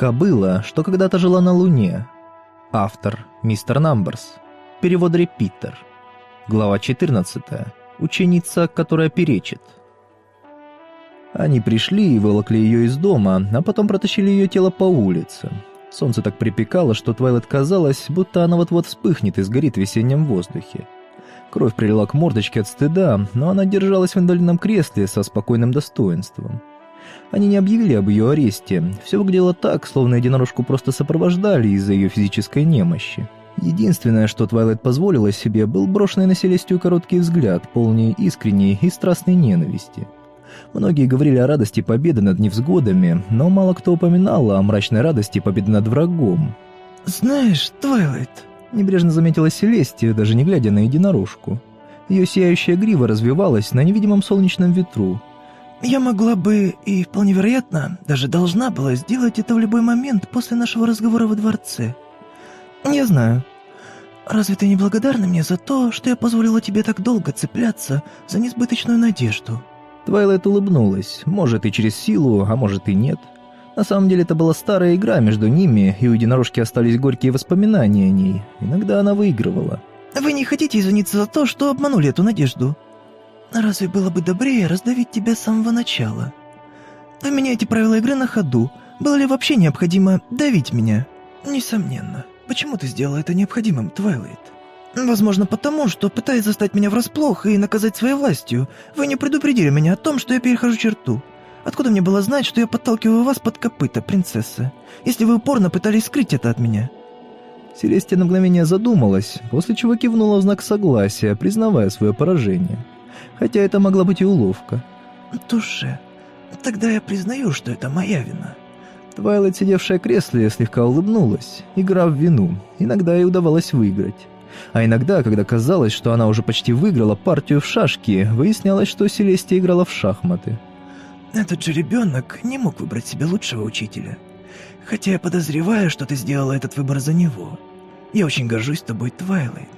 Кобыла, что когда-то жила на Луне. Автор мистер Намберс. Перевод Репитер. Глава 14. Ученица, которая перечит. Они пришли и вылокли ее из дома, а потом протащили ее тело по улице. Солнце так припекало, что Твайлет казалось, будто она вот-вот вспыхнет и сгорит в весеннем воздухе. Кровь прилила к мордочке от стыда, но она держалась в инвалидном кресле со спокойным достоинством. Они не объявили об ее аресте. Все выглядело так, словно единорожку просто сопровождали из-за ее физической немощи. Единственное, что Твайлайт позволила себе, был брошенный на Селестию короткий взгляд, полный искренней и страстной ненависти. Многие говорили о радости победы над невзгодами, но мало кто упоминал о мрачной радости победы над врагом. «Знаешь, Твайлайт», — небрежно заметила Селестия, даже не глядя на единорожку. Ее сияющая грива развевалась на невидимом солнечном ветру, я могла бы и, вполне вероятно, даже должна была сделать это в любой момент после нашего разговора во дворце. Я знаю. Разве ты не благодарна мне за то, что я позволила тебе так долго цепляться за несбыточную надежду?» Твайлайт улыбнулась, может и через силу, а может и нет. На самом деле это была старая игра между ними, и у единорожки остались горькие воспоминания о ней. Иногда она выигрывала. «Вы не хотите извиниться за то, что обманули эту надежду?» Разве было бы добрее раздавить тебя с самого начала? Вы меняете правила игры на ходу. Было ли вообще необходимо давить меня? Несомненно. Почему ты сделала это необходимым, Твайлайт? Возможно, потому, что, пытаясь застать меня врасплох и наказать своей властью, вы не предупредили меня о том, что я перехожу черту. Откуда мне было знать, что я подталкиваю вас под копыта, принцесса, если вы упорно пытались скрыть это от меня?» Селестия на мгновение задумалась, после чего кивнула в знак согласия, признавая свое поражение хотя это могла быть и уловка. «Туше, тогда я признаю, что это моя вина». Твайлайт, сидевшая в кресле, слегка улыбнулась, игра в вину. Иногда ей удавалось выиграть. А иногда, когда казалось, что она уже почти выиграла партию в шашки, выяснялось, что Селестия играла в шахматы. «Этот же ребенок не мог выбрать себе лучшего учителя. Хотя я подозреваю, что ты сделала этот выбор за него. Я очень горжусь тобой, Твайлайт.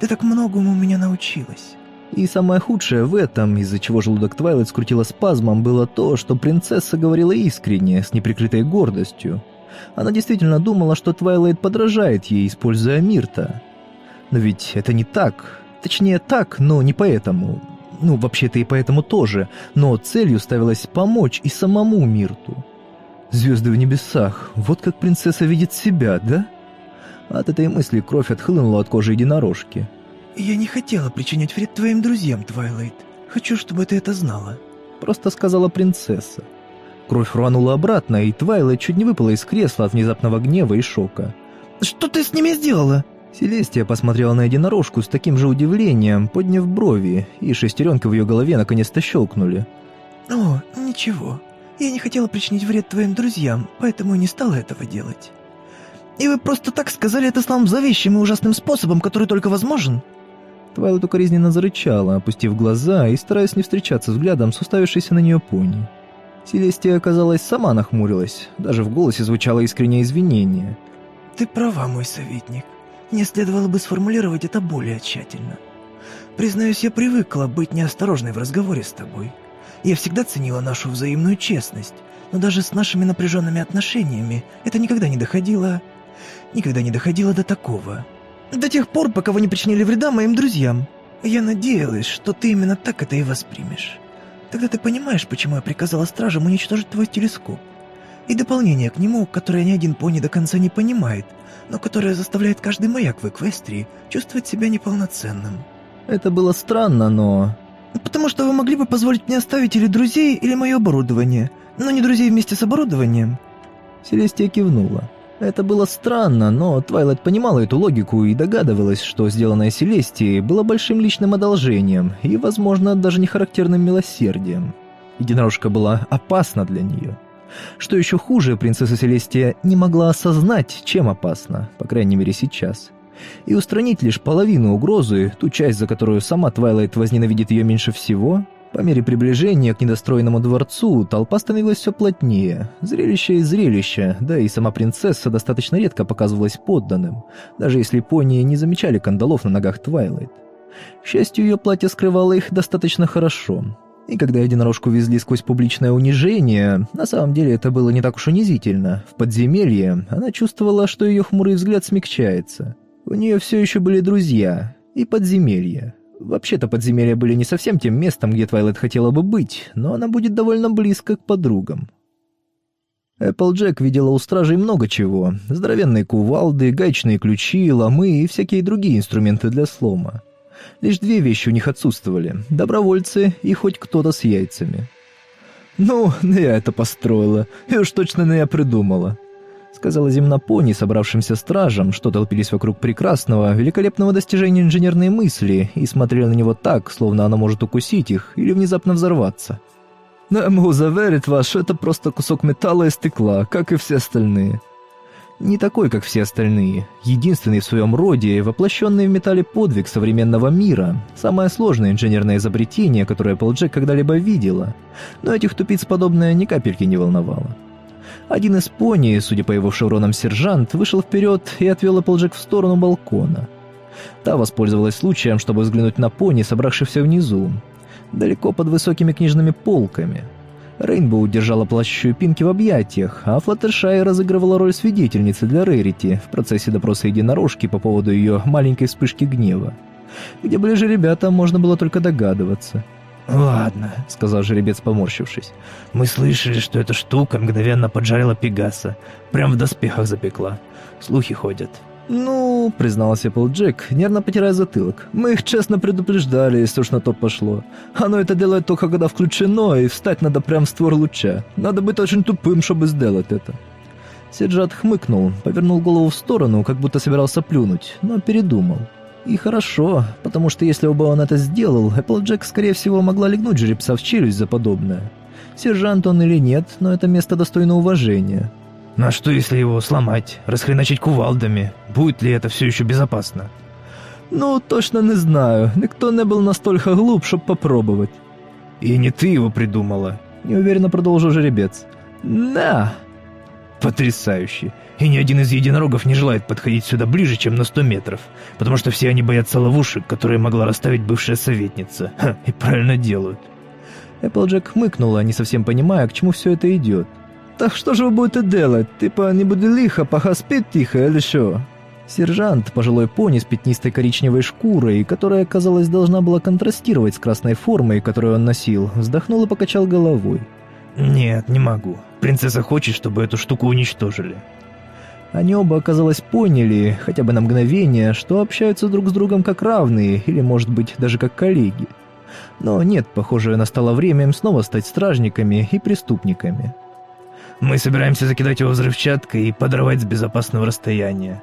Ты так многому у меня научилась». И самое худшее в этом, из-за чего желудок Твайлайт скрутило спазмом, было то, что принцесса говорила искренне, с неприкрытой гордостью. Она действительно думала, что Твайлайт подражает ей, используя Мирта. Но ведь это не так. Точнее, так, но не поэтому. Ну, вообще-то и поэтому тоже. Но целью ставилось помочь и самому Мирту. Звезды в небесах. Вот как принцесса видит себя, да? От этой мысли кровь отхлынула от кожи единорожки. «Я не хотела причинять вред твоим друзьям, Твайлайт. Хочу, чтобы ты это знала», — просто сказала принцесса. Кровь рванула обратно, и Твайлайт чуть не выпала из кресла от внезапного гнева и шока. «Что ты с ними сделала?» Селестия посмотрела на единорожку с таким же удивлением, подняв брови, и шестеренки в ее голове наконец-то щелкнули. «О, ничего. Я не хотела причинить вред твоим друзьям, поэтому и не стала этого делать. И вы просто так сказали это самым зловещим и ужасным способом, который только возможен?» Твайлет укоризненно зарычала, опустив глаза и стараясь не встречаться взглядом с уставившейся на нее пони. Селестия, казалось, сама нахмурилась, даже в голосе звучало искреннее извинение. «Ты права, мой советник. Мне следовало бы сформулировать это более тщательно. Признаюсь, я привыкла быть неосторожной в разговоре с тобой. Я всегда ценила нашу взаимную честность, но даже с нашими напряженными отношениями это никогда не доходило... никогда не доходило до такого. До тех пор, пока вы не причинили вреда моим друзьям. Я надеялась, что ты именно так это и воспримешь. Тогда ты понимаешь, почему я приказала стражам уничтожить твой телескоп. И дополнение к нему, которое ни один пони до конца не понимает, но которое заставляет каждый маяк в Эквестрии чувствовать себя неполноценным. Это было странно, но... Потому что вы могли бы позволить мне оставить или друзей, или мое оборудование, но не друзей вместе с оборудованием. Селестия кивнула. Это было странно, но Твайлайт понимала эту логику и догадывалась, что сделанное Селестией было большим личным одолжением и, возможно, даже не характерным милосердием. Единорожка была опасна для нее. Что еще хуже, принцесса Селестия не могла осознать, чем опасна, по крайней мере сейчас. И устранить лишь половину угрозы, ту часть, за которую сама Твайлайт возненавидит ее меньше всего, по мере приближения к недостроенному дворцу толпа становилась все плотнее. Зрелище и зрелище, да и сама принцесса достаточно редко показывалась подданным, даже если пони не замечали кандалов на ногах Твайлайт. К счастью, ее платье скрывало их достаточно хорошо. И когда единорожку везли сквозь публичное унижение, на самом деле это было не так уж унизительно. В подземелье она чувствовала, что ее хмурый взгляд смягчается. У нее все еще были друзья и подземелья. Вообще-то подземелья были не совсем тем местом, где Твайлайт хотела бы быть, но она будет довольно близко к подругам. Эпплджек видела у стражей много чего. Здоровенные кувалды, гаечные ключи, ломы и всякие другие инструменты для слома. Лишь две вещи у них отсутствовали — добровольцы и хоть кто-то с яйцами. «Ну, я это построила, и уж точно я придумала», — сказала земнопони собравшимся стражам, что толпились вокруг прекрасного, великолепного достижения инженерной мысли и смотрели на него так, словно она может укусить их или внезапно взорваться. «Но могу заверить вас, что это просто кусок металла и стекла, как и все остальные», не такой, как все остальные, единственный в своем роде, воплощенный в металле подвиг современного мира, самое сложное инженерное изобретение, которое Полджек когда-либо видела. Но этих тупиц подобное ни капельки не волновало. Один из пони, судя по его шевронам сержант, вышел вперед и отвел Эпплджек в сторону балкона. Та воспользовалась случаем, чтобы взглянуть на пони, собравшихся внизу, далеко под высокими книжными полками – Рейнбоу держала плачущую Пинки в объятиях, а Флаттершай разыгрывала роль свидетельницы для Рерити в процессе допроса единорожки по поводу ее маленькой вспышки гнева. Где были же ребята, можно было только догадываться. «Ладно», — сказал жеребец, поморщившись. «Мы слышали, что эта штука мгновенно поджарила Пегаса. Прям в доспехах запекла. Слухи ходят». «Ну», — признался Джек, нервно потирая затылок, «мы их честно предупреждали, если уж на то пошло. Оно это делает только когда включено, и встать надо прям в створ луча. Надо быть очень тупым, чтобы сделать это». Седжат хмыкнул, повернул голову в сторону, как будто собирался плюнуть, но передумал. И хорошо, потому что если бы он это сделал, Эпплджек, скорее всего, могла легнуть жеребца в челюсть за подобное. Сержант он или нет, но это место достойно уважения. Ну а что, если его сломать, расхреначить кувалдами? Будет ли это все еще безопасно? Ну, точно не знаю. Никто не был настолько глуп, чтобы попробовать. И не ты его придумала? Неуверенно продолжил жеребец. Да. Потрясающе. И ни один из единорогов не желает подходить сюда ближе, чем на сто метров, потому что все они боятся ловушек, которые могла расставить бывшая советница. Ха, и правильно делают. Эпплджек хмыкнула, не совсем понимая, к чему все это идет. Так что же вы будете делать? Типа не будет лихо, пока спит тихо или что?» Сержант, пожилой пони с пятнистой коричневой шкурой, которая, казалось, должна была контрастировать с красной формой, которую он носил, вздохнул и покачал головой. «Нет, не могу. Принцесса хочет, чтобы эту штуку уничтожили». Они оба, оказалось, поняли, хотя бы на мгновение, что общаются друг с другом как равные, или, может быть, даже как коллеги. Но нет, похоже, настало время им снова стать стражниками и преступниками. Мы собираемся закидать его взрывчаткой и подорвать с безопасного расстояния.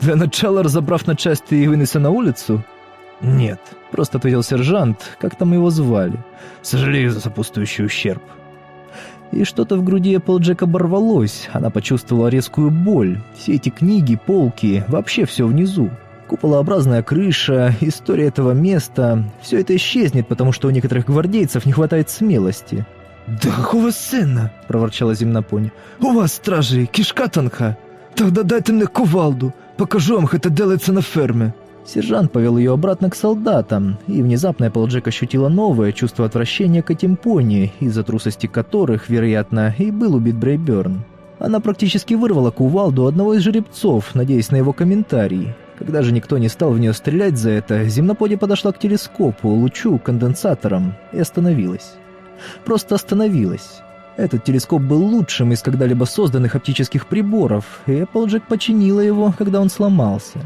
Для начала разобрав на части и вынеся на улицу? Нет, просто ответил сержант, как там его звали. Сожалею за сопутствующий ущерб. И что-то в груди Эпплджек оборвалось, она почувствовала резкую боль. Все эти книги, полки, вообще все внизу. Куполообразная крыша, история этого места — все это исчезнет, потому что у некоторых гвардейцев не хватает смелости. «Да какого сына?» — проворчала земнопони. «У вас, стражи, кишка тонка. Тогда дайте мне кувалду. Покажу вам, как это делается на ферме». Сержант повел ее обратно к солдатам, и внезапно Эпплджек ощутила новое чувство отвращения к этим пони, из-за трусости которых, вероятно, и был убит Брейберн. Она практически вырвала кувалду одного из жеребцов, надеясь на его комментарий. Когда же никто не стал в нее стрелять за это, земноподи подошла к телескопу, лучу, конденсаторам и остановилась просто остановилась. Этот телескоп был лучшим из когда-либо созданных оптических приборов, и Эпплджек починила его, когда он сломался.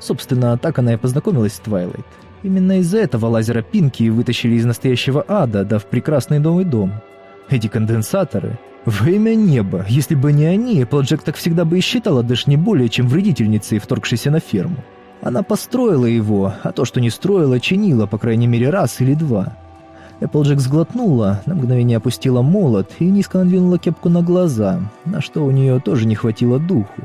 Собственно, так она и познакомилась с Твайлайт. Именно из-за этого лазера Пинки вытащили из настоящего ада, дав прекрасный новый дом. Эти конденсаторы... Во имя неба, если бы не они, Эпплджек так всегда бы и считала Дэш не более чем вредительницей, вторгшейся на ферму. Она построила его, а то, что не строила, чинила, по крайней мере, раз или два. Эпплджек сглотнула, на мгновение опустила молот и низко надвинула кепку на глаза, на что у нее тоже не хватило духу.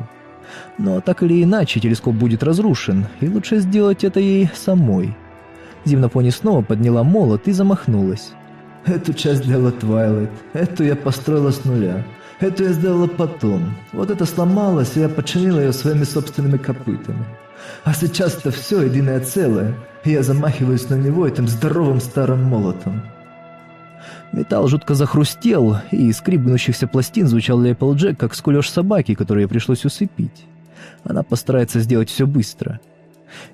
Но так или иначе телескоп будет разрушен, и лучше сделать это ей самой. Земнопони снова подняла молот и замахнулась. «Эту часть сделала Твайлайт, эту я построила с нуля, эту я сделала потом. Вот это сломалось, и я починила ее своими собственными копытами. А сейчас это все единое целое, и я замахиваюсь на него этим здоровым старым молотом. Металл жутко захрустел, и скрип гнущихся пластин звучал для Эпплджек, как скулёж собаки, которую пришлось усыпить. Она постарается сделать все быстро.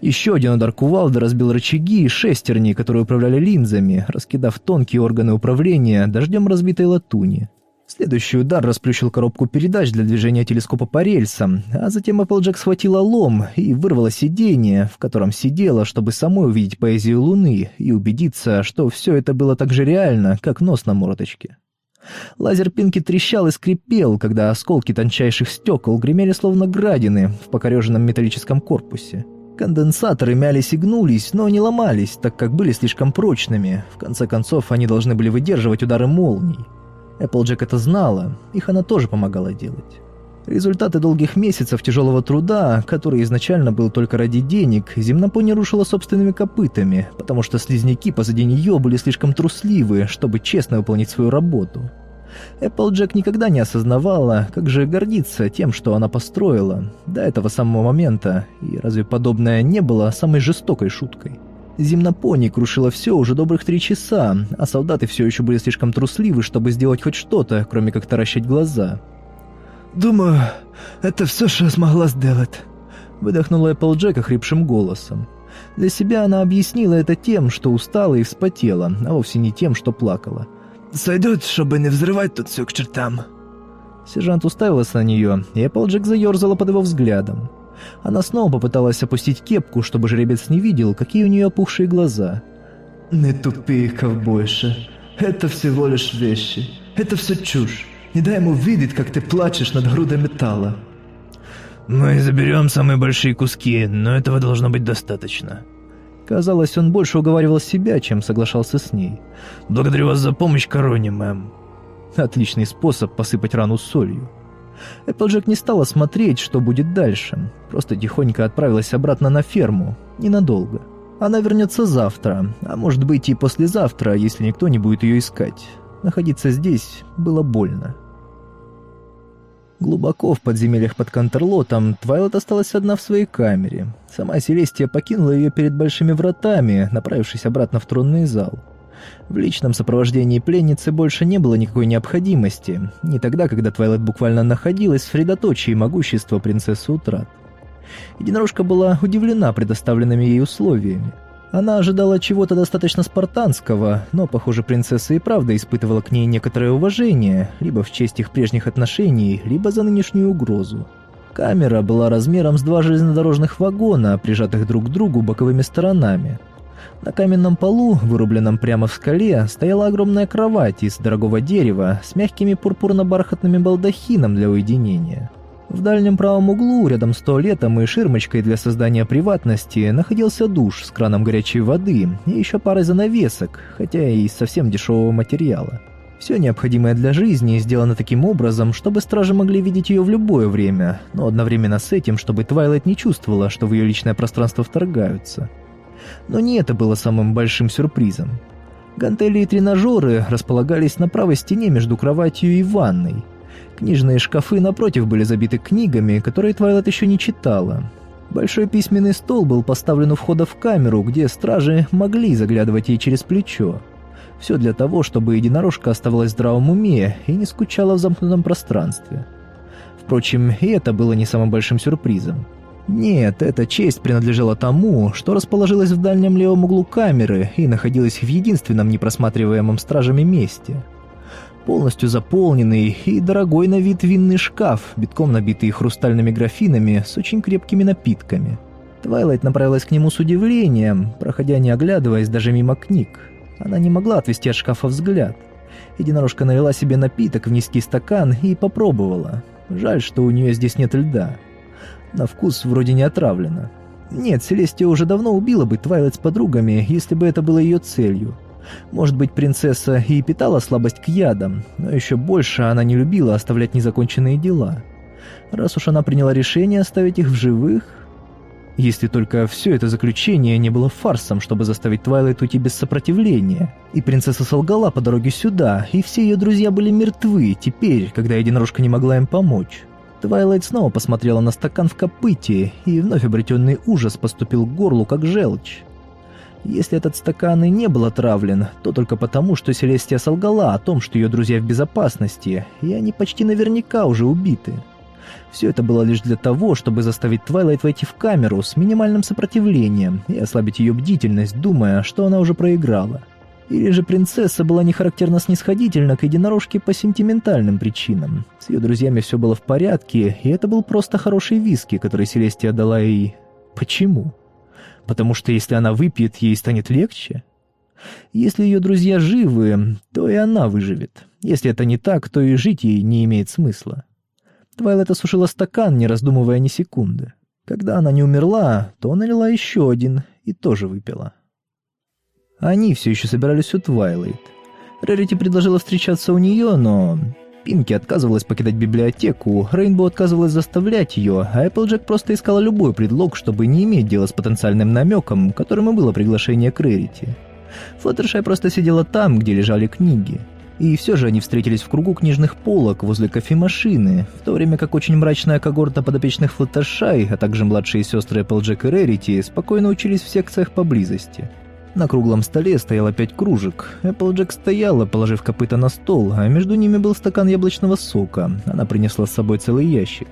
Еще один удар кувалды разбил рычаги и шестерни, которые управляли линзами, раскидав тонкие органы управления дождем разбитой латуни. Следующий удар расплющил коробку передач для движения телескопа по рельсам, а затем Эпплджек схватила лом и вырвала сиденье, в котором сидела, чтобы самой увидеть поэзию Луны и убедиться, что все это было так же реально, как нос на мордочке. Лазер Пинки трещал и скрипел, когда осколки тончайших стекол гремели словно градины в покореженном металлическом корпусе. Конденсаторы мялись и гнулись, но не ломались, так как были слишком прочными. В конце концов, они должны были выдерживать удары молний. Эпплджек это знала, их она тоже помогала делать. Результаты долгих месяцев тяжелого труда, который изначально был только ради денег, земнопони рушила собственными копытами, потому что слизняки позади нее были слишком трусливы, чтобы честно выполнить свою работу. Эпплджек никогда не осознавала, как же гордиться тем, что она построила, до этого самого момента, и разве подобное не было самой жестокой шуткой? Земнопони крушила все уже добрых три часа, а солдаты все еще были слишком трусливы, чтобы сделать хоть что-то, кроме как таращить глаза. «Думаю, это все, что я смогла сделать», — выдохнула Эпплджек охрипшим голосом. Для себя она объяснила это тем, что устала и вспотела, а вовсе не тем, что плакала. «Сойдет, чтобы не взрывать тут все к чертам». Сержант уставился на нее, и Эпплджек заерзала под его взглядом. Она снова попыталась опустить кепку, чтобы жеребец не видел, какие у нее опухшие глаза. «Не тупи, ковбойша. Это всего лишь вещи. Это все чушь. Не дай ему видеть, как ты плачешь над грудой металла». «Мы заберем самые большие куски, но этого должно быть достаточно». Казалось, он больше уговаривал себя, чем соглашался с ней. «Благодарю вас за помощь короне, мэм». Отличный способ посыпать рану солью. Эпплджек не стала смотреть, что будет дальше, просто тихонько отправилась обратно на ферму, ненадолго. Она вернется завтра, а может быть и послезавтра, если никто не будет ее искать. Находиться здесь было больно. Глубоко в подземельях под Контерлотом Твайлот осталась одна в своей камере. Сама Селестия покинула ее перед большими вратами, направившись обратно в тронный зал. В личном сопровождении пленницы больше не было никакой необходимости, не тогда, когда Твайлайт буквально находилась в средоточии могущества принцессы Утрат. Единорожка была удивлена предоставленными ей условиями. Она ожидала чего-то достаточно спартанского, но, похоже, принцесса и правда испытывала к ней некоторое уважение, либо в честь их прежних отношений, либо за нынешнюю угрозу. Камера была размером с два железнодорожных вагона, прижатых друг к другу боковыми сторонами, на каменном полу, вырубленном прямо в скале, стояла огромная кровать из дорогого дерева с мягкими пурпурно-бархатными балдахином для уединения. В дальнем правом углу, рядом с туалетом и ширмочкой для создания приватности, находился душ с краном горячей воды и еще парой занавесок, хотя и из совсем дешевого материала. Все необходимое для жизни сделано таким образом, чтобы стражи могли видеть ее в любое время, но одновременно с этим, чтобы Твайлайт не чувствовала, что в ее личное пространство вторгаются. Но не это было самым большим сюрпризом. Гантели и тренажеры располагались на правой стене между кроватью и ванной. Книжные шкафы напротив были забиты книгами, которые Твайлет еще не читала. Большой письменный стол был поставлен у входа в камеру, где стражи могли заглядывать ей через плечо. Все для того, чтобы единорожка оставалась в здравом уме и не скучала в замкнутом пространстве. Впрочем, и это было не самым большим сюрпризом. Нет, эта честь принадлежала тому, что расположилась в дальнем левом углу камеры и находилась в единственном непросматриваемом стражами месте. Полностью заполненный и дорогой на вид винный шкаф, битком набитый хрустальными графинами с очень крепкими напитками. Твайлайт направилась к нему с удивлением, проходя не оглядываясь даже мимо книг. Она не могла отвести от шкафа взгляд. Единорожка налила себе напиток в низкий стакан и попробовала. Жаль, что у нее здесь нет льда. На вкус вроде не отравлено. Нет, Селестия уже давно убила бы Твайлайт с подругами, если бы это было ее целью. Может быть, принцесса и питала слабость к ядам, но еще больше она не любила оставлять незаконченные дела. Раз уж она приняла решение оставить их в живых... Если только все это заключение не было фарсом, чтобы заставить Твайлайт уйти без сопротивления. И принцесса солгала по дороге сюда, и все ее друзья были мертвы теперь, когда единорожка не могла им помочь. Твайлайт снова посмотрела на стакан в копыте, и вновь обретенный ужас подступил к горлу, как желчь. Если этот стакан и не был отравлен, то только потому, что Селестия солгала о том, что ее друзья в безопасности, и они почти наверняка уже убиты. Все это было лишь для того, чтобы заставить Твайлайт войти в камеру с минимальным сопротивлением и ослабить ее бдительность, думая, что она уже проиграла. Или же принцесса была нехарактерно снисходительна к единорожке по сентиментальным причинам. С ее друзьями все было в порядке, и это был просто хороший виски, который Селестия дала ей... Почему? Потому что если она выпьет, ей станет легче? Если ее друзья живы, то и она выживет. Если это не так, то и жить ей не имеет смысла. Твайлет осушила стакан, не раздумывая ни секунды. Когда она не умерла, то налила еще один и тоже выпила. Они все еще собирались у Твайлайт. Рарити предложила встречаться у нее, но... Пинки отказывалась покидать библиотеку, Рейнбоу отказывалась заставлять ее, а Эпплджек просто искала любой предлог, чтобы не иметь дела с потенциальным намеком, которым и было приглашение к Рарити. Флаттершай просто сидела там, где лежали книги. И все же они встретились в кругу книжных полок возле кофемашины, в то время как очень мрачная когорта подопечных Флаттершай, а также младшие сестры Эпплджек и Рарити спокойно учились в секциях поблизости. На круглом столе стояло пять кружек. Эпплджек стояла, положив копыта на стол, а между ними был стакан яблочного сока. Она принесла с собой целый ящик.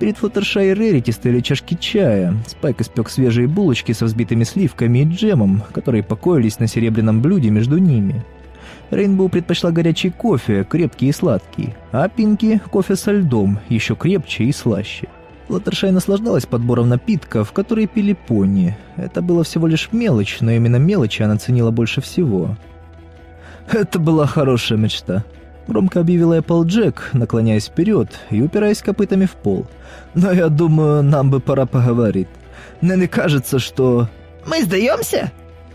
Перед Флаттершай и Рерити стояли чашки чая. Спайк испек свежие булочки со взбитыми сливками и джемом, которые покоились на серебряном блюде между ними. Рейнбоу предпочла горячий кофе, крепкий и сладкий, а Пинки — кофе со льдом, еще крепче и слаще. Латершай наслаждалась подбором напитков, которые пили пони. Это было всего лишь мелочь, но именно мелочи она ценила больше всего. «Это была хорошая мечта», — громко объявила Эпплджек, наклоняясь вперед и упираясь копытами в пол. «Но я думаю, нам бы пора поговорить. Мне не кажется, что...» «Мы сдаемся?»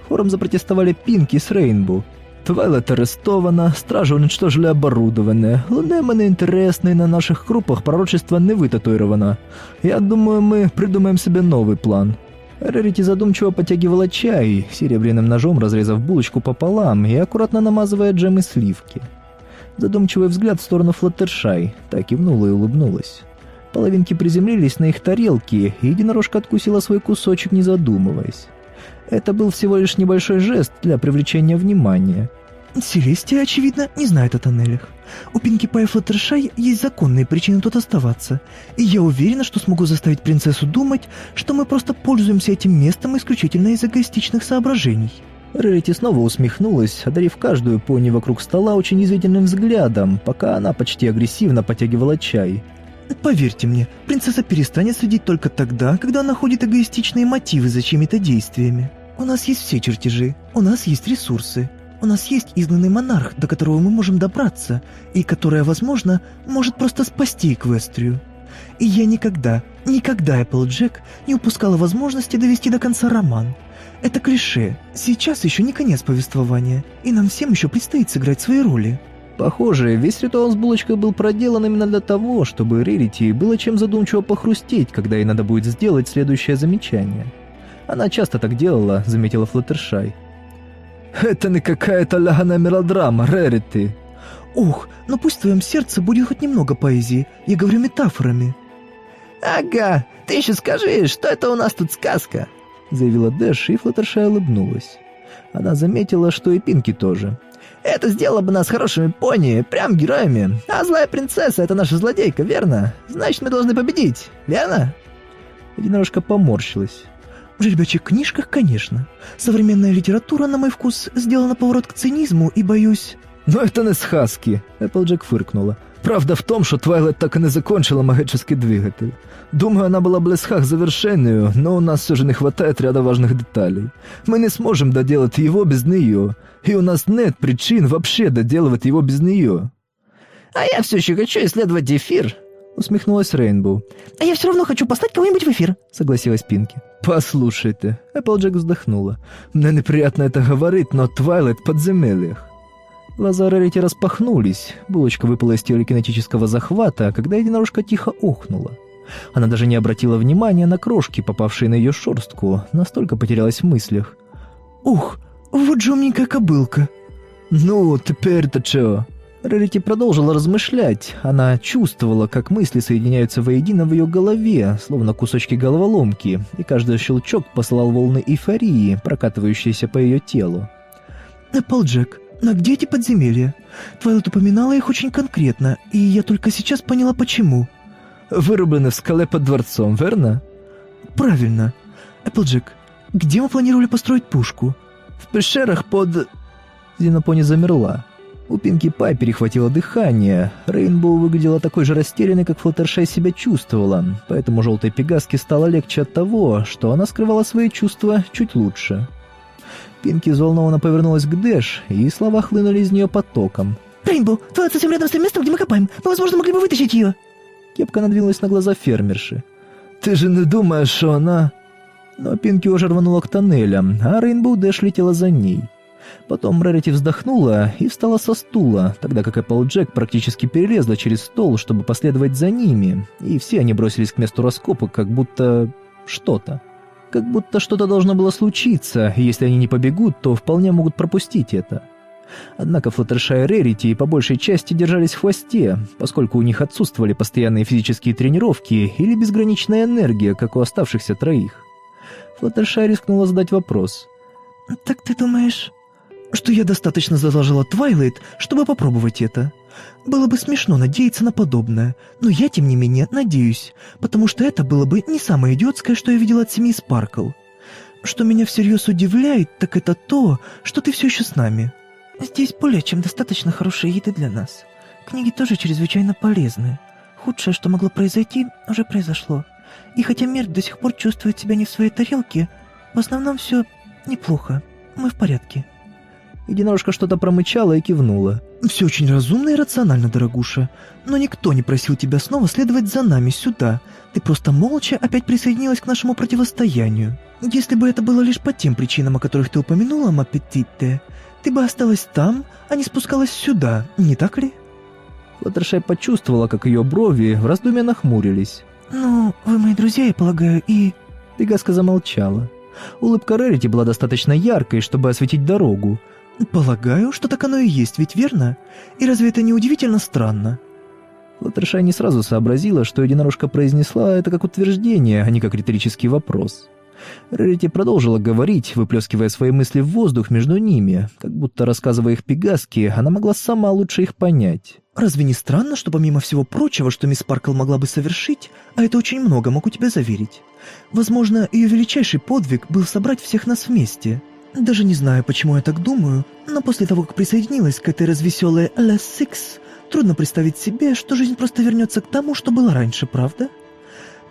Хором запротестовали Пинки с Рейнбу. Твайлет арестована, стражи уничтожили оборудование. Лунема не интересно, и на наших крупах пророчество не вытатуировано. Я думаю, мы придумаем себе новый план». Рарити задумчиво потягивала чай, серебряным ножом разрезав булочку пополам и аккуратно намазывая джем и сливки. Задумчивый взгляд в сторону Флаттершай, так кивнула и улыбнулась. Половинки приземлились на их тарелки, и единорожка откусила свой кусочек, не задумываясь. Это был всего лишь небольшой жест для привлечения внимания. Селестия, очевидно, не знает о тоннелях. У Пинки Пай и Флаттершай есть законные причины тут оставаться, и я уверена, что смогу заставить принцессу думать, что мы просто пользуемся этим местом исключительно из эгоистичных соображений». Рарити снова усмехнулась, одарив каждую пони вокруг стола очень извительным взглядом, пока она почти агрессивно потягивала чай. «Поверьте мне, принцесса перестанет судить только тогда, когда находит эгоистичные мотивы за чьими-то действиями. У нас есть все чертежи, у нас есть ресурсы, у нас есть изгнанный монарх, до которого мы можем добраться, и которая, возможно, может просто спасти Эквестрию. И я никогда, никогда, Эпплджек, не упускала возможности довести до конца роман. Это клише. Сейчас еще не конец повествования, и нам всем еще предстоит сыграть свои роли. Похоже, весь ритуал с булочкой был проделан именно для того, чтобы Рерити было чем задумчиво похрустеть, когда ей надо будет сделать следующее замечание. Она часто так делала, заметила Флаттершай. «Это не какая-то ляганая мелодрама, Рерити!» «Ух, но пусть в твоем сердце будет хоть немного поэзии, я говорю метафорами». «Ага, ты еще скажи, что это у нас тут сказка?» заявила Дэш, и Флаттершай улыбнулась. Она заметила, что и Пинки тоже. «Это сделало бы нас хорошими пони, прям героями. А злая принцесса — это наша злодейка, верно? Значит, мы должны победить, верно?» Единорожка поморщилась. В жеребячих книжках, конечно. Современная литература, на мой вкус, сделана поворот к цинизму, и боюсь... «Но это не сказки», — Эпплджек фыркнула. «Правда в том, что Твайлет так и не закончила магический двигатель. Думаю, она была близка к завершению, но у нас все же не хватает ряда важных деталей. Мы не сможем доделать его без нее, и у нас нет причин вообще доделывать его без нее». «А я все еще хочу исследовать эфир», усмехнулась Рейнбоу. «А я все равно хочу послать кого-нибудь в эфир», — согласилась Пинки. «Послушайте», — Эпплджек вздохнула. «Мне неприятно это говорить, но Твайлайт в подземельях». Глаза Рарити распахнулись, булочка выпала из телекинетического захвата, когда единорожка тихо охнула. Она даже не обратила внимания на крошки, попавшие на ее шерстку, настолько потерялась в мыслях. «Ух, вот же умненькая кобылка!» «Ну, теперь-то чё?» Рарити продолжила размышлять. Она чувствовала, как мысли соединяются воедино в ее голове, словно кусочки головоломки, и каждый щелчок посылал волны эйфории, прокатывающиеся по ее телу. «Эпплджек, но где эти подземелья? Твайлот упоминала их очень конкретно, и я только сейчас поняла, почему». «Вырублены в скале под дворцом, верно?» «Правильно. Эпплджек, где мы планировали построить пушку?» «В пещерах под...» Зенопони замерла. У Пинки Пай перехватило дыхание. Рейнбоу выглядела такой же растерянной, как Флаттершай себя чувствовала, поэтому желтой пегаске стало легче от того, что она скрывала свои чувства чуть лучше. Пинки взволнованно повернулась к Дэш, и слова хлынули из нее потоком. «Рейнбоу, твоя совсем рядом с тем местом, где мы копаем. Мы, возможно, могли бы вытащить ее». Кепка надвинулась на глаза фермерши. «Ты же не думаешь, что она...» Но Пинки уже рванула к тоннелям, а Рейнбоу Дэш летела за ней. Потом Рарити вздохнула и встала со стула, тогда как Эпплджек практически перелезла через стол, чтобы последовать за ними, и все они бросились к месту раскопа, как будто... что-то. Как будто что-то должно было случиться, и если они не побегут, то вполне могут пропустить это. Однако Флаттершай и Рерити по большей части держались в хвосте, поскольку у них отсутствовали постоянные физические тренировки или безграничная энергия, как у оставшихся троих. Флаттершай рискнула задать вопрос. «Так ты думаешь, что я достаточно заложила Твайлайт, чтобы попробовать это. Было бы смешно надеяться на подобное, но я, тем не менее, надеюсь, потому что это было бы не самое идиотское, что я видела от семьи Спаркл. Что меня всерьез удивляет, так это то, что ты все еще с нами. Здесь более чем достаточно хорошей еды для нас. Книги тоже чрезвычайно полезны. Худшее, что могло произойти, уже произошло. И хотя мир до сих пор чувствует себя не в своей тарелке, в основном все неплохо. Мы в порядке. Единорожка что-то промычала и кивнула. «Все очень разумно и рационально, дорогуша. Но никто не просил тебя снова следовать за нами сюда. Ты просто молча опять присоединилась к нашему противостоянию. Если бы это было лишь по тем причинам, о которых ты упомянула, Маппетитте, ты бы осталась там, а не спускалась сюда, не так ли?» Флаттершай почувствовала, как ее брови в раздумье нахмурились. «Ну, вы мои друзья, я полагаю, и...» Пегаска замолчала. Улыбка Рерити была достаточно яркой, чтобы осветить дорогу, «Полагаю, что так оно и есть, ведь верно? И разве это не удивительно странно?» Латерша не сразу сообразила, что единорожка произнесла это как утверждение, а не как риторический вопрос. Рерити продолжила говорить, выплескивая свои мысли в воздух между ними, как будто, рассказывая их Пегаске, она могла сама лучше их понять. «Разве не странно, что помимо всего прочего, что мисс Паркл могла бы совершить, а это очень много, могу тебе заверить, возможно, ее величайший подвиг был собрать всех нас вместе?» Даже не знаю, почему я так думаю, но после того, как присоединилась к этой развеселой Les Six, трудно представить себе, что жизнь просто вернется к тому, что было раньше, правда?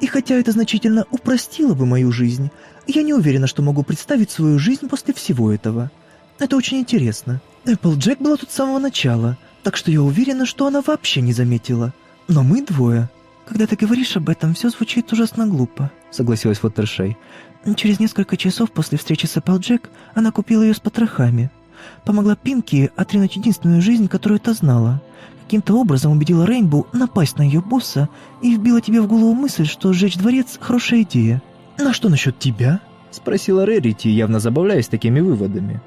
И хотя это значительно упростило бы мою жизнь, я не уверена, что могу представить свою жизнь после всего этого. Это очень интересно. Эпплджек была тут с самого начала, так что я уверена, что она вообще не заметила. Но мы двое. Когда ты говоришь об этом, все звучит ужасно глупо, согласилась Фоттершей. Через несколько часов после встречи с Эпплджек она купила ее с потрохами. Помогла Пинки отринуть единственную жизнь, которую та знала. Каким-то образом убедила Рейнбоу напасть на ее босса и вбила тебе в голову мысль, что сжечь дворец – хорошая идея. «На что насчет тебя?» – спросила Рерити, явно забавляясь такими выводами.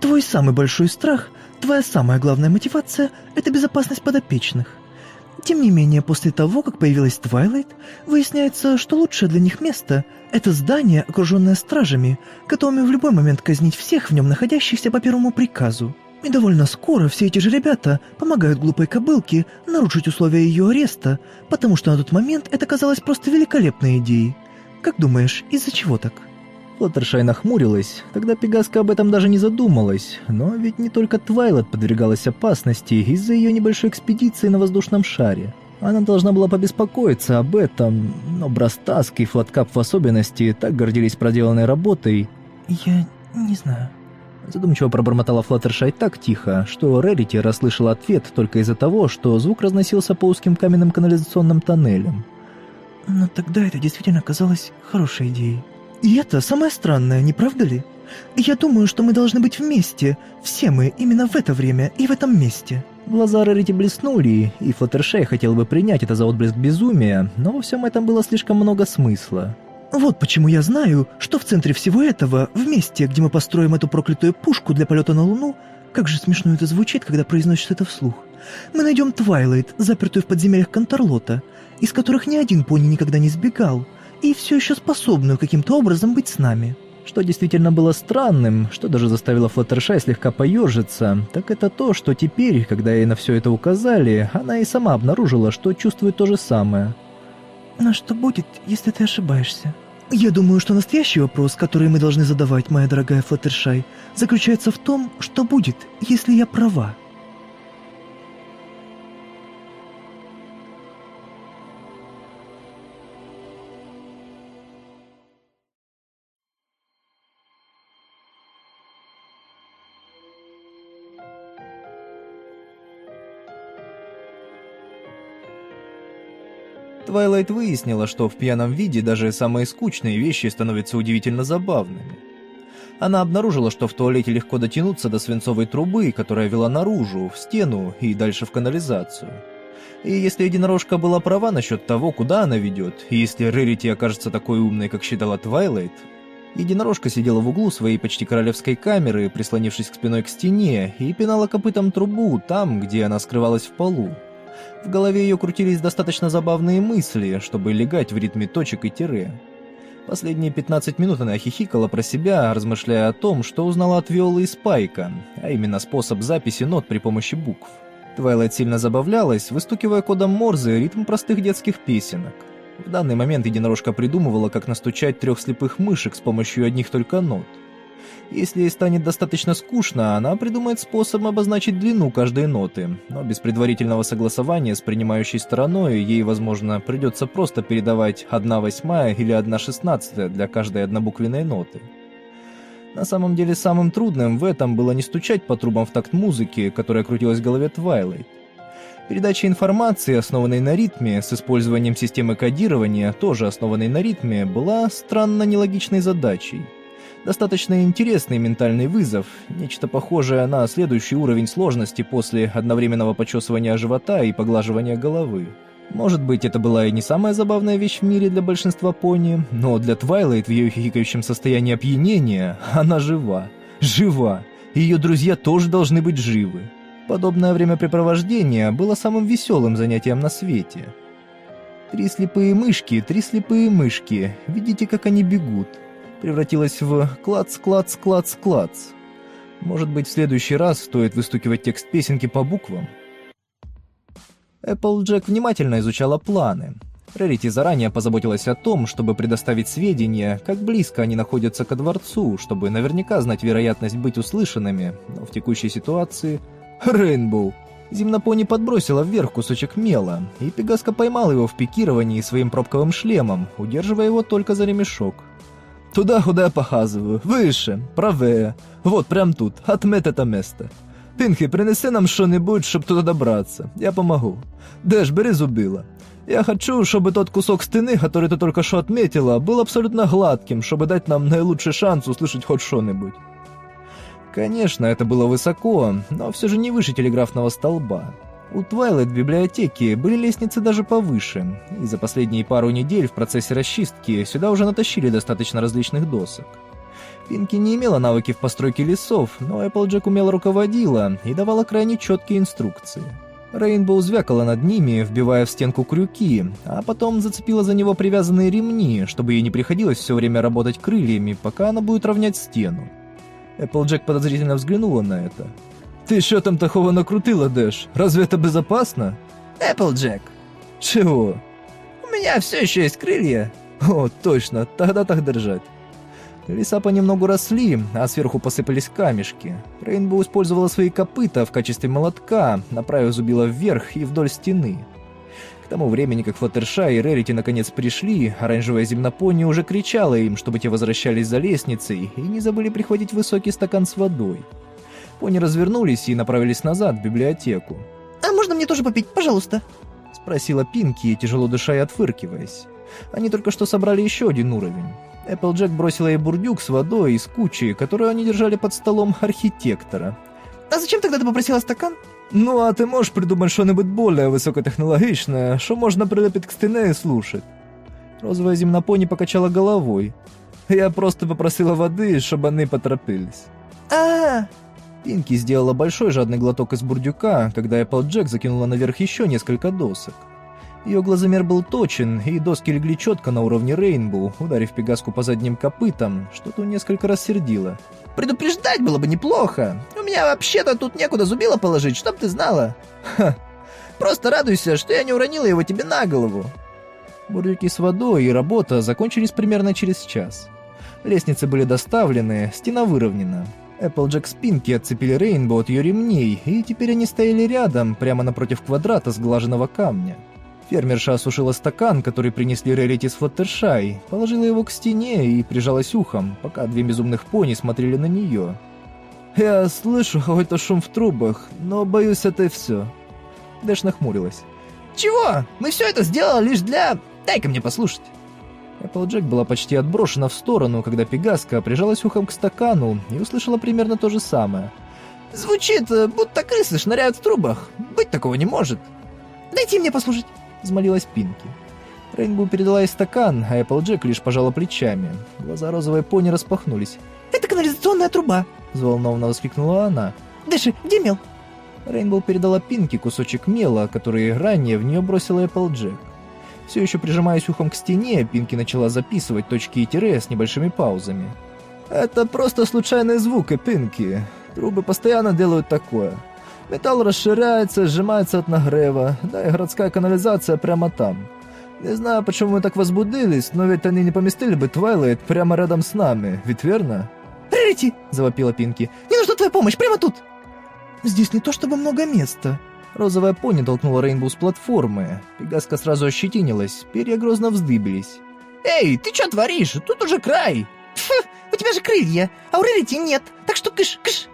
«Твой самый большой страх, твоя самая главная мотивация – это безопасность подопечных. Тем не менее, после того, как появилась Твайлайт, выясняется, что лучшее для них место – это здание, окруженное стражами, готовыми в любой момент казнить всех в нем находящихся по первому приказу. И довольно скоро все эти же ребята помогают глупой кобылке нарушить условия ее ареста, потому что на тот момент это казалось просто великолепной идеей. Как думаешь, из-за чего так?» Флаттершай нахмурилась, тогда Пегаска об этом даже не задумалась, но ведь не только Твайлет подвергалась опасности из-за ее небольшой экспедиции на воздушном шаре. Она должна была побеспокоиться об этом, но Брастаск и Флаткап в особенности так гордились проделанной работой. «Я не знаю», Задумчиво пробормотала Флаттершай так тихо, что Рерити расслышала ответ только из-за того, что звук разносился по узким каменным канализационным тоннелям. «Но тогда это действительно казалось хорошей идеей». И это самое странное, не правда ли? Я думаю, что мы должны быть вместе, все мы, именно в это время и в этом месте». Глаза Рарити блеснули, и Флаттершей хотел бы принять это за отблеск безумия, но во всем этом было слишком много смысла. «Вот почему я знаю, что в центре всего этого, в месте, где мы построим эту проклятую пушку для полета на Луну, как же смешно это звучит, когда произносишь это вслух, Мы найдем Твайлайт, запертую в подземельях Контарлота, из которых ни один пони никогда не сбегал, и все еще способную каким-то образом быть с нами». Что действительно было странным, что даже заставило Флаттершай слегка поежиться, так это то, что теперь, когда ей на все это указали, она и сама обнаружила, что чувствует то же самое. «Но что будет, если ты ошибаешься?» «Я думаю, что настоящий вопрос, который мы должны задавать, моя дорогая Флаттершай, заключается в том, что будет, если я права». Твайлайт выяснила, что в пьяном виде даже самые скучные вещи становятся удивительно забавными. Она обнаружила, что в туалете легко дотянуться до свинцовой трубы, которая вела наружу, в стену и дальше в канализацию. И если единорожка была права насчет того, куда она ведет, и если Рерити окажется такой умной, как считала Твайлайт, единорожка сидела в углу своей почти королевской камеры, прислонившись к спиной к стене, и пинала копытом трубу там, где она скрывалась в полу. В голове ее крутились достаточно забавные мысли, чтобы легать в ритме точек и тире. Последние 15 минут она хихикала про себя, размышляя о том, что узнала от Виолы и Спайка, а именно способ записи нот при помощи букв. Твайлайт сильно забавлялась, выстукивая кодом Морзе ритм простых детских песенок. В данный момент единорожка придумывала, как настучать трех слепых мышек с помощью одних только нот. Если ей станет достаточно скучно, она придумает способ обозначить длину каждой ноты, но без предварительного согласования с принимающей стороной ей, возможно, придется просто передавать 1 восьмая или 1 шестнадцатая для каждой однобуквенной ноты. На самом деле самым трудным в этом было не стучать по трубам в такт музыки, которая крутилась в голове Твайлайт. Передача информации, основанной на ритме, с использованием системы кодирования, тоже основанной на ритме, была странно нелогичной задачей – Достаточно интересный ментальный вызов, нечто похожее на следующий уровень сложности после одновременного почесывания живота и поглаживания головы. Может быть, это была и не самая забавная вещь в мире для большинства пони, но для Твайлайт в ее хихикающем состоянии опьянения она жива. Жива! Ее друзья тоже должны быть живы. Подобное времяпрепровождение было самым веселым занятием на свете. Три слепые мышки, три слепые мышки, видите, как они бегут превратилась в клац-клац-клац-клац. Может быть, в следующий раз стоит выстукивать текст песенки по буквам? Эпплджек внимательно изучала планы. Рерити заранее позаботилась о том, чтобы предоставить сведения, как близко они находятся ко дворцу, чтобы наверняка знать вероятность быть услышанными, но в текущей ситуации... Рейнбоу! Земнопони подбросила вверх кусочек мела, и Пегаска поймал его в пикировании своим пробковым шлемом, удерживая его только за ремешок. Туда, куда я показываю. Выше, правее. Вот, прям тут. Отметь это место. Пінхі, принеси нам що-небудь, щоб туди добратися. Я помогу. Деш, бери зубила. Я хочу, чтобы тот кусок стены, который ты только что отметила, был абсолютно гладким, чтобы дать нам наилучший шанс услышать хоть что-нибудь. Конечно, это было высоко, но все же не выше телеграфного столба. У Твайлайт в библиотеке были лестницы даже повыше, и за последние пару недель в процессе расчистки сюда уже натащили достаточно различных досок. Пинки не имела навыки в постройке лесов, но Эпплджек умело руководила и давала крайне четкие инструкции. Рейнбоу звякала над ними, вбивая в стенку крюки, а потом зацепила за него привязанные ремни, чтобы ей не приходилось все время работать крыльями, пока она будет равнять стену. Эпплджек подозрительно взглянула на это. Ты что там такого накрутила, Дэш? Разве это безопасно? Эпплджек. Чего? У меня все еще есть крылья. О, точно, тогда так держать. Леса понемногу росли, а сверху посыпались камешки. Рейнбоу использовала свои копыта в качестве молотка, направив зубила вверх и вдоль стены. К тому времени, как Флаттерша и Рерити наконец пришли, оранжевая земнопони уже кричала им, чтобы те возвращались за лестницей и не забыли прихватить высокий стакан с водой. Пони развернулись и направились назад, в библиотеку. «А можно мне тоже попить, пожалуйста?» Спросила Пинки, тяжело дыша и отфыркиваясь. Они только что собрали еще один уровень. Эпплджек бросила ей бурдюк с водой из кучи, которую они держали под столом архитектора. «А зачем тогда ты попросила стакан?» «Ну, а ты можешь придумать что-нибудь более высокотехнологичное, что можно прилепить к стене и слушать?» Розовая земнопони покачала головой. «Я просто попросила воды, чтобы они поторопились». а, -а, -а Пинки сделала большой жадный глоток из бурдюка, когда Эпплджек закинула наверх еще несколько досок. Ее глазомер был точен, и доски легли четко на уровне Рейнбоу, ударив Пегаску по задним копытам, что-то несколько рассердило. «Предупреждать было бы неплохо. У меня вообще-то тут некуда зубило положить, чтоб ты знала». «Ха! Просто радуйся, что я не уронила его тебе на голову». Бурдюки с водой и работа закончились примерно через час. Лестницы были доставлены, стена выровнена. Эпплджек с Пинки отцепили Рейнбоу от ее ремней, и теперь они стояли рядом, прямо напротив квадрата сглаженного камня. Фермерша осушила стакан, который принесли Рерити с Флаттершай, положила его к стене и прижалась ухом, пока две безумных пони смотрели на нее. «Я слышу какой-то шум в трубах, но боюсь, это и все». Дэш нахмурилась. «Чего? Мы все это сделали лишь для... Дай-ка мне послушать». Эпплджек была почти отброшена в сторону, когда Пегаска прижалась ухом к стакану и услышала примерно то же самое. «Звучит, э, будто крысы шныряют в трубах. Быть такого не может. Дайте мне послушать», — взмолилась Пинки. Рейнбоу передала ей стакан, а Эпплджек лишь пожала плечами. Глаза розовой пони распахнулись. «Это канализационная труба!» — взволнованно воскликнула она. «Дэши, где мел?» Рейнбоу передала Пинки кусочек мела, который ранее в нее бросила Эпплджек. Все еще прижимаясь ухом к стене, Пинки начала записывать точки и тире с небольшими паузами. «Это просто случайный звук, Пинки. Трубы постоянно делают такое. Металл расширяется, сжимается от нагрева, да и городская канализация прямо там. Не знаю, почему мы так возбудились, но ведь они не поместили бы Твайлайт прямо рядом с нами, ведь верно?» «Рерити!» — завопила Пинки. «Мне нужна твоя помощь, прямо тут!» «Здесь не то чтобы много места», Розовая пони толкнула Рейнбоу с платформы. Пегаска сразу ощетинилась, перья грозно вздыбились. «Эй, ты что творишь? Тут уже край!» «Фу, у тебя же крылья, а у Рерити нет, так что кыш-кыш!»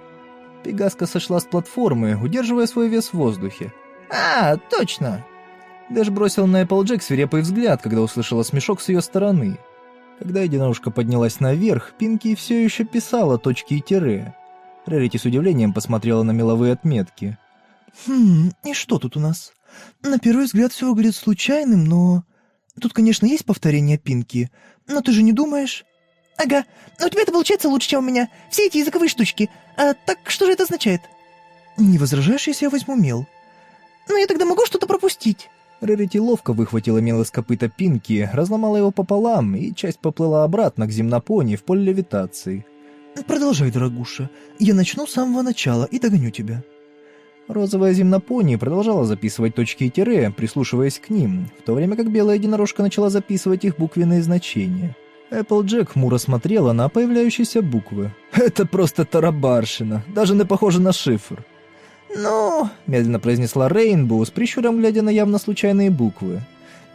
Пегаска сошла с платформы, удерживая свой вес в воздухе. «А, точно!» Дэш бросил на Эпплджек свирепый взгляд, когда услышала смешок с ее стороны. Когда единорожка поднялась наверх, Пинки все еще писала точки и тире. Рерити с удивлением посмотрела на меловые отметки. «Хм, и что тут у нас? На первый взгляд все выглядит случайным, но... Тут, конечно, есть повторение Пинки, но ты же не думаешь...» «Ага, но у тебя это получается лучше, чем у меня. Все эти языковые штучки. А так что же это означает?» «Не возражаешь, если я возьму мел?» «Ну я тогда могу что-то пропустить». Рерити ловко выхватила мел из копыта Пинки, разломала его пополам, и часть поплыла обратно к земнопони в поле левитации. «Продолжай, дорогуша. Я начну с самого начала и догоню тебя». Розовая земнопони продолжала записывать точки и тире, прислушиваясь к ним, в то время как белая единорожка начала записывать их буквенные значения. Эпплджек хмуро смотрела на появляющиеся буквы. «Это просто тарабарщина, даже не похоже на шифр». «Ну...» — медленно произнесла Рейнбоу, с прищуром глядя на явно случайные буквы.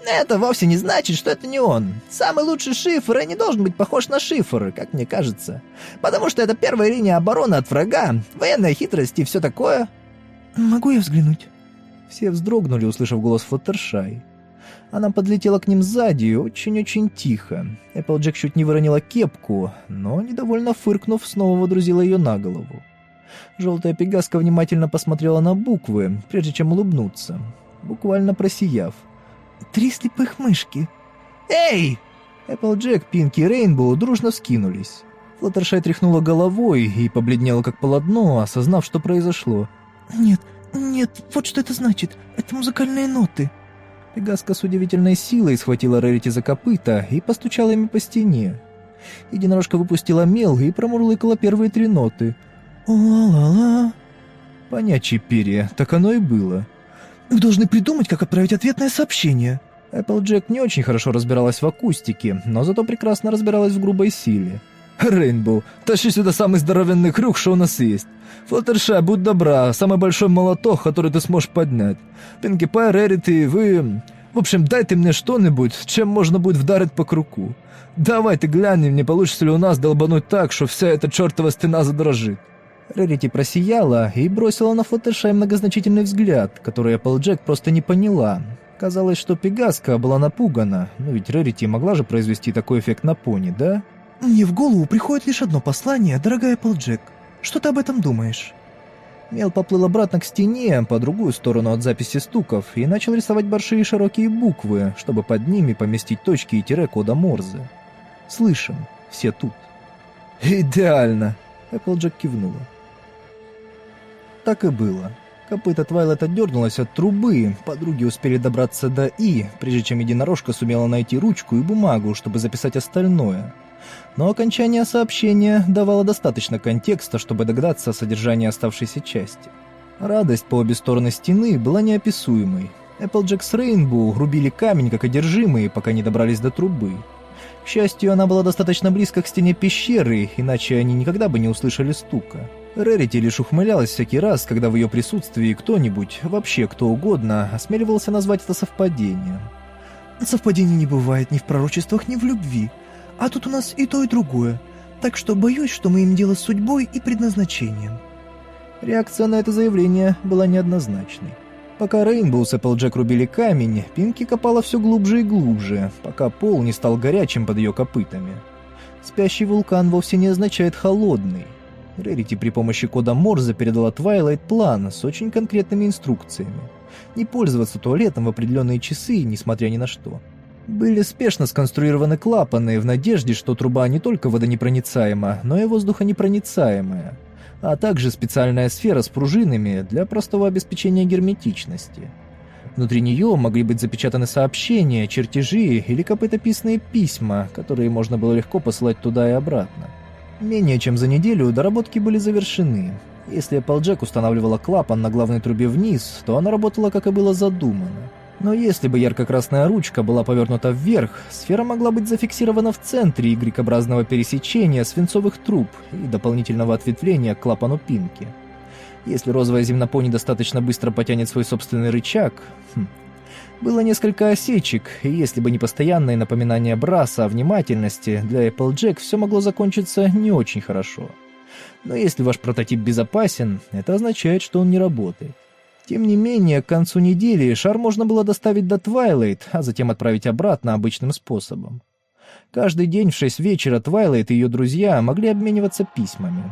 «Это вовсе не значит, что это не он. Самый лучший шифр и не должен быть похож на шифр, как мне кажется. Потому что это первая линия обороны от врага, военная хитрость и все такое». «Могу я взглянуть?» Все вздрогнули, услышав голос Флаттершай. Она подлетела к ним сзади, очень-очень тихо. Эпплджек чуть не выронила кепку, но, недовольно фыркнув, снова водрузила ее на голову. Желтая пегаска внимательно посмотрела на буквы, прежде чем улыбнуться, буквально просияв. «Три слепых мышки!» «Эй!» Эпплджек, Пинки и Рейнбоу дружно вскинулись. Флаттершай тряхнула головой и побледнела как полотно, осознав, что произошло. «Нет, нет, вот что это значит. Это музыкальные ноты». Пегаска с удивительной силой схватила Рерити за копыта и постучала ими по стене. Единорожка выпустила мел и промурлыкала первые три ноты. «Ла-ла-ла». Понячье перья, так оно и было. «Вы должны придумать, как отправить ответное сообщение». Эпплджек не очень хорошо разбиралась в акустике, но зато прекрасно разбиралась в грубой силе. «Рейнбоу, тащи сюда самый здоровенный круг, что у нас есть. Флаттершай, будь добра, самый большой молоток, который ты сможешь поднять. Пинки Пай, Рерити, вы... В общем, дайте мне что-нибудь, чем можно будет вдарить по кругу. Давайте глянем, не получится ли у нас долбануть так, что вся эта чертова стена задрожит». Рерити просияла и бросила на Флаттершай многозначительный взгляд, который Эпплджек просто не поняла. Казалось, что Пегаска была напугана, но ведь Рерити могла же произвести такой эффект на пони, да? «Мне в голову приходит лишь одно послание, дорогая Эпплджек. Что ты об этом думаешь?» Мел поплыл обратно к стене, по другую сторону от записи стуков, и начал рисовать большие широкие буквы, чтобы под ними поместить точки и тире кода Морзе. «Слышим. Все тут». «Идеально!» — Эпплджек кивнула. Так и было. Копыта Твайлет отдернулась от трубы, подруги успели добраться до «и», прежде чем единорожка сумела найти ручку и бумагу, чтобы записать остальное. Но окончание сообщения давало достаточно контекста, чтобы догадаться о содержании оставшейся части. Радость по обе стороны стены была неописуемой. Эпплджек с Рейнбоу рубили камень как одержимые, пока не добрались до трубы. К счастью, она была достаточно близко к стене пещеры, иначе они никогда бы не услышали стука. Рерити лишь ухмылялась всякий раз, когда в ее присутствии кто-нибудь, вообще кто угодно, осмеливался назвать это совпадением. «Совпадений не бывает ни в пророчествах, ни в любви. А тут у нас и то, и другое. Так что боюсь, что мы им дело с судьбой и предназначением». Реакция на это заявление была неоднозначной. Пока Рейнбоу с Эпплджек рубили камень, Пинки копала все глубже и глубже, пока пол не стал горячим под ее копытами. Спящий вулкан вовсе не означает «холодный». Рерити при помощи кода Морзе передала Твайлайт план с очень конкретными инструкциями. Не пользоваться туалетом в определенные часы, несмотря ни на что. Были спешно сконструированы клапаны в надежде, что труба не только водонепроницаема, но и воздухонепроницаемая, а также специальная сфера с пружинами для простого обеспечения герметичности. Внутри нее могли быть запечатаны сообщения, чертежи или копытописные письма, которые можно было легко посылать туда и обратно. Менее чем за неделю доработки были завершены. Если Applejack устанавливала клапан на главной трубе вниз, то она работала, как и было задумано. Но если бы ярко-красная ручка была повернута вверх, сфера могла быть зафиксирована в центре Y-образного пересечения свинцовых труб и дополнительного ответвления к клапану пинки. Если розовая земнопони достаточно быстро потянет свой собственный рычаг... Хм, было несколько осечек, и если бы не постоянное напоминание Браса о внимательности, для Applejack все могло закончиться не очень хорошо. Но если ваш прототип безопасен, это означает, что он не работает. Тем не менее, к концу недели шар можно было доставить до Твайлайт, а затем отправить обратно обычным способом. Каждый день в шесть вечера Твайлайт и ее друзья могли обмениваться письмами.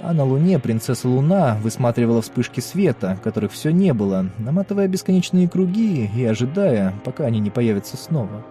А на Луне принцесса Луна высматривала вспышки света, которых все не было, наматывая бесконечные круги и ожидая, пока они не появятся снова.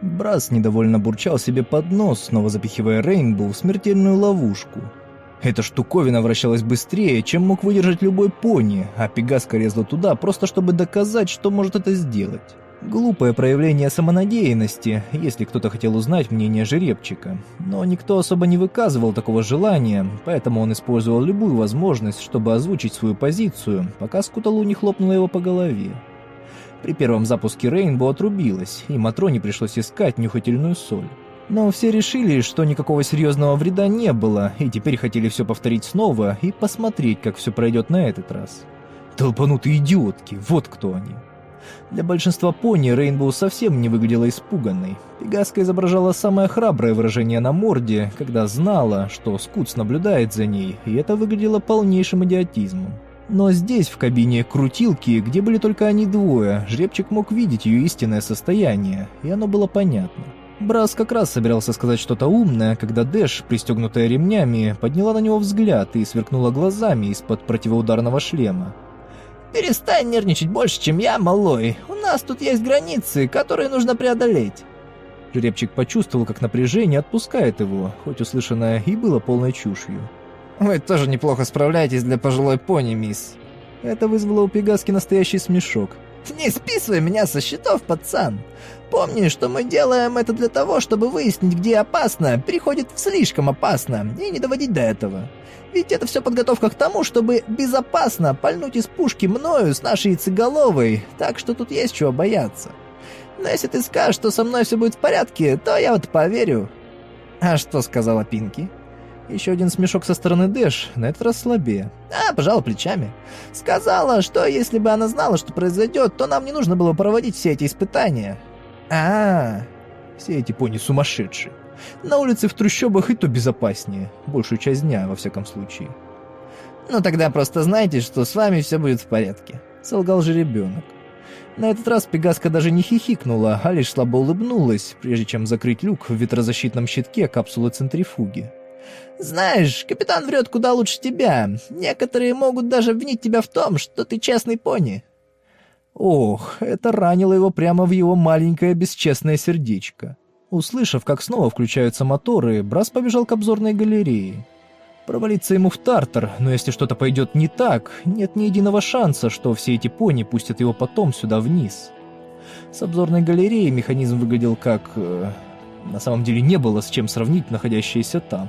Брас недовольно бурчал себе под нос, снова запихивая Рейнбоу в смертельную ловушку — эта штуковина вращалась быстрее, чем мог выдержать любой пони, а Пегаска резла туда, просто чтобы доказать, что может это сделать. Глупое проявление самонадеянности, если кто-то хотел узнать мнение жеребчика. Но никто особо не выказывал такого желания, поэтому он использовал любую возможность, чтобы озвучить свою позицию, пока Скуталу не хлопнула его по голове. При первом запуске Рейнбо отрубилась, и Матроне пришлось искать нюхательную соль. Но все решили, что никакого серьезного вреда не было, и теперь хотели все повторить снова и посмотреть, как все пройдет на этот раз. Толпанутые идиотки, вот кто они. Для большинства пони Рейнбоу совсем не выглядела испуганной. Пегаска изображала самое храброе выражение на морде, когда знала, что Скутс наблюдает за ней, и это выглядело полнейшим идиотизмом. Но здесь, в кабине крутилки, где были только они двое, Жребчик мог видеть ее истинное состояние, и оно было понятно. Брас как раз собирался сказать что-то умное, когда Дэш, пристегнутая ремнями, подняла на него взгляд и сверкнула глазами из-под противоударного шлема. «Перестань нервничать больше, чем я, малой. У нас тут есть границы, которые нужно преодолеть». Жеребчик почувствовал, как напряжение отпускает его, хоть услышанное и было полной чушью. «Вы тоже неплохо справляетесь для пожилой пони, мисс». Это вызвало у Пегаски настоящий смешок. «Не списывай меня со счетов, пацан. Помни, что мы делаем это для того, чтобы выяснить, где опасно, переходит в слишком опасно, и не доводить до этого. Ведь это все подготовка к тому, чтобы безопасно пальнуть из пушки мною с нашей яйцеголовой, так что тут есть чего бояться. Но если ты скажешь, что со мной все будет в порядке, то я вот поверю». «А что сказала Пинки?» Еще один смешок со стороны Дэш, на этот раз слабее. А, пожала плечами. Сказала, что если бы она знала, что произойдет, то нам не нужно было проводить все эти испытания. А, все эти пони сумасшедшие. На улице в трущобах и то безопаснее. Большую часть дня, во всяком случае. «Ну тогда просто знайте, что с вами все будет в порядке», — солгал же ребенок. На этот раз Пегаска даже не хихикнула, а лишь слабо улыбнулась, прежде чем закрыть люк в ветрозащитном щитке капсулы центрифуги. «Знаешь, капитан врет куда лучше тебя. Некоторые могут даже обвинить тебя в том, что ты честный пони». Ох, это ранило его прямо в его маленькое бесчестное сердечко. Услышав, как снова включаются моторы, Брас побежал к обзорной галерее. Провалиться ему в тартар, но если что-то пойдет не так, нет ни единого шанса, что все эти пони пустят его потом сюда вниз. С обзорной галереи механизм выглядел как... Э, на самом деле не было с чем сравнить находящиеся там.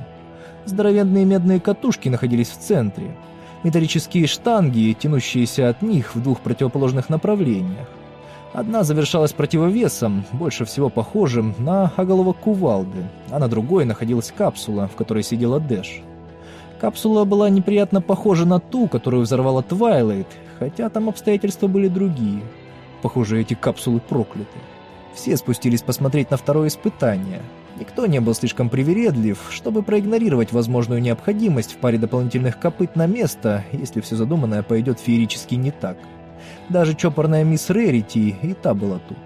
Здоровенные медные катушки находились в центре. Металлические штанги, тянущиеся от них в двух противоположных направлениях. Одна завершалась противовесом, больше всего похожим на оголовок кувалды, а на другой находилась капсула, в которой сидела Дэш. Капсула была неприятно похожа на ту, которую взорвала Твайлайт, хотя там обстоятельства были другие. Похоже, эти капсулы прокляты. Все спустились посмотреть на второе испытание. Никто не был слишком привередлив, чтобы проигнорировать возможную необходимость в паре дополнительных копыт на место, если все задуманное пойдет феерически не так. Даже чопорная мисс Рерити и та была тут.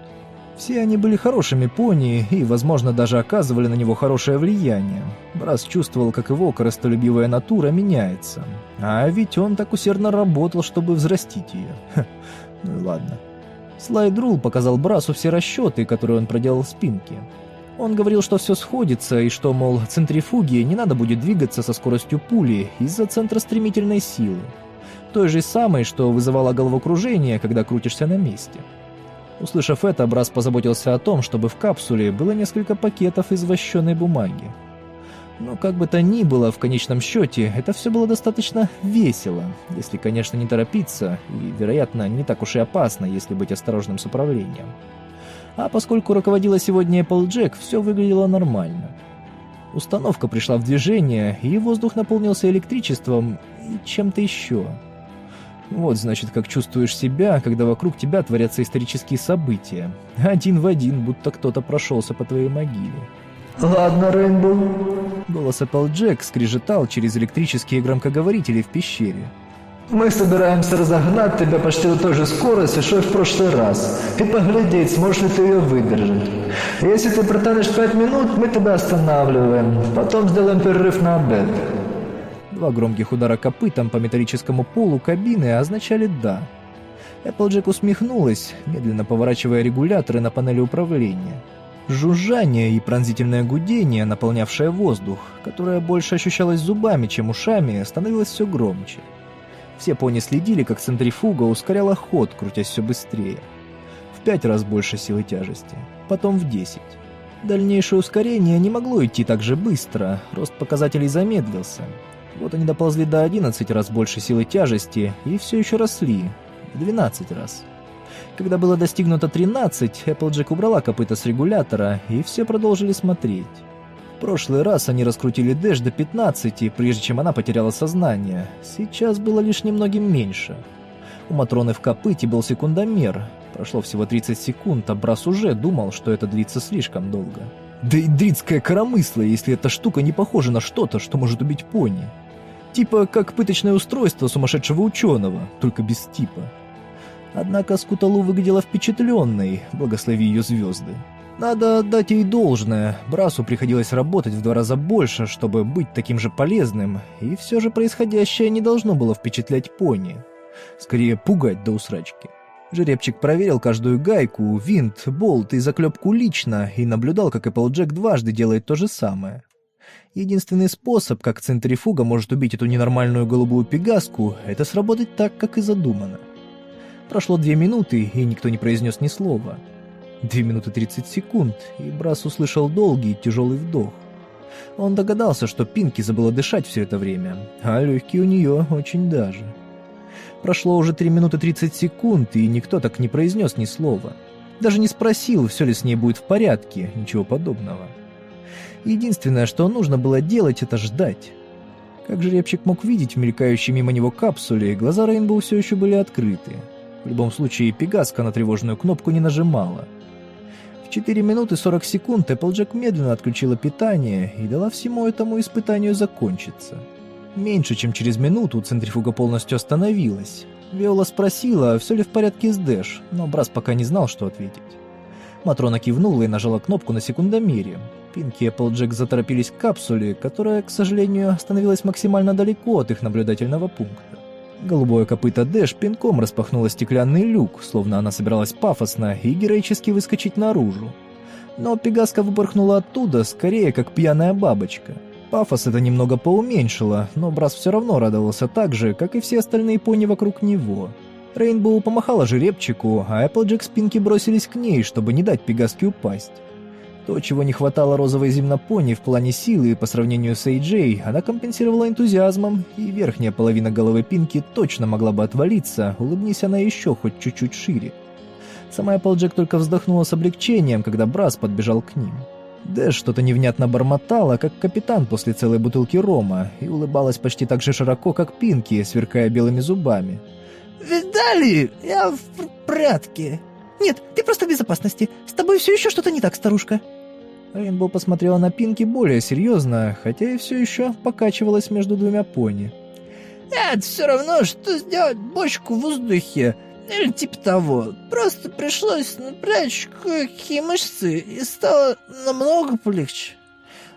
Все они были хорошими пони и, возможно, даже оказывали на него хорошее влияние. Брас чувствовал, как его коростолюбивая натура меняется. А ведь он так усердно работал, чтобы взрастить ее. Ха, ну ладно. Слайдрул показал Брасу все расчеты, которые он проделал в спинке. Он говорил, что все сходится, и что, мол, центрифуге не надо будет двигаться со скоростью пули из-за центра стремительной силы той же самой, что вызывало головокружение, когда крутишься на месте. Услышав это, Брас позаботился о том, чтобы в капсуле было несколько пакетов из вощеной бумаги. Но как бы то ни было, в конечном счете, это все было достаточно весело, если, конечно, не торопиться, и, вероятно, не так уж и опасно, если быть осторожным с управлением. А поскольку руководила сегодня Applejack, все выглядело нормально. Установка пришла в движение, и воздух наполнился электричеством и чем-то еще – вот, значит, как чувствуешь себя, когда вокруг тебя творятся исторические события. Один в один, будто кто-то прошелся по твоей могиле. «Ладно, Рейнбоу». Голос Джек скрежетал через электрические громкоговорители в пещере. «Мы собираемся разогнать тебя почти на той же скорости, что и в прошлый раз, и поглядеть, сможешь ли ты ее выдержать. Если ты протянешь пять минут, мы тебя останавливаем, потом сделаем перерыв на обед». Два громких удара копытом по металлическому полу кабины означали «да». Эпплджек усмехнулась, медленно поворачивая регуляторы на панели управления. Жужжание и пронзительное гудение, наполнявшее воздух, которое больше ощущалось зубами, чем ушами, становилось все громче. Все пони следили, как центрифуга ускоряла ход, крутясь все быстрее. В пять раз больше силы тяжести, потом в десять. Дальнейшее ускорение не могло идти так же быстро, рост показателей замедлился, вот они доползли до 11 раз больше силы тяжести и все еще росли. В 12 раз. Когда было достигнуто 13, Эпплджек убрала копыта с регулятора, и все продолжили смотреть. Прошлый раз они раскрутили Дэш до 15, прежде чем она потеряла сознание. Сейчас было лишь немногим меньше. У Матроны в копыте был секундомер. Прошло всего 30 секунд, а Брас уже думал, что это длится слишком долго. Да и дритское коромысло, если эта штука не похожа на что-то, что может убить пони. Типа как пыточное устройство сумасшедшего ученого, только без типа. Однако Скуталу выглядела впечатленной, благослови ее звезды. Надо отдать ей должное, Брасу приходилось работать в два раза больше, чтобы быть таким же полезным, и все же происходящее не должно было впечатлять пони. Скорее, пугать до усрачки. Жеребчик проверил каждую гайку, винт, болт и заклепку лично и наблюдал, как Эпплджек дважды делает то же самое. Единственный способ, как центрифуга может убить эту ненормальную голубую пегаску, это сработать так, как и задумано. Прошло две минуты, и никто не произнес ни слова. Две минуты тридцать секунд, и Брас услышал долгий тяжелый вдох. Он догадался, что Пинки забыла дышать все это время, а легкие у нее очень даже. Прошло уже три минуты тридцать секунд, и никто так не произнес ни слова. Даже не спросил, все ли с ней будет в порядке, ничего подобного. Единственное, что нужно было делать, это ждать. Как жеребчик мог видеть в мелькающей мимо него капсуле, глаза Рейнбоу все еще были открыты. В любом случае, Пегаска на тревожную кнопку не нажимала. В 4 минуты 40 секунд Эпплджек медленно отключила питание и дала всему этому испытанию закончиться. Меньше чем через минуту центрифуга полностью остановилась. Виола спросила, все ли в порядке с Дэш, но Брас пока не знал, что ответить. Матрона кивнула и нажала кнопку на секундомере. Пинки и Эпплджек заторопились к капсуле, которая, к сожалению, остановилась максимально далеко от их наблюдательного пункта. Голубое копыто Дэш пинком распахнуло стеклянный люк, словно она собиралась пафосно и героически выскочить наружу. Но Пегаска выпорхнула оттуда, скорее как пьяная бабочка. Пафос это немного поуменьшило, но Брас все равно радовался так же, как и все остальные пони вокруг него. Рейнбоу помахала жеребчику, а Эпплджек с Пинки бросились к ней, чтобы не дать Пегаске упасть. То, чего не хватало розовой земнопони в плане силы по сравнению с Эйджей, она компенсировала энтузиазмом, и верхняя половина головы Пинки точно могла бы отвалиться, улыбнись она еще хоть чуть-чуть шире. Сама Эпплджек только вздохнула с облегчением, когда Брас подбежал к ним. Дэш что-то невнятно бормотала, как капитан после целой бутылки рома, и улыбалась почти так же широко, как Пинки, сверкая белыми зубами. «Видали? Я в порядке». «Нет, ты просто в безопасности. С тобой все еще что-то не так, старушка». Рейнбоу посмотрела на Пинки более серьезно, хотя и все еще покачивалась между двумя пони. «Это все равно, что сделать бочку в воздухе. Или типа того. Просто пришлось напрячь кое-какие мышцы, и стало намного полегче.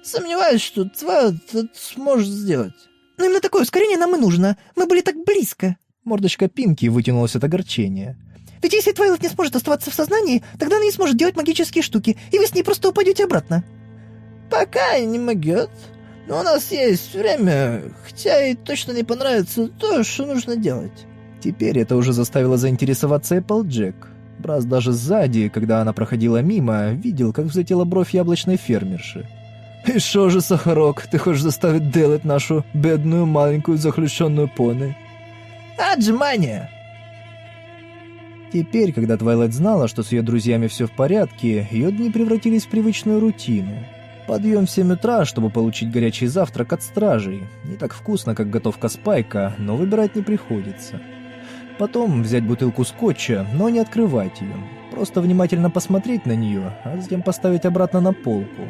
Сомневаюсь, что тварь это сможет сделать. Но именно такое ускорение нам и нужно. Мы были так близко. Мордочка Пинки вытянулась от огорчения. Ведь если Твайлот не сможет оставаться в сознании, тогда она не сможет делать магические штуки, и вы с ней просто упадете обратно. Пока не могет. Но у нас есть время, хотя и точно не понравится то, что нужно делать. Теперь это уже заставило заинтересоваться Эпплджек. Брас даже сзади, когда она проходила мимо, видел, как взлетела бровь яблочной фермерши. «И что же, Сахарок, ты хочешь заставить делать нашу бедную маленькую захлещенную пони?» «Отжимание!» Теперь, когда Твайлайт знала, что с ее друзьями все в порядке, ее дни превратились в привычную рутину. Подъем в 7 утра, чтобы получить горячий завтрак от стражей. Не так вкусно, как готовка спайка, но выбирать не приходится. Потом взять бутылку скотча, но не открывать ее. Просто внимательно посмотреть на нее, а затем поставить обратно на полку.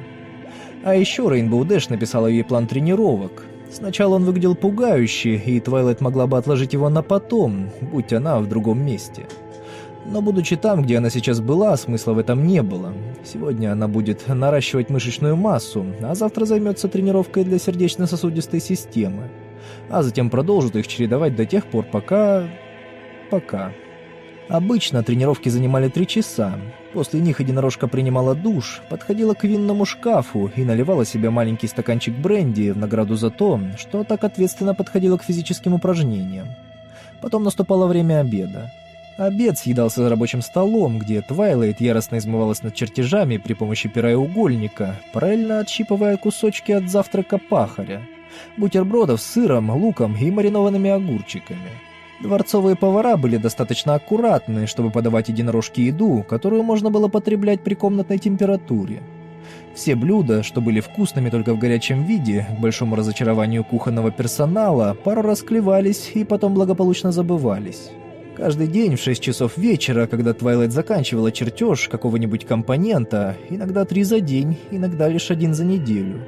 А еще Рейнбоу Дэш написала ей план тренировок. Сначала он выглядел пугающе, и Твайлайт могла бы отложить его на потом, будь она в другом месте. Но будучи там, где она сейчас была, смысла в этом не было. Сегодня она будет наращивать мышечную массу, а завтра займется тренировкой для сердечно-сосудистой системы. А затем продолжит их чередовать до тех пор, пока пока. Обычно тренировки занимали три часа. После них единорожка принимала душ, подходила к винному шкафу и наливала себе маленький стаканчик бренди в награду за то, что так ответственно подходила к физическим упражнениям. Потом наступало время обеда. Обед съедался за рабочим столом, где Твайлайт яростно измывалась над чертежами при помощи пера и угольника, параллельно отщипывая кусочки от завтрака пахаря, бутербродов с сыром, луком и маринованными огурчиками. Дворцовые повара были достаточно аккуратны, чтобы подавать единорожке еду, которую можно было потреблять при комнатной температуре. Все блюда, что были вкусными только в горячем виде, к большому разочарованию кухонного персонала, пару раз клевались и потом благополучно забывались. Каждый день в 6 часов вечера, когда Твайлайт заканчивала чертеж какого-нибудь компонента, иногда три за день, иногда лишь один за неделю,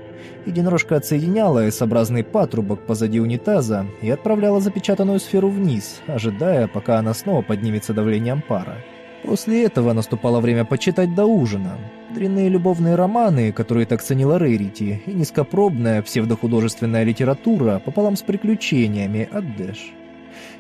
единорожка отсоединяла S-образный патрубок позади унитаза и отправляла запечатанную сферу вниз, ожидая, пока она снова поднимется давлением пара. После этого наступало время почитать до ужина. Дрянные любовные романы, которые так ценила Рерити, и низкопробная псевдохудожественная литература пополам с приключениями от Дэш.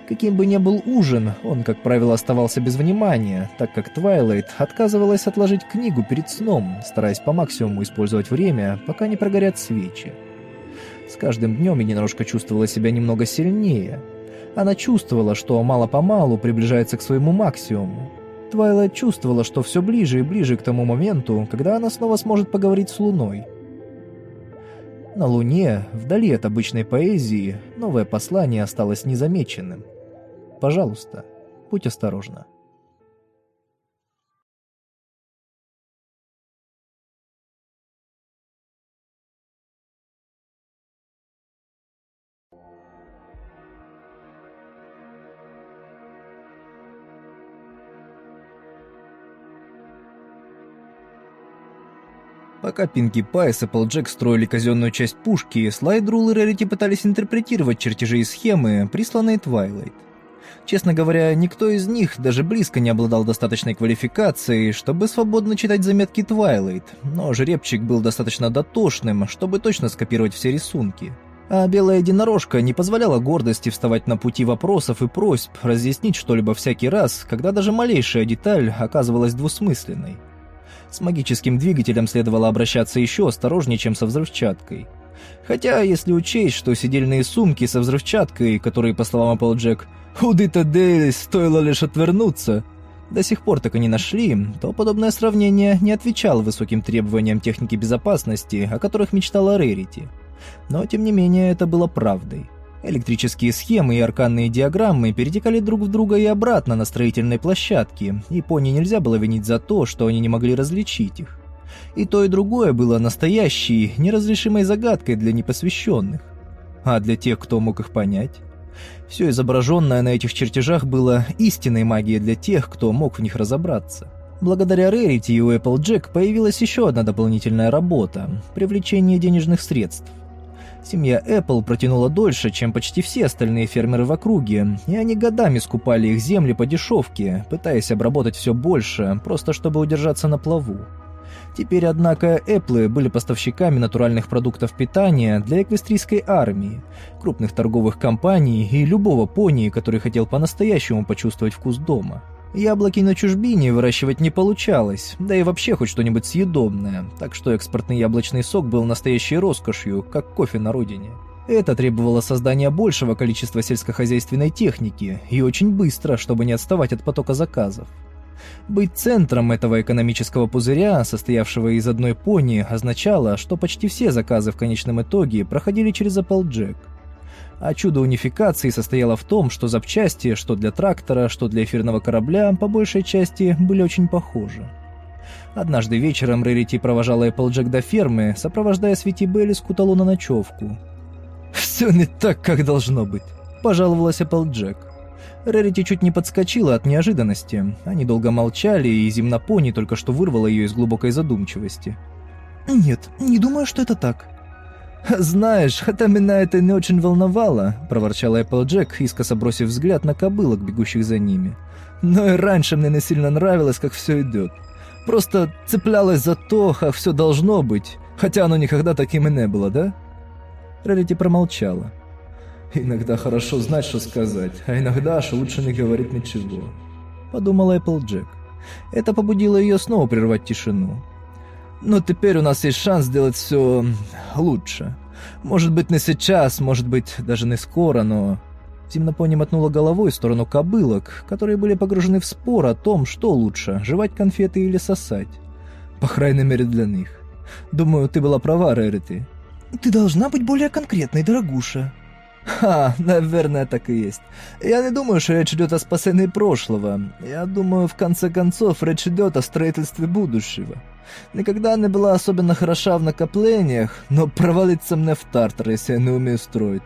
Каким бы ни был ужин, он, как правило, оставался без внимания, так как Твайлайт отказывалась отложить книгу перед сном, стараясь по максимуму использовать время, пока не прогорят свечи. С каждым днем единорожка чувствовала себя немного сильнее. Она чувствовала, что мало-помалу приближается к своему максимуму. Твайлайт чувствовала, что все ближе и ближе к тому моменту, когда она снова сможет поговорить с Луной. На Луне, вдали от обычной поэзии, новое послание осталось незамеченным. Пожалуйста, будь осторожна. Пока Пинки Пай с Эпплджек строили казенную часть пушки, Слайдрул и Рарити пытались интерпретировать чертежи и схемы, присланные Твайлайт. Честно говоря, никто из них даже близко не обладал достаточной квалификацией, чтобы свободно читать заметки Твайлайт, но жеребчик был достаточно дотошным, чтобы точно скопировать все рисунки. А белая единорожка не позволяла гордости вставать на пути вопросов и просьб разъяснить что-либо всякий раз, когда даже малейшая деталь оказывалась двусмысленной. С магическим двигателем следовало обращаться еще осторожнее, чем со взрывчаткой. Хотя, если учесть, что сидельные сумки со взрывчаткой, которые, по словам Applejack, «Уды-то Дейлис, стоило лишь отвернуться», до сих пор так и не нашли, то подобное сравнение не отвечало высоким требованиям техники безопасности, о которых мечтала Рерити. Но, тем не менее, это было правдой. Электрические схемы и арканные диаграммы перетекали друг в друга и обратно на строительной площадке, и пони нельзя было винить за то, что они не могли различить их. И то, и другое было настоящей, неразрешимой загадкой для непосвященных. А для тех, кто мог их понять? Все изображенное на этих чертежах было истинной магией для тех, кто мог в них разобраться. Благодаря Rarity и Applejack появилась еще одна дополнительная работа – привлечение денежных средств. Семья Apple протянула дольше, чем почти все остальные фермеры в округе, и они годами скупали их земли по дешевке, пытаясь обработать все больше, просто чтобы удержаться на плаву. Теперь, однако, Эпплы были поставщиками натуральных продуктов питания для эквестрийской армии, крупных торговых компаний и любого пони, который хотел по-настоящему почувствовать вкус дома. Яблоки на чужбине выращивать не получалось, да и вообще хоть что-нибудь съедобное, так что экспортный яблочный сок был настоящей роскошью, как кофе на родине. Это требовало создания большего количества сельскохозяйственной техники, и очень быстро, чтобы не отставать от потока заказов. Быть центром этого экономического пузыря, состоявшего из одной пони, означало, что почти все заказы в конечном итоге проходили через Applejack – а чудо унификации состояло в том, что запчасти, что для трактора, что для эфирного корабля, по большей части были очень похожи. Однажды вечером Рерити провожала Эпплджек до фермы, сопровождая Свети Белли с Куталу на ночевку. «Все не так, как должно быть», — пожаловалась Эпплджек. Рерити чуть не подскочила от неожиданности. Они долго молчали, и Зимнопони только что вырвала ее из глубокой задумчивости. «Нет, не думаю, что это так», «Знаешь, хотя меня это не очень волновало», — проворчал Эпплджек, искоса бросив взгляд на кобылок, бегущих за ними. «Но и раньше мне не сильно нравилось, как все идет. Просто цеплялась за то, как все должно быть, хотя оно никогда таким и не было, да?» Рарити промолчала. «Иногда хорошо знать, что сказать, а иногда аж лучше не говорить ничего», — подумал Эпплджек. Это побудило ее снова прервать тишину. Но теперь у нас есть шанс сделать все лучше. Может быть, не сейчас, может быть, даже не скоро, но...» Зимнопони мотнула головой в сторону кобылок, которые были погружены в спор о том, что лучше, жевать конфеты или сосать. По крайней мере, для них. Думаю, ты была права, Рерити. «Ты должна быть более конкретной, дорогуша», Ха, наверное, так и есть. Я не думаю, что речь идет о спасении прошлого. Я думаю, в конце концов, речь идет о строительстве будущего. Никогда не была особенно хороша в накоплениях, но провалиться мне в тартар, если я не умею строить.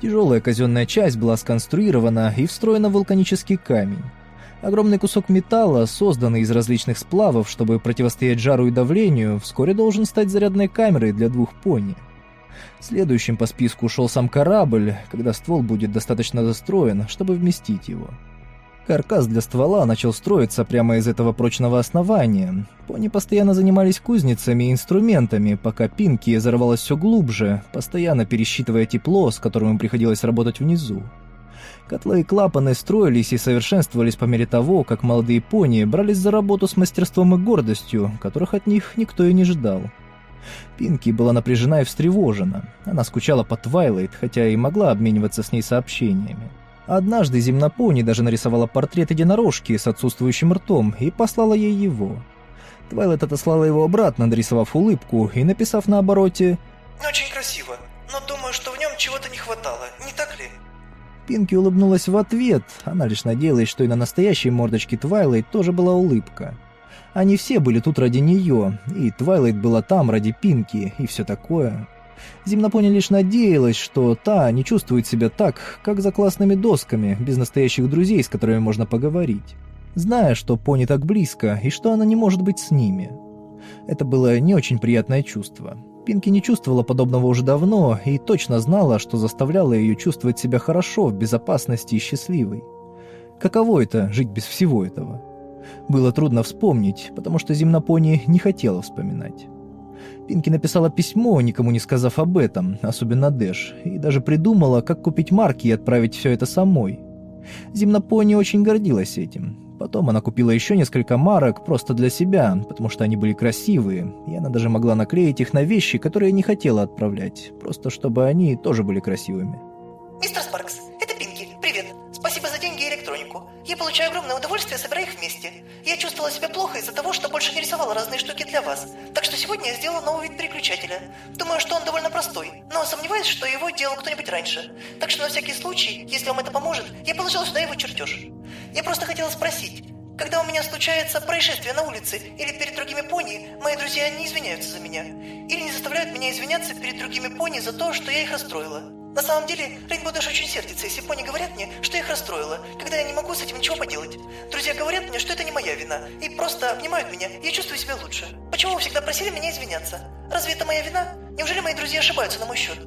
Тяжелая казенная часть была сконструирована и встроена в вулканический камень. Огромный кусок металла, созданный из различных сплавов, чтобы противостоять жару и давлению, вскоре должен стать зарядной камерой для двух пони. Следующим по списку шел сам корабль, когда ствол будет достаточно застроен, чтобы вместить его. Каркас для ствола начал строиться прямо из этого прочного основания. Пони постоянно занимались кузницами и инструментами, пока Пинки зарывалась все глубже, постоянно пересчитывая тепло, с которым им приходилось работать внизу. Котлы и клапаны строились и совершенствовались по мере того, как молодые пони брались за работу с мастерством и гордостью, которых от них никто и не ждал. Пинки была напряжена и встревожена. Она скучала по Твайлайт, хотя и могла обмениваться с ней сообщениями. Однажды земнопони даже нарисовала портрет единорожки с отсутствующим ртом и послала ей его. Твайлайт отослала его обратно, нарисовав улыбку и написав на обороте «Очень красиво, но думаю, что в нем чего-то не хватало, не так ли?» Пинки улыбнулась в ответ, она лишь надеялась, что и на настоящей мордочке Твайлайт тоже была улыбка. Они все были тут ради нее, и Твайлайт была там ради Пинки, и все такое. земнопони лишь надеялась, что та не чувствует себя так, как за классными досками, без настоящих друзей, с которыми можно поговорить. Зная, что пони так близко, и что она не может быть с ними. Это было не очень приятное чувство. Пинки не чувствовала подобного уже давно и точно знала, что заставляло ее чувствовать себя хорошо, в безопасности и счастливой. Каково это — жить без всего этого? Было трудно вспомнить, потому что Земнопони не хотела вспоминать. Пинки написала письмо, никому не сказав об этом, особенно Дэш, и даже придумала, как купить марки и отправить все это самой. Земнопони очень гордилась этим. Потом она купила еще несколько марок просто для себя, потому что они были красивые, и она даже могла наклеить их на вещи, которые не хотела отправлять, просто чтобы они тоже были красивыми. Мистер Спаркс, Я получаю огромное удовольствие, собирая их вместе. Я чувствовала себя плохо из-за того, что больше не рисовала разные штуки для вас. Так что сегодня я сделала новый вид переключателя. Думаю, что он довольно простой, но сомневаюсь, что его делал кто-нибудь раньше. Так что на всякий случай, если вам это поможет, я положила сюда его чертеж. Я просто хотела спросить, когда у меня случается происшествие на улице или перед другими пони, мои друзья не извиняются за меня. Или не заставляют меня извиняться перед другими пони за то, что я их расстроила. На самом деле, Рейнбоу Дэш очень сердится, если пони говорят мне, что их расстроила, когда я не могу с этим ничего поделать. Друзья говорят мне, что это не моя вина, и просто обнимают меня, и я чувствую себя лучше. Почему вы всегда просили меня извиняться? Разве это моя вина? Неужели мои друзья ошибаются на мой счет?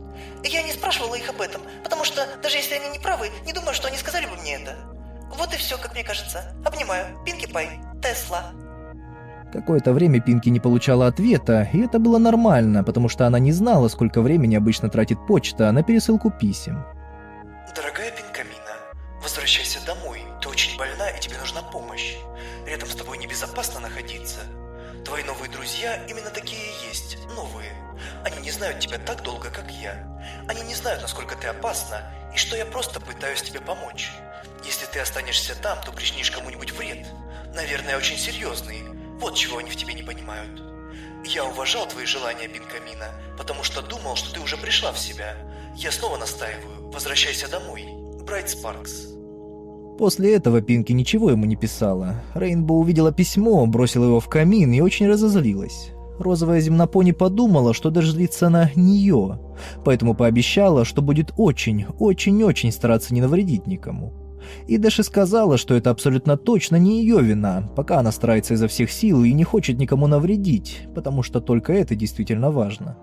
И я не спрашивала их об этом, потому что, даже если они не правы, не думаю, что они сказали бы мне это. Вот и все, как мне кажется. Обнимаю. Пинки Пай. Тесла. Какое-то время Пинки не получала ответа, и это было нормально, потому что она не знала, сколько времени обычно тратит почта на пересылку писем. Дорогая Пинкамина, возвращайся домой. Ты очень больна и тебе нужна помощь. Рядом с тобой небезопасно находиться. Твои новые друзья именно такие и есть, новые. Они не знают тебя так долго, как я. Они не знают, насколько ты опасна, и что я просто пытаюсь тебе помочь. Если ты останешься там, то причинишь кому-нибудь вред. Наверное, очень серьезный. Вот чего они в тебе не понимают. Я уважал твои желания, Пинкамина, потому что думал, что ты уже пришла в себя. Я снова настаиваю. Возвращайся домой. Брайт Спаркс. После этого Пинки ничего ему не писала. Рейнбоу увидела письмо, бросила его в камин и очень разозлилась. Розовая земнопони подумала, что даже злится на нее, поэтому пообещала, что будет очень, очень-очень стараться не навредить никому. И Дэши сказала, что это абсолютно точно не ее вина, пока она старается изо всех сил и не хочет никому навредить, потому что только это действительно важно.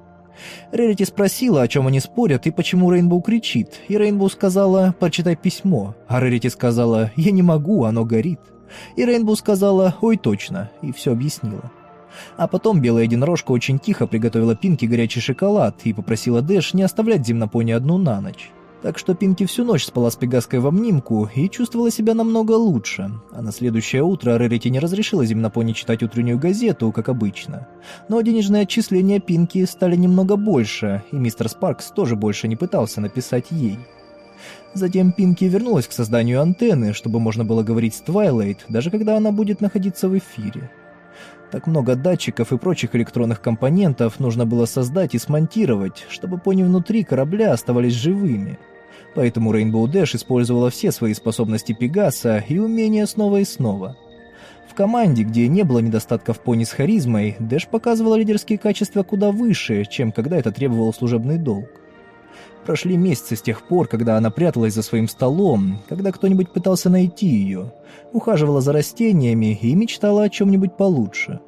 Рерити спросила, о чем они спорят и почему Рейнбоу кричит, и Рейнбоу сказала «прочитай письмо», а Рерити сказала «я не могу, оно горит». И Рейнбоу сказала «ой, точно», и все объяснила. А потом белая единорожка очень тихо приготовила Пинки горячий шоколад и попросила Дэш не оставлять земнопони одну на ночь. Так что Пинки всю ночь спала с Пегаской в обнимку и чувствовала себя намного лучше. А на следующее утро Рерити не разрешила Земнопони читать утреннюю газету, как обычно. Но денежные отчисления Пинки стали немного больше, и мистер Спаркс тоже больше не пытался написать ей. Затем Пинки вернулась к созданию антенны, чтобы можно было говорить с Твайлайт, даже когда она будет находиться в эфире. Так много датчиков и прочих электронных компонентов нужно было создать и смонтировать, чтобы пони внутри корабля оставались живыми. Поэтому Rainbow Dash использовала все свои способности Пегаса и умения снова и снова. В команде, где не было недостатков пони с харизмой, Дэш показывала лидерские качества куда выше, чем когда это требовал служебный долг. Прошли месяцы с тех пор, когда она пряталась за своим столом, когда кто-нибудь пытался найти ее, ухаживала за растениями и мечтала о чем-нибудь получше.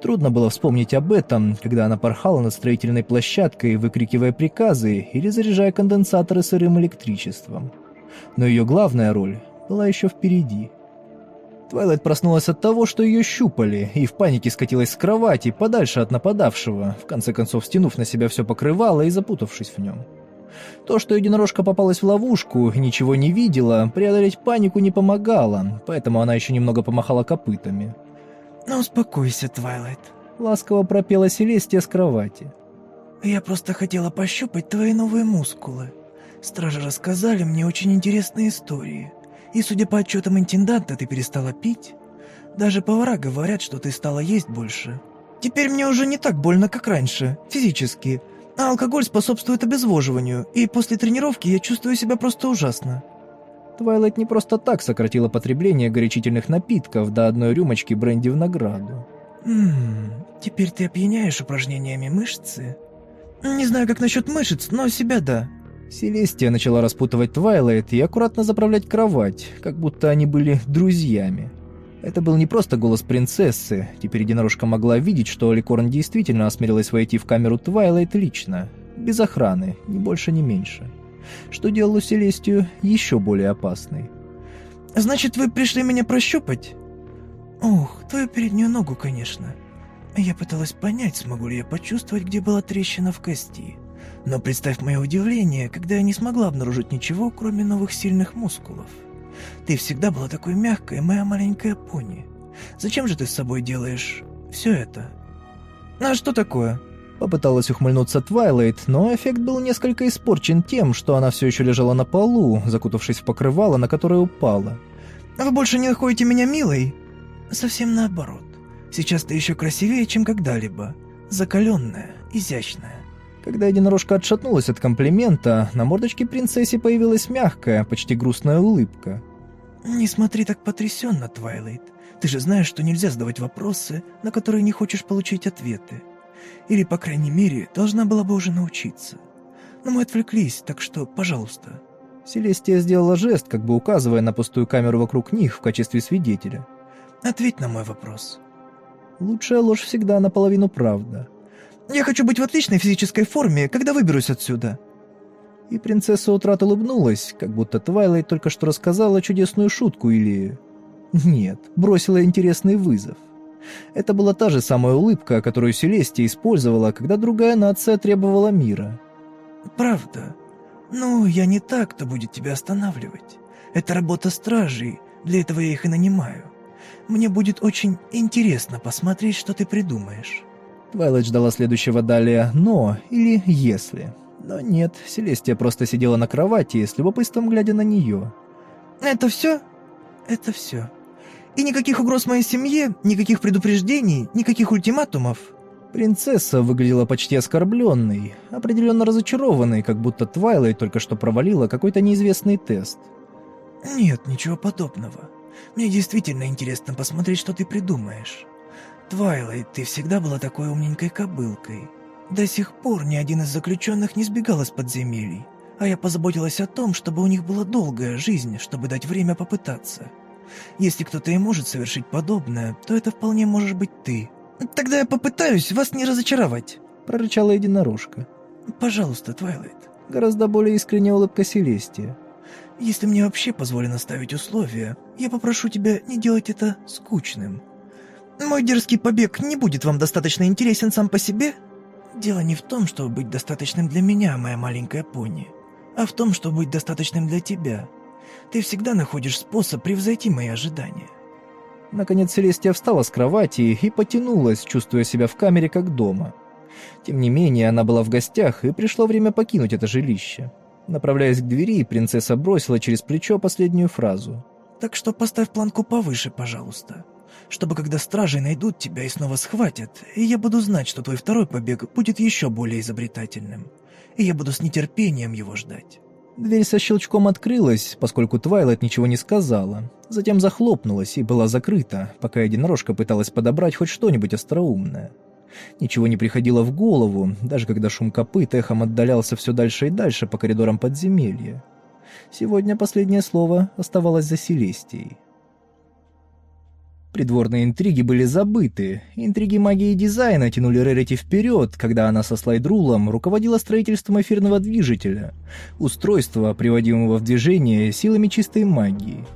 Трудно было вспомнить об этом, когда она порхала над строительной площадкой, выкрикивая приказы или заряжая конденсаторы сырым электричеством. Но ее главная роль была еще впереди. Твайлайт проснулась от того, что ее щупали, и в панике скатилась с кровати подальше от нападавшего, в конце концов стянув на себя все покрывало и запутавшись в нем. То, что единорожка попалась в ловушку и ничего не видела, преодолеть панику не помогало, поэтому она еще немного помахала копытами. «Ну, успокойся, Твайлайт», — ласково пропела Селестия с кровати. «Я просто хотела пощупать твои новые мускулы. Стражи рассказали мне очень интересные истории. И, судя по отчетам интенданта, ты перестала пить. Даже повара говорят, что ты стала есть больше. Теперь мне уже не так больно, как раньше, физически, а алкоголь способствует обезвоживанию, и после тренировки я чувствую себя просто ужасно. Твайлайт не просто так сократила потребление горячительных напитков до одной рюмочки бренди в награду. «Ммм, теперь ты опьяняешь упражнениями мышцы?» «Не знаю, как насчет мышц, но себя да». Селестия начала распутывать Твайлайт и аккуратно заправлять кровать, как будто они были друзьями. Это был не просто голос принцессы. Теперь единорожка могла видеть, что аликорн действительно осмелилась войти в камеру Твайлайт лично, без охраны, ни больше, ни меньше. Что делало Селестию еще более опасной. «Значит, вы пришли меня прощупать?» «Ух, твою переднюю ногу, конечно. Я пыталась понять, смогу ли я почувствовать, где была трещина в кости. Но представь мое удивление, когда я не смогла обнаружить ничего, кроме новых сильных мускулов. Ты всегда была такой мягкой, моя маленькая пони. Зачем же ты с собой делаешь все это?» «А что такое?» Попыталась ухмыльнуться Твайлайт, но эффект был несколько испорчен тем, что она все еще лежала на полу, закутавшись в покрывало, на которое упала. «Вы больше не находите меня милой?» «Совсем наоборот. Сейчас ты еще красивее, чем когда-либо. Закаленная, изящная». Когда единорожка отшатнулась от комплимента, на мордочке принцессы появилась мягкая, почти грустная улыбка. «Не смотри так потрясенно, Твайлайт. Ты же знаешь, что нельзя задавать вопросы, на которые не хочешь получить ответы. Или, по крайней мере, должна была бы уже научиться. Но мы отвлеклись, так что, пожалуйста». Селестия сделала жест, как бы указывая на пустую камеру вокруг них в качестве свидетеля. «Ответь на мой вопрос». Лучшая ложь всегда наполовину правда. «Я хочу быть в отличной физической форме, когда выберусь отсюда». И принцесса Утрат улыбнулась, как будто Твайлайт только что рассказала чудесную шутку или... Нет, бросила интересный вызов. Это была та же самая улыбка, которую Селестия использовала, когда другая нация требовала мира. «Правда? Ну, я не так, кто будет тебя останавливать. Это работа стражей, для этого я их и нанимаю. Мне будет очень интересно посмотреть, что ты придумаешь». Твайлайт ждала следующего далее «но» или «если». Но нет, Селестия просто сидела на кровати, с любопытством глядя на нее. «Это все?» «Это все», и никаких угроз моей семье, никаких предупреждений, никаких ультиматумов». Принцесса выглядела почти оскорбленной, определенно разочарованной, как будто Твайлайт только что провалила какой-то неизвестный тест. «Нет, ничего подобного. Мне действительно интересно посмотреть, что ты придумаешь. Твайлайт, ты всегда была такой умненькой кобылкой. До сих пор ни один из заключенных не сбегал из подземелий, а я позаботилась о том, чтобы у них была долгая жизнь, чтобы дать время попытаться. Если кто-то и может совершить подобное, то это вполне можешь быть ты. Тогда я попытаюсь вас не разочаровать», — прорычала единорожка. «Пожалуйста, Твайлайт». Гораздо более искренняя улыбнулась Селестия. «Если мне вообще позволено ставить условия, я попрошу тебя не делать это скучным. Мой дерзкий побег не будет вам достаточно интересен сам по себе? Дело не в том, чтобы быть достаточным для меня, моя маленькая пони, а в том, чтобы быть достаточным для тебя. Ты всегда находишь способ превзойти мои ожидания». Наконец Селестия встала с кровати и потянулась, чувствуя себя в камере как дома. Тем не менее, она была в гостях, и пришло время покинуть это жилище. Направляясь к двери, принцесса бросила через плечо последнюю фразу. «Так что поставь планку повыше, пожалуйста, чтобы когда стражи найдут тебя и снова схватят, и я буду знать, что твой второй побег будет еще более изобретательным, и я буду с нетерпением его ждать». Дверь со щелчком открылась, поскольку Твайлайт ничего не сказала. Затем захлопнулась и была закрыта, пока единорожка пыталась подобрать хоть что-нибудь остроумное. Ничего не приходило в голову, даже когда шум копыт эхом отдалялся все дальше и дальше по коридорам подземелья. Сегодня последнее слово оставалось за Селестией. Придворные интриги были забыты. Интриги магии дизайна тянули Рерити вперед, когда она со слайдрулом руководила строительством эфирного движителя, устройства, приводимого в движение силами чистой магии.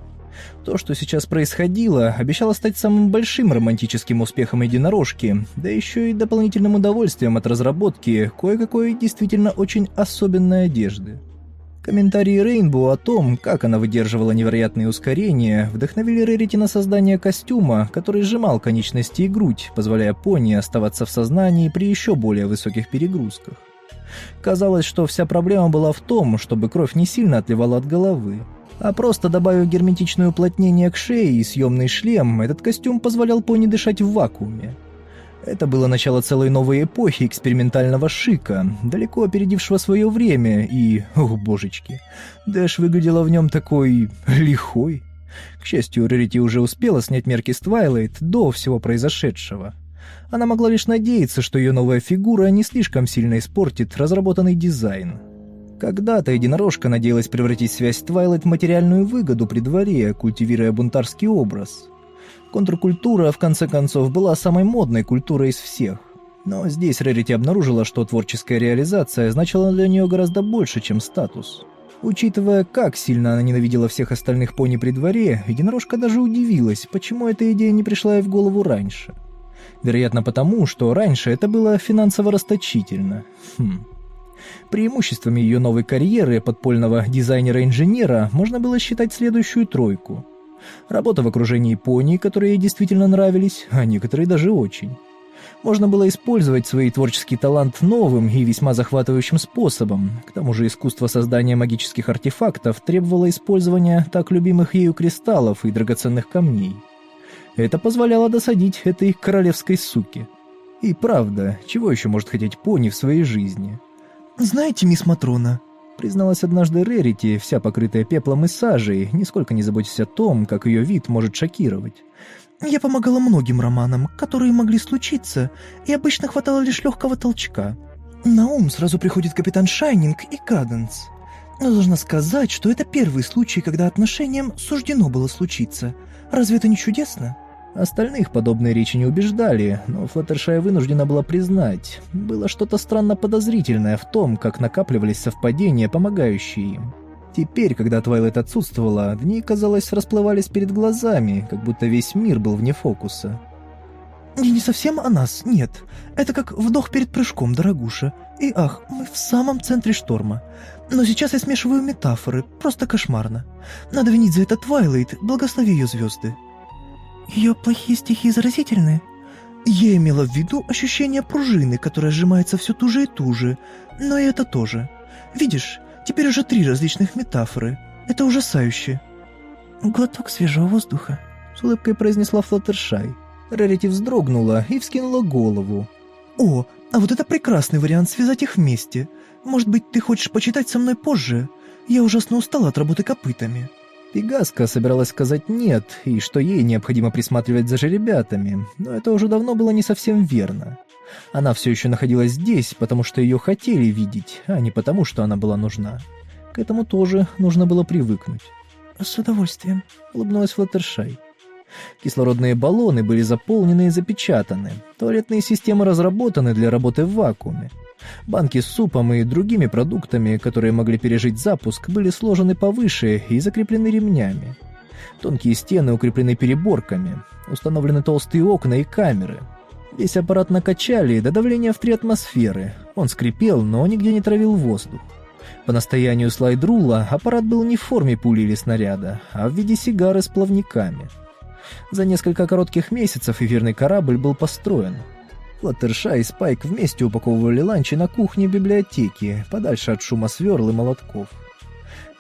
То, что сейчас происходило, обещало стать самым большим романтическим успехом единорожки, да еще и дополнительным удовольствием от разработки кое-какой действительно очень особенной одежды. Комментарии Рейнбоу о том, как она выдерживала невероятные ускорения, вдохновили Рерити на создание костюма, который сжимал конечности и грудь, позволяя пони оставаться в сознании при еще более высоких перегрузках. Казалось, что вся проблема была в том, чтобы кровь не сильно отливала от головы. А просто добавив герметичное уплотнение к шее и съемный шлем, этот костюм позволял пони дышать в вакууме. Это было начало целой новой эпохи экспериментального шика, далеко опередившего свое время, и, ох божечки, Дэш выглядела в нем такой... лихой. К счастью, Рерити уже успела снять мерки с Твайлайт до всего произошедшего. Она могла лишь надеяться, что ее новая фигура не слишком сильно испортит разработанный дизайн. Когда-то единорожка надеялась превратить связь Твайлайт в материальную выгоду при дворе, культивируя бунтарский образ — Контркультура, в конце концов, была самой модной культурой из всех. Но здесь Рерити обнаружила, что творческая реализация значила для нее гораздо больше, чем статус. Учитывая, как сильно она ненавидела всех остальных пони при дворе, единорожка даже удивилась, почему эта идея не пришла ей в голову раньше. Вероятно, потому, что раньше это было финансово расточительно. Хм. Преимуществами ее новой карьеры подпольного дизайнера-инженера можно было считать следующую тройку. Работа в окружении пони, которые ей действительно нравились, а некоторые даже очень. Можно было использовать свой творческий талант новым и весьма захватывающим способом. К тому же искусство создания магических артефактов требовало использования так любимых ею кристаллов и драгоценных камней. Это позволяло досадить этой королевской суке. И правда, чего еще может хотеть пони в своей жизни? «Знаете, мисс Матрона», — призналась однажды Рерити, вся покрытая пеплом и сажей, нисколько не заботясь о том, как ее вид может шокировать. Я помогала многим романам, которые могли случиться, и обычно хватало лишь легкого толчка. На ум сразу приходит капитан Шайнинг и Каденс. Но должна сказать, что это первый случай, когда отношениям суждено было случиться. Разве это не чудесно? Остальных подобные речи не убеждали, но Флаттершай вынуждена была признать, было что-то странно подозрительное в том, как накапливались совпадения, помогающие им. Теперь, когда Твайлайт отсутствовала, дни, казалось, расплывались перед глазами, как будто весь мир был вне фокуса. «И не совсем о нас, нет. Это как вдох перед прыжком, дорогуша. И ах, мы в самом центре шторма. Но сейчас я смешиваю метафоры, просто кошмарно. Надо винить за это Твайлайт, благослови ее звезды». «Ее плохие стихи заразительны?» «Я имела в виду ощущение пружины, которая сжимается все туже и туже, но и это тоже. Видишь, Теперь уже три различных метафоры. Это ужасающе. «Глоток свежего воздуха», — с улыбкой произнесла Флаттершай. Рарити вздрогнула и вскинула голову. «О, а вот это прекрасный вариант связать их вместе. Может быть, ты хочешь почитать со мной позже? Я ужасно устала от работы копытами». Пегаска собиралась сказать «нет», и что ей необходимо присматривать за жеребятами, но это уже давно было не совсем верно. Она все еще находилась здесь, потому что ее хотели видеть, а не потому, что она была нужна. К этому тоже нужно было привыкнуть. «С удовольствием», — улыбнулась Флаттершай. Кислородные баллоны были заполнены и запечатаны. Туалетные системы разработаны для работы в вакууме. Банки с супом и другими продуктами, которые могли пережить запуск, были сложены повыше и закреплены ремнями. Тонкие стены укреплены переборками, установлены толстые окна и камеры — Весь аппарат накачали до давления в три атмосферы. Он скрипел, но нигде не травил воздух. По настоянию слайдрула аппарат был не в форме пули или снаряда, а в виде сигары с плавниками. За несколько коротких месяцев эфирный корабль был построен. Флаттерша и Спайк вместе упаковывали ланчи на кухне библиотеки, подальше от шума сверл и молотков.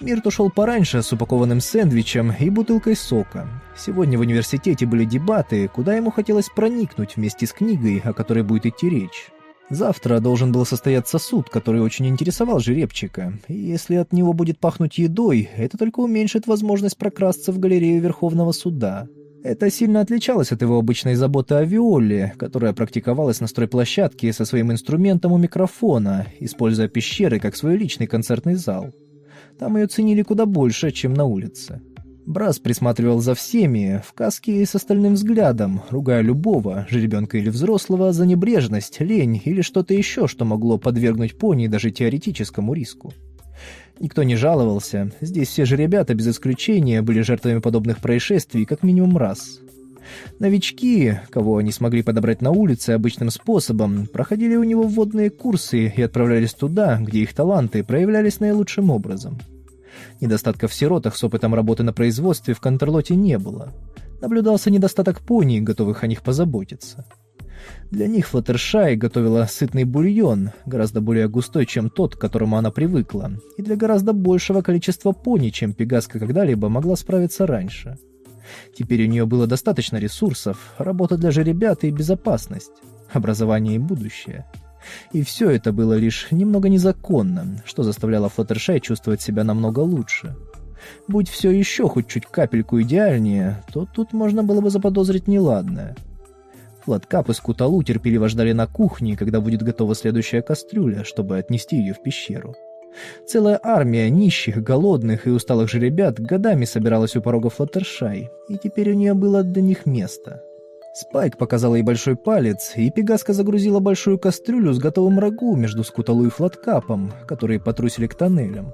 Мирт ушел пораньше с упакованным сэндвичем и бутылкой сока. Сегодня в университете были дебаты, куда ему хотелось проникнуть вместе с книгой, о которой будет идти речь. Завтра должен был состояться суд, который очень интересовал жеребчика, и если от него будет пахнуть едой, это только уменьшит возможность прокрасться в галерею Верховного суда. Это сильно отличалось от его обычной заботы о Виоле, которая практиковалась на стройплощадке со своим инструментом у микрофона, используя пещеры как свой личный концертный зал. Там ее ценили куда больше, чем на улице. Брас присматривал за всеми, в каске и с остальным взглядом, ругая любого, жеребенка или взрослого, за небрежность, лень или что-то еще, что могло подвергнуть пони даже теоретическому риску. Никто не жаловался, здесь все же ребята, без исключения, были жертвами подобных происшествий как минимум раз. Новички, кого они смогли подобрать на улице обычным способом, проходили у него вводные курсы и отправлялись туда, где их таланты проявлялись наилучшим образом. Недостатков в сиротах с опытом работы на производстве в Контрлоте не было. Наблюдался недостаток пони, готовых о них позаботиться. Для них Флаттершай готовила сытный бульон, гораздо более густой, чем тот, к которому она привыкла, и для гораздо большего количества пони, чем Пегаска когда-либо могла справиться раньше. Теперь у нее было достаточно ресурсов, работа для жеребят и безопасность, образование и будущее. И все это было лишь немного незаконно, что заставляло Флаттершай чувствовать себя намного лучше. Будь все еще хоть чуть капельку идеальнее, то тут можно было бы заподозрить неладное. Флаткап и Скуталу терпеливо ждали на кухне, когда будет готова следующая кастрюля, чтобы отнести ее в пещеру. Целая армия нищих, голодных и усталых же ребят годами собиралась у порога Флаттершай, и теперь у нее было до них место. Спайк показал ей большой палец, и Пегаска загрузила большую кастрюлю с готовым рагу между Скуталу и Флаткапом, которые потрусили к тоннелям.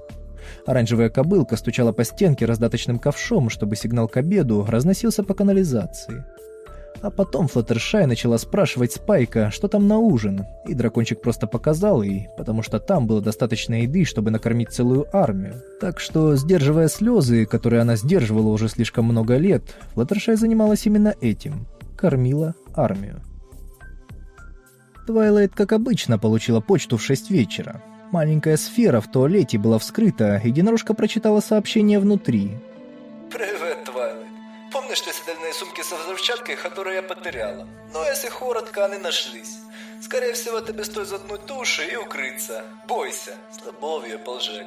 Оранжевая кобылка стучала по стенке раздаточным ковшом, чтобы сигнал к обеду разносился по канализации. А потом Флаттершай начала спрашивать Спайка, что там на ужин, и дракончик просто показал ей, потому что там было достаточно еды, чтобы накормить целую армию. Так что, сдерживая слезы, которые она сдерживала уже слишком много лет, Флаттершай занималась именно этим — кормила армию. Твайлайт, как обычно, получила почту в 6 вечера. Маленькая сфера в туалете была вскрыта, и единорожка прочитала сообщение внутри. Привет, Твайлайт. Помнишь те сидельные сумки со взрывчаткой, которые я потеряла? Но если коротко, они нашлись. Скорее всего, тебе стоит заткнуть уши и укрыться. Бойся. С любовью, Эпплджек.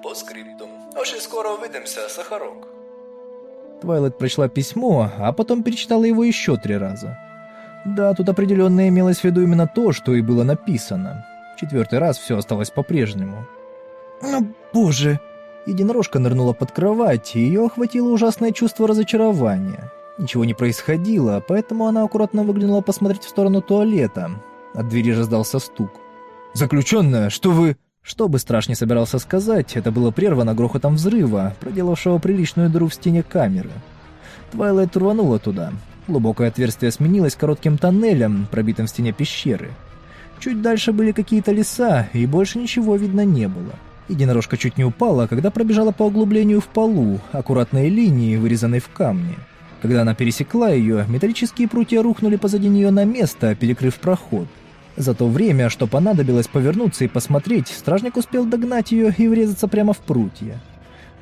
По скрипту. Очень скоро увидимся, Сахарок. Твайлайт прочла письмо, а потом перечитала его еще три раза. Да, тут определенно имелось в виду именно то, что и было написано. Четвертый раз все осталось по-прежнему. «Ну, боже!» Единорожка нырнула под кровать, и ее охватило ужасное чувство разочарования. Ничего не происходило, поэтому она аккуратно выглянула посмотреть в сторону туалета. От двери раздался стук. «Заключенная, что вы...» Что бы страж не собирался сказать, это было прервано грохотом взрыва, проделавшего приличную дыру в стене камеры. Твайлайт рванула туда. Глубокое отверстие сменилось коротким тоннелем, пробитым в стене пещеры. Чуть дальше были какие-то леса, и больше ничего видно не было. Единорожка чуть не упала, когда пробежала по углублению в полу, аккуратной линии, вырезанной в камне. Когда она пересекла ее, металлические прутья рухнули позади нее на место, перекрыв проход. За то время, что понадобилось повернуться и посмотреть, стражник успел догнать ее и врезаться прямо в прутья.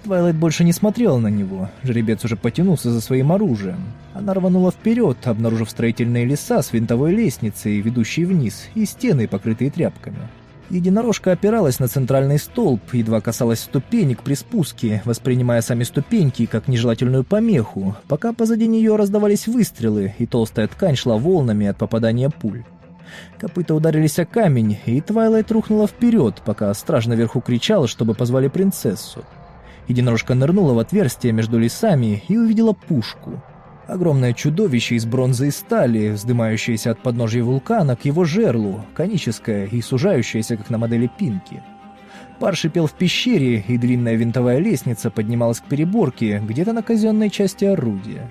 Твайлайт больше не смотрела на него, жеребец уже потянулся за своим оружием. Она рванула вперед, обнаружив строительные леса с винтовой лестницей, ведущей вниз, и стены, покрытые тряпками. Единорожка опиралась на центральный столб, едва касалась ступенек при спуске, воспринимая сами ступеньки как нежелательную помеху, пока позади нее раздавались выстрелы, и толстая ткань шла волнами от попадания пуль. Копыта ударились о камень, и Твайлайт рухнула вперед, пока страж наверху кричал, чтобы позвали принцессу. Единорожка нырнула в отверстие между лесами и увидела пушку. Огромное чудовище из бронзы и стали, вздымающееся от подножия вулкана к его жерлу, коническое и сужающееся, как на модели Пинки. Пар шипел в пещере, и длинная винтовая лестница поднималась к переборке, где-то на казенной части орудия.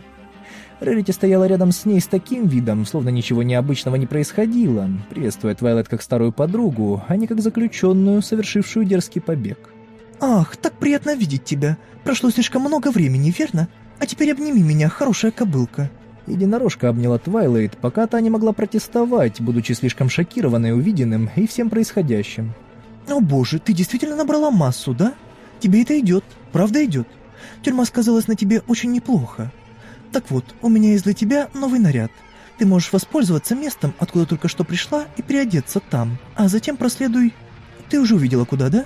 Рарити стояла рядом с ней с таким видом, словно ничего необычного не происходило, приветствуя Твайлайт как старую подругу, а не как заключенную, совершившую дерзкий побег. «Ах, так приятно видеть тебя. Прошло слишком много времени, верно? А теперь обними меня, хорошая кобылка». Единорожка обняла Твайлайт, пока та не могла протестовать, будучи слишком шокированной увиденным и всем происходящим. «О боже, ты действительно набрала массу, да? Тебе это идет, правда идет. Тюрьма сказалась на тебе очень неплохо. Так вот, у меня есть для тебя новый наряд. Ты можешь воспользоваться местом, откуда только что пришла, и переодеться там, а затем проследуй... Ты уже увидела куда, да?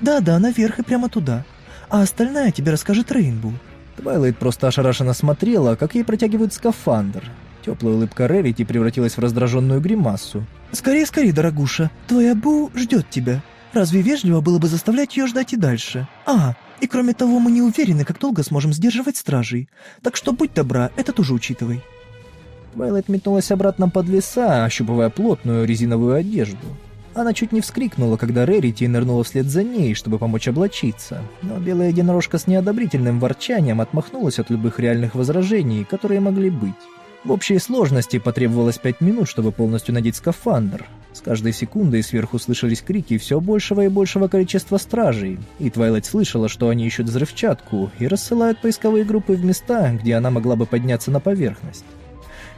Да-да, наверх и прямо туда. А остальное тебе расскажет Рейнбоу. Твайлайт просто ошарашенно смотрела, как ей протягивают скафандр. Теплая улыбка Рерити превратилась в раздраженную гримасу. «Скорее, скорее, дорогуша, твоя Бу ждет тебя. Разве вежливо было бы заставлять ее ждать и дальше? А, и кроме того, мы не уверены, как долго сможем сдерживать стражей. Так что будь добра, это тоже учитывай». Твайлайт метнулась обратно под леса, ощупывая плотную резиновую одежду. Она чуть не вскрикнула, когда Рерити нырнула вслед за ней, чтобы помочь облачиться, но белая единорожка с неодобрительным ворчанием отмахнулась от любых реальных возражений, которые могли быть. В общей сложности потребовалось пять минут, чтобы полностью надеть скафандр. С каждой секундой сверху слышались крики все большего и большего количества стражей, и Твайлайт слышала, что они ищут взрывчатку и рассылают поисковые группы в места, где она могла бы подняться на поверхность.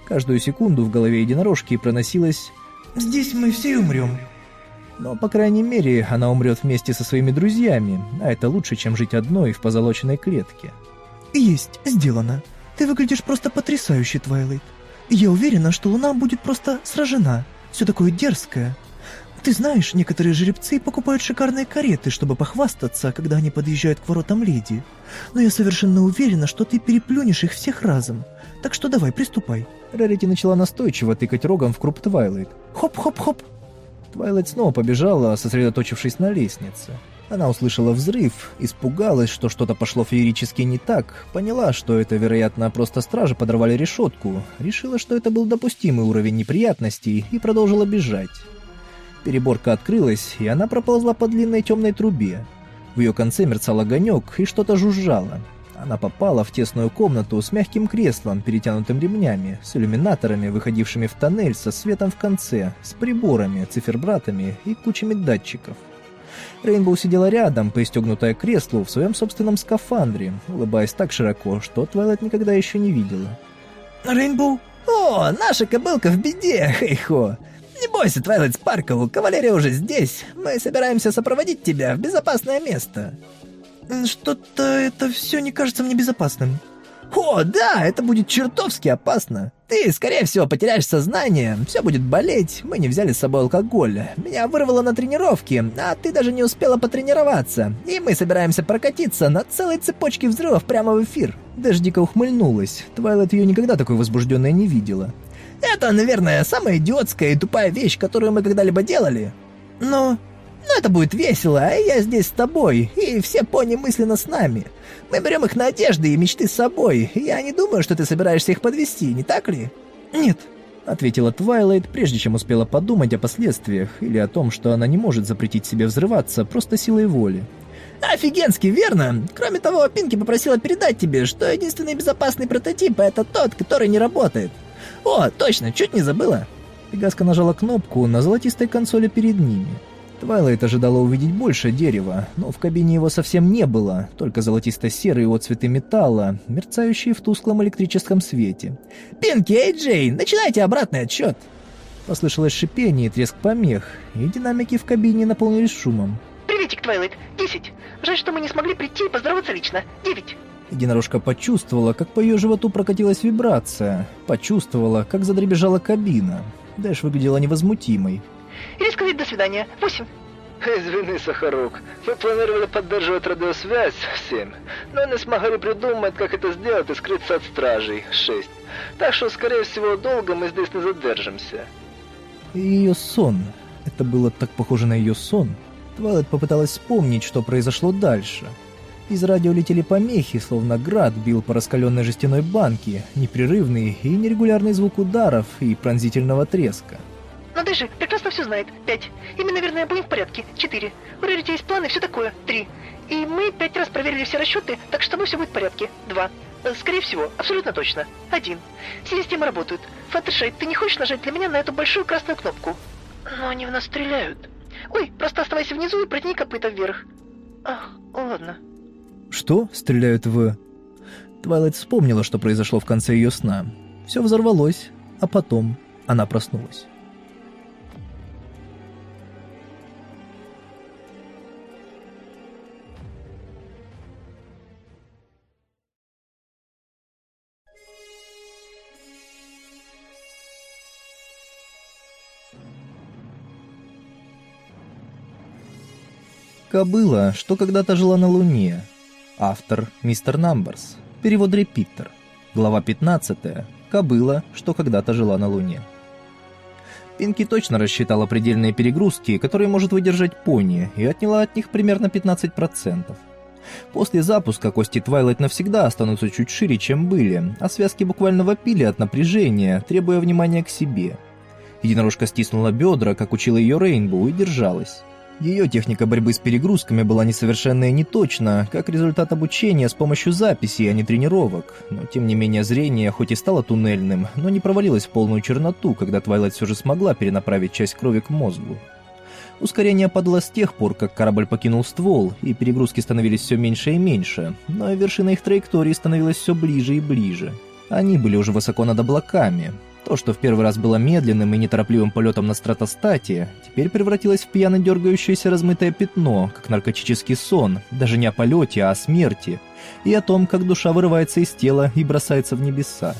Каждую секунду в голове единорожки проносилось «Здесь мы все умрем». Но, по крайней мере, она умрет вместе со своими друзьями, а это лучше, чем жить одной в позолоченной клетке. «Есть, сделано. Ты выглядишь просто потрясающе, Твайлайт. Я уверена, что Луна будет просто сражена. Все такое дерзкое. Ты знаешь, некоторые жеребцы покупают шикарные кареты, чтобы похвастаться, когда они подъезжают к воротам леди. Но я совершенно уверена, что ты переплюнешь их всех разом. Так что давай, приступай». Рарити начала настойчиво тыкать рогом в круп Твайлайт. Хоп-хоп-хоп. Твайлайт снова побежала, сосредоточившись на лестнице. Она услышала взрыв, испугалась, что что-то пошло феерически не так, поняла, что это, вероятно, просто стражи подорвали решетку, решила, что это был допустимый уровень неприятностей и продолжила бежать. Переборка открылась, и она проползла по длинной темной трубе. В ее конце мерцал огонек и что-то жужжало. Она попала в тесную комнату с мягким креслом, перетянутым ремнями, с иллюминаторами, выходившими в тоннель со светом в конце, с приборами, цифербратами и кучами датчиков. Рейнбоу сидела рядом, пристегнутая к креслу, в своем собственном скафандре, улыбаясь так широко, что Твайлайт никогда еще не видела. Рейнбоу? «О, наша кобылка в беде, хей-хо! Не бойся, Твайлайт Спаркл, кавалерия уже здесь. Мы собираемся сопроводить тебя в безопасное место». Что-то это все не кажется мне безопасным. «О, да, это будет чертовски опасно. Ты, скорее всего, потеряешь сознание, все будет болеть, мы не взяли с собой алкоголь. Меня вырвало на тренировке, а ты даже не успела потренироваться. И мы собираемся прокатиться на целой цепочке взрывов прямо в эфир». Даже дико ухмыльнулась. Твайлет ее никогда такой возбужденной не видела. «Это, наверное, самая идиотская и тупая вещь, которую мы когда-либо делали. Но но это будет весело, а я здесь с тобой, и все пони мысленно с нами. Мы берем их надежды и мечты с собой. Я не думаю, что ты собираешься их подвести, не так ли? Нет, ответила Твайлайт, прежде чем успела подумать о последствиях или о том, что она не может запретить себе взрываться просто силой воли. Офигенски, верно? Кроме того, Пинки попросила передать тебе, что единственный безопасный прототип — это тот, который не работает. О, точно, чуть не забыла. Пегаска нажала кнопку на золотистой консоли перед ними. Твайлайт ожидала увидеть больше дерева, но в кабине его совсем не было, только золотисто-серые отцветы металла, мерцающие в тусклом электрическом свете. «Пинки, Эй-Джей, начинайте обратный отсчет!» Послышалось шипение и треск помех, и динамики в кабине наполнились шумом. «Приветик, Твайлайт, десять. Жаль, что мы не смогли прийти и поздороваться лично. Девять». Единорожка почувствовала, как по ее животу прокатилась вибрация, почувствовала, как задребежала кабина. Дэш выглядела невозмутимой. Или сказать «до свидания». Восемь. Извини, Сахарук, мы планировали поддерживать радиосвязь в 7, но не смогли придумать, как это сделать и скрыться от стражей 6. Так что, скорее всего, долго мы здесь не задержимся. И ее сон. Это было так похоже на ее сон. Твайлет попыталась вспомнить, что произошло дальше. Из радио летели помехи, словно град бил по раскаленной жестяной банке, непрерывный и нерегулярный звук ударов и пронзительного треска. Но Дэши прекрасно все знает. Пять. И мы, наверное, будем в порядке. Четыре. У Рарити есть планы, все такое. Три. И мы пять раз проверили все расчеты, так что мы все будет в порядке. Два. Э, скорее всего, абсолютно точно. Один. Все системы работают. Фаттершейд, ты не хочешь нажать для меня на эту большую красную кнопку? Но они в нас стреляют. Ой, просто оставайся внизу и протяни копыта вверх. Ах, ладно. Что? Стреляют в... Твайлайт вспомнила, что произошло в конце ее сна. Все взорвалось, а потом она проснулась. Кобыла, что когда-то жила на Луне. Автор Мистер Намберс. Перевод Репиттер. Глава 15. Кобыла, что когда-то жила на Луне. Пинки точно рассчитала предельные перегрузки, которые может выдержать пони, и отняла от них примерно 15%. После запуска кости Твайлайт навсегда останутся чуть шире, чем были, а связки буквально вопили от напряжения, требуя внимания к себе. Единорожка стиснула бедра, как учила ее Рейнбоу, и держалась. Ее техника борьбы с перегрузками была несовершенна и неточна, как результат обучения с помощью записей, а не тренировок. Но тем не менее зрение хоть и стало туннельным, но не провалилось в полную черноту, когда Твайлайт все же смогла перенаправить часть крови к мозгу. Ускорение падало с тех пор, как корабль покинул ствол, и перегрузки становились все меньше и меньше, но вершина их траектории становилась все ближе и ближе. Они были уже высоко над облаками, то, что в первый раз было медленным и неторопливым полетом на стратостате, теперь превратилось в пьяно дергающееся размытое пятно, как наркотический сон, даже не о полете, а о смерти, и о том, как душа вырывается из тела и бросается в небеса.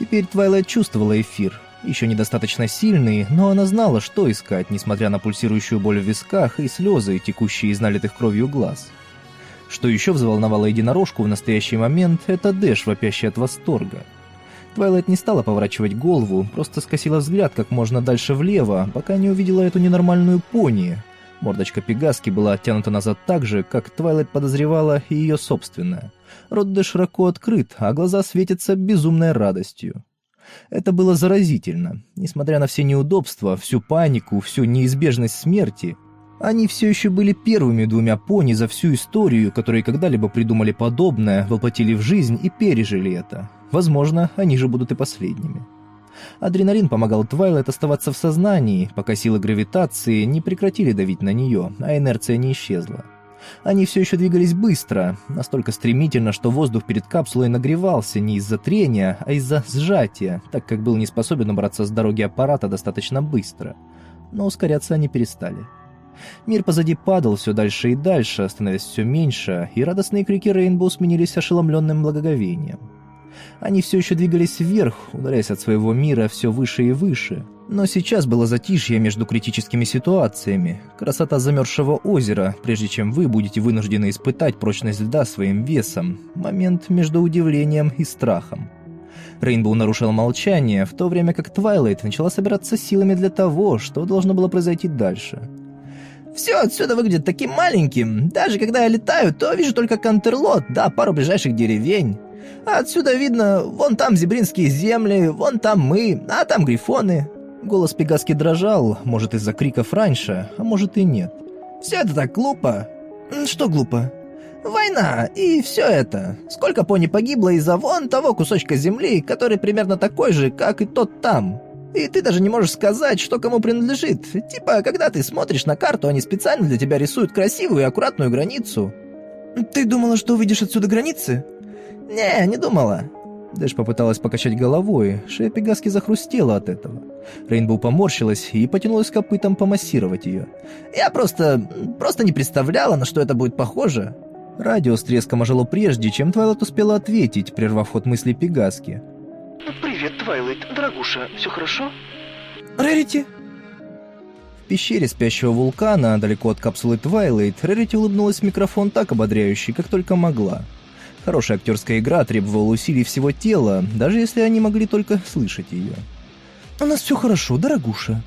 Теперь Твайлайт чувствовала эфир, еще недостаточно сильный, но она знала, что искать, несмотря на пульсирующую боль в висках и слезы, текущие из налитых кровью глаз. Что еще взволновало единорожку в настоящий момент, это Дэш, вопящий от восторга. Твайлайт не стала поворачивать голову, просто скосила взгляд как можно дальше влево, пока не увидела эту ненормальную пони. Мордочка Пегаски была оттянута назад так же, как Твайлайт подозревала и ее собственная. Рот Дэш широко открыт, а глаза светятся безумной радостью. Это было заразительно. Несмотря на все неудобства, всю панику, всю неизбежность смерти, Они все еще были первыми двумя пони за всю историю, которые когда-либо придумали подобное, воплотили в жизнь и пережили это. Возможно, они же будут и последними. Адреналин помогал Твайлайт оставаться в сознании, пока силы гравитации не прекратили давить на нее, а инерция не исчезла. Они все еще двигались быстро, настолько стремительно, что воздух перед капсулой нагревался не из-за трения, а из-за сжатия, так как был не способен убраться с дороги аппарата достаточно быстро. Но ускоряться они перестали. Мир позади падал все дальше и дальше, становясь все меньше, и радостные крики Рейнбоу сменились ошеломленным благоговением. Они все еще двигались вверх, ударяясь от своего мира все выше и выше. Но сейчас было затишье между критическими ситуациями, красота замерзшего озера, прежде чем вы будете вынуждены испытать прочность льда своим весом, момент между удивлением и страхом. Рейнбоу нарушил молчание, в то время как Твайлайт начала собираться силами для того, что должно было произойти дальше. «Все отсюда выглядит таким маленьким. Даже когда я летаю, то вижу только Кантерлот, да пару ближайших деревень. Отсюда видно, вон там зебринские земли, вон там мы, а там грифоны». Голос Пегаски дрожал, может из-за криков раньше, а может и нет. «Все это так глупо». «Что глупо?» «Война, и все это. Сколько пони погибло из-за вон того кусочка земли, который примерно такой же, как и тот там. И ты даже не можешь сказать, что кому принадлежит. Типа, когда ты смотришь на карту, они специально для тебя рисуют красивую и аккуратную границу». «Ты думала, что увидишь отсюда границы?» «Не, не думала». Дэш попыталась покачать головой, шея Пегаски захрустела от этого. Рейнбоу поморщилась и потянулась копытом помассировать ее. «Я просто... просто не представляла, на что это будет похоже». Радио с треском ожило прежде, чем Твайлайт успела ответить, прервав ход мысли Пегаски. «Привет, Твайлайт. Дорогуша, все хорошо?» «Рарити?» В пещере спящего вулкана, далеко от капсулы Твайлайт, Рарити улыбнулась в микрофон так ободряюще, как только могла. Хорошая актерская игра требовала усилий всего тела, даже если они могли только слышать ее. «У нас все хорошо, дорогуша».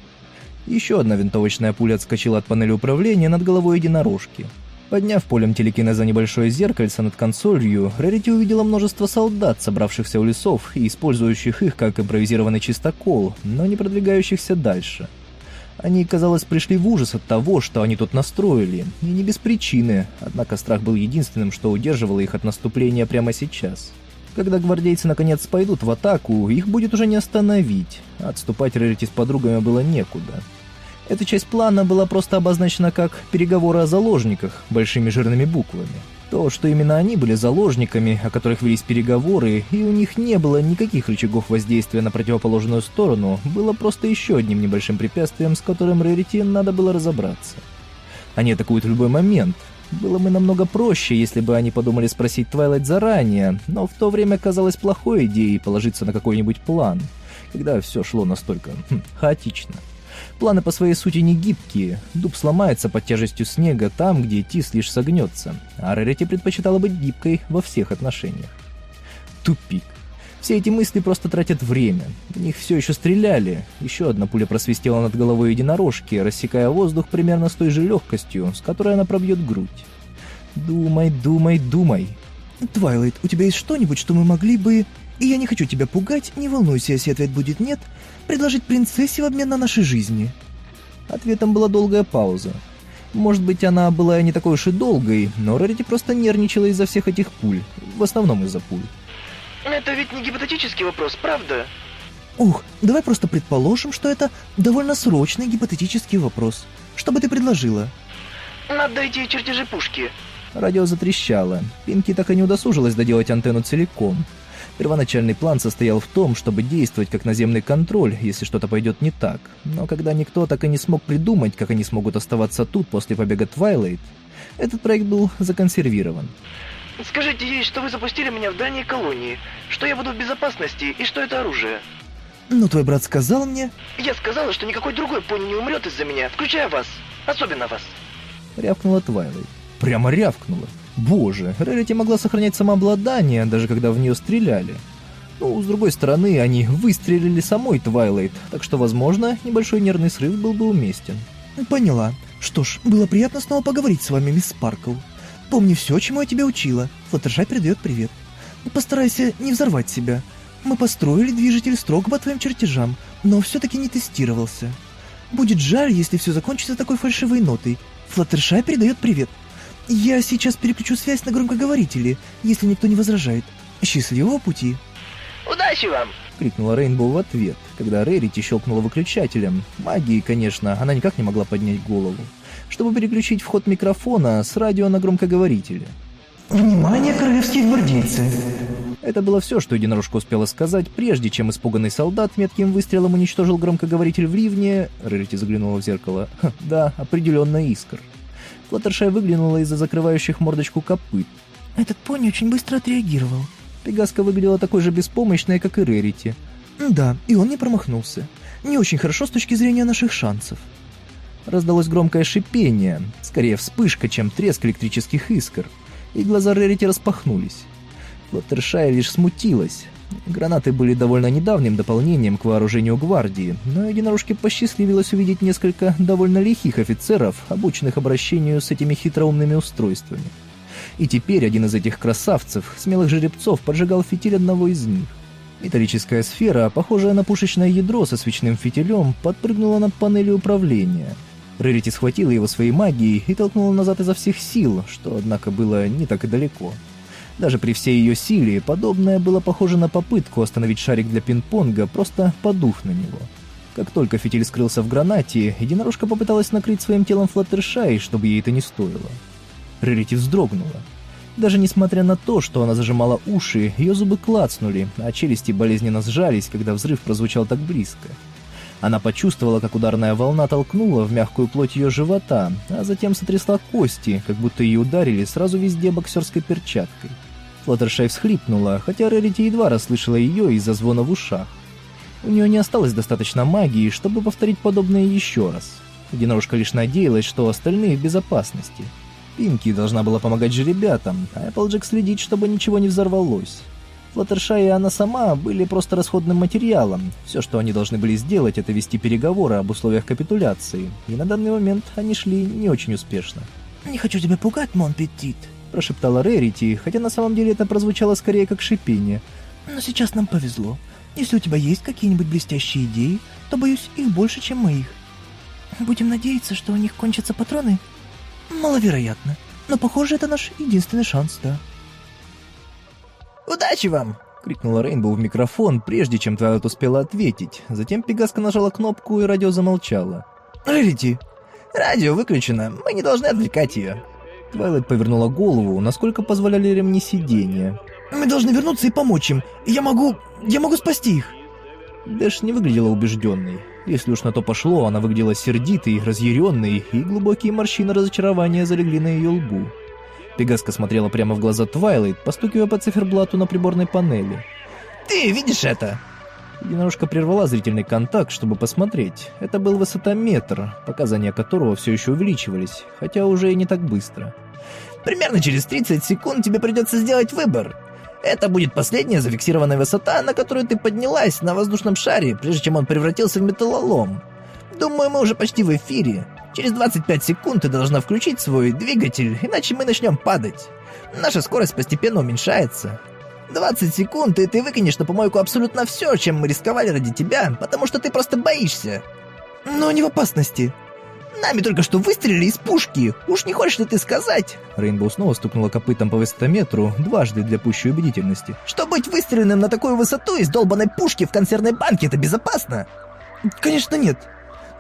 Еще одна винтовочная пуля отскочила от панели управления над головой единорожки. Подняв полем телекинеза небольшое зеркальце над консолью, Рарити увидела множество солдат, собравшихся у лесов и использующих их как импровизированный чистокол, но не продвигающихся дальше. Они, казалось, пришли в ужас от того, что они тут настроили, и не без причины, однако страх был единственным, что удерживало их от наступления прямо сейчас. Когда гвардейцы наконец пойдут в атаку, их будет уже не остановить, отступать Рарити с подругами было некуда. Эта часть плана была просто обозначена как «переговоры о заложниках» большими жирными буквами. То, что именно они были заложниками, о которых велись переговоры, и у них не было никаких рычагов воздействия на противоположную сторону, было просто еще одним небольшим препятствием, с которым Рарити надо было разобраться. Они атакуют в любой момент. Было бы намного проще, если бы они подумали спросить Твайлайт заранее, но в то время казалось плохой идеей положиться на какой-нибудь план, когда все шло настолько хм, хаотично. Планы по своей сути не гибкие. Дуб сломается под тяжестью снега там, где тис лишь согнется, а Рарити предпочитала быть гибкой во всех отношениях. Тупик. Все эти мысли просто тратят время. В них все еще стреляли. Еще одна пуля просвистела над головой единорожки, рассекая воздух примерно с той же легкостью, с которой она пробьет грудь. Думай, думай, думай. «Твайлайт, у тебя есть что-нибудь, что мы могли бы...» И я не хочу тебя пугать, не волнуйся, если ответ будет «нет», предложить принцессе в обмен на нашей жизни». Ответом была долгая пауза. Может быть, она была не такой уж и долгой, но Рарити просто нервничала из-за всех этих пуль, в основном из-за пуль. Это ведь не гипотетический вопрос, правда? Ух, давай просто предположим, что это довольно срочный гипотетический вопрос. Что бы ты предложила? Надо идти чертежи пушки. Радио затрещало. Пинки так и не удосужилась доделать антенну целиком. Первоначальный план состоял в том, чтобы действовать как наземный контроль, если что-то пойдет не так. Но когда никто так и не смог придумать, как они смогут оставаться тут после побега Твайлайт, этот проект был законсервирован. Скажите ей, что вы запустили меня в дальней колонии, что я буду в безопасности и что это оружие. Ну, твой брат сказал мне... Я сказала, что никакой другой пони не умрет из-за меня, включая вас. Особенно вас. Рявкнула Твайлайт. Прямо рявкнула. Боже, Рарити могла сохранять самообладание, даже когда в нее стреляли. Ну, с другой стороны, они выстрелили самой Твайлайт, так что, возможно, небольшой нервный срыв был бы уместен. Поняла. Что ж, было приятно снова поговорить с вами, мисс Спаркл. Помни все, чему я тебя учила. Флаттершай передает привет. Постарайся не взорвать себя. Мы построили движитель строго по твоим чертежам, но все-таки не тестировался. Будет жаль, если все закончится такой фальшивой нотой. Флаттершай передает привет. Я сейчас переключу связь на громкоговорители, если никто не возражает. Счастливого пути!» «Удачи вам!» — крикнула Рейнбоу в ответ, когда Рерити щелкнула выключателем. Магии, конечно, она никак не могла поднять голову, чтобы переключить вход микрофона с радио на громкоговорители. «Внимание, королевские гвардейцы!» Это было все, что единорожка успела сказать, прежде чем испуганный солдат метким выстрелом уничтожил громкоговоритель в ливне. Рерити заглянула в зеркало. Ха, да, определенно искр. Флаттершай выглянула из-за закрывающих мордочку копыт. «Этот пони очень быстро отреагировал». Пегаска выглядела такой же беспомощной, как и Рерити. «Да, и он не промахнулся. Не очень хорошо с точки зрения наших шансов». Раздалось громкое шипение, скорее вспышка, чем треск электрических искр, и глаза Рерити распахнулись. Флаттершай лишь смутилась. Гранаты были довольно недавним дополнением к вооружению гвардии, но единорожке посчастливилось увидеть несколько довольно лихих офицеров, обученных обращению с этими хитроумными устройствами. И теперь один из этих красавцев, смелых жеребцов, поджигал фитиль одного из них. Металлическая сфера, похожая на пушечное ядро со свечным фитилем, подпрыгнула над панелью управления. Рерити схватила его своей магией и толкнула назад изо всех сил, что, однако, было не так и далеко. Даже при всей ее силе, подобное было похоже на попытку остановить шарик для пинг-понга, просто подух на него. Как только фитиль скрылся в гранате, единорожка попыталась накрыть своим телом Флаттершай, чтобы ей это не стоило. Рерити вздрогнула. Даже несмотря на то, что она зажимала уши, ее зубы клацнули, а челюсти болезненно сжались, когда взрыв прозвучал так близко. Она почувствовала, как ударная волна толкнула в мягкую плоть ее живота, а затем сотрясла кости, как будто ее ударили сразу везде боксерской перчаткой. Флаттершай всхлипнула, хотя Рерити едва расслышала ее из-за звона в ушах. У нее не осталось достаточно магии, чтобы повторить подобное еще раз. Единорожка лишь надеялась, что остальные в безопасности. Пинки должна была помогать жеребятам, а Эпплджек следить, чтобы ничего не взорвалось. Флаттершай и она сама были просто расходным материалом. Все, что они должны были сделать, это вести переговоры об условиях капитуляции, и на данный момент они шли не очень успешно. «Не хочу тебя пугать, Мон Петит», — прошептала Рерити, хотя на самом деле это прозвучало скорее как шипение. «Но сейчас нам повезло. Если у тебя есть какие-нибудь блестящие идеи, то, боюсь, их больше, чем моих. Будем надеяться, что у них кончатся патроны?» «Маловероятно. Но, похоже, это наш единственный шанс, да». «Удачи вам!» — крикнула Рейнбоу в микрофон, прежде чем Твайлет успела ответить. Затем Пегаска нажала кнопку, и радио замолчало. «Рерити, радио выключено, мы не должны отвлекать ее». Твайлет повернула голову, насколько позволяли ремни сиденья. «Мы должны вернуться и помочь им. Я могу... я могу спасти их». Дэш не выглядела убежденной. Если уж на то пошло, она выглядела сердитой, разъяренной, и глубокие морщины разочарования залегли на ее лбу. Пегаска смотрела прямо в глаза Твайлайт, постукивая по циферблату на приборной панели. «Ты видишь это?» Единорожка прервала зрительный контакт, чтобы посмотреть. Это был высотометр, показания которого все еще увеличивались, хотя уже и не так быстро. «Примерно через 30 секунд тебе придется сделать выбор. Это будет последняя зафиксированная высота, на которую ты поднялась на воздушном шаре, прежде чем он превратился в металлолом. Думаю, мы уже почти в эфире. Через 25 секунд ты должна включить свой двигатель, иначе мы начнем падать. Наша скорость постепенно уменьшается. 20 секунд, и ты выкинешь на помойку абсолютно все, чем мы рисковали ради тебя, потому что ты просто боишься. Но не в опасности. Нами только что выстрелили из пушки. Уж не хочешь ли ты сказать? Рейнбоу снова стукнула копытом по высотометру, дважды для пущей убедительности. Что быть выстреленным на такую высоту из долбанной пушки в консервной банке это безопасно? Конечно нет.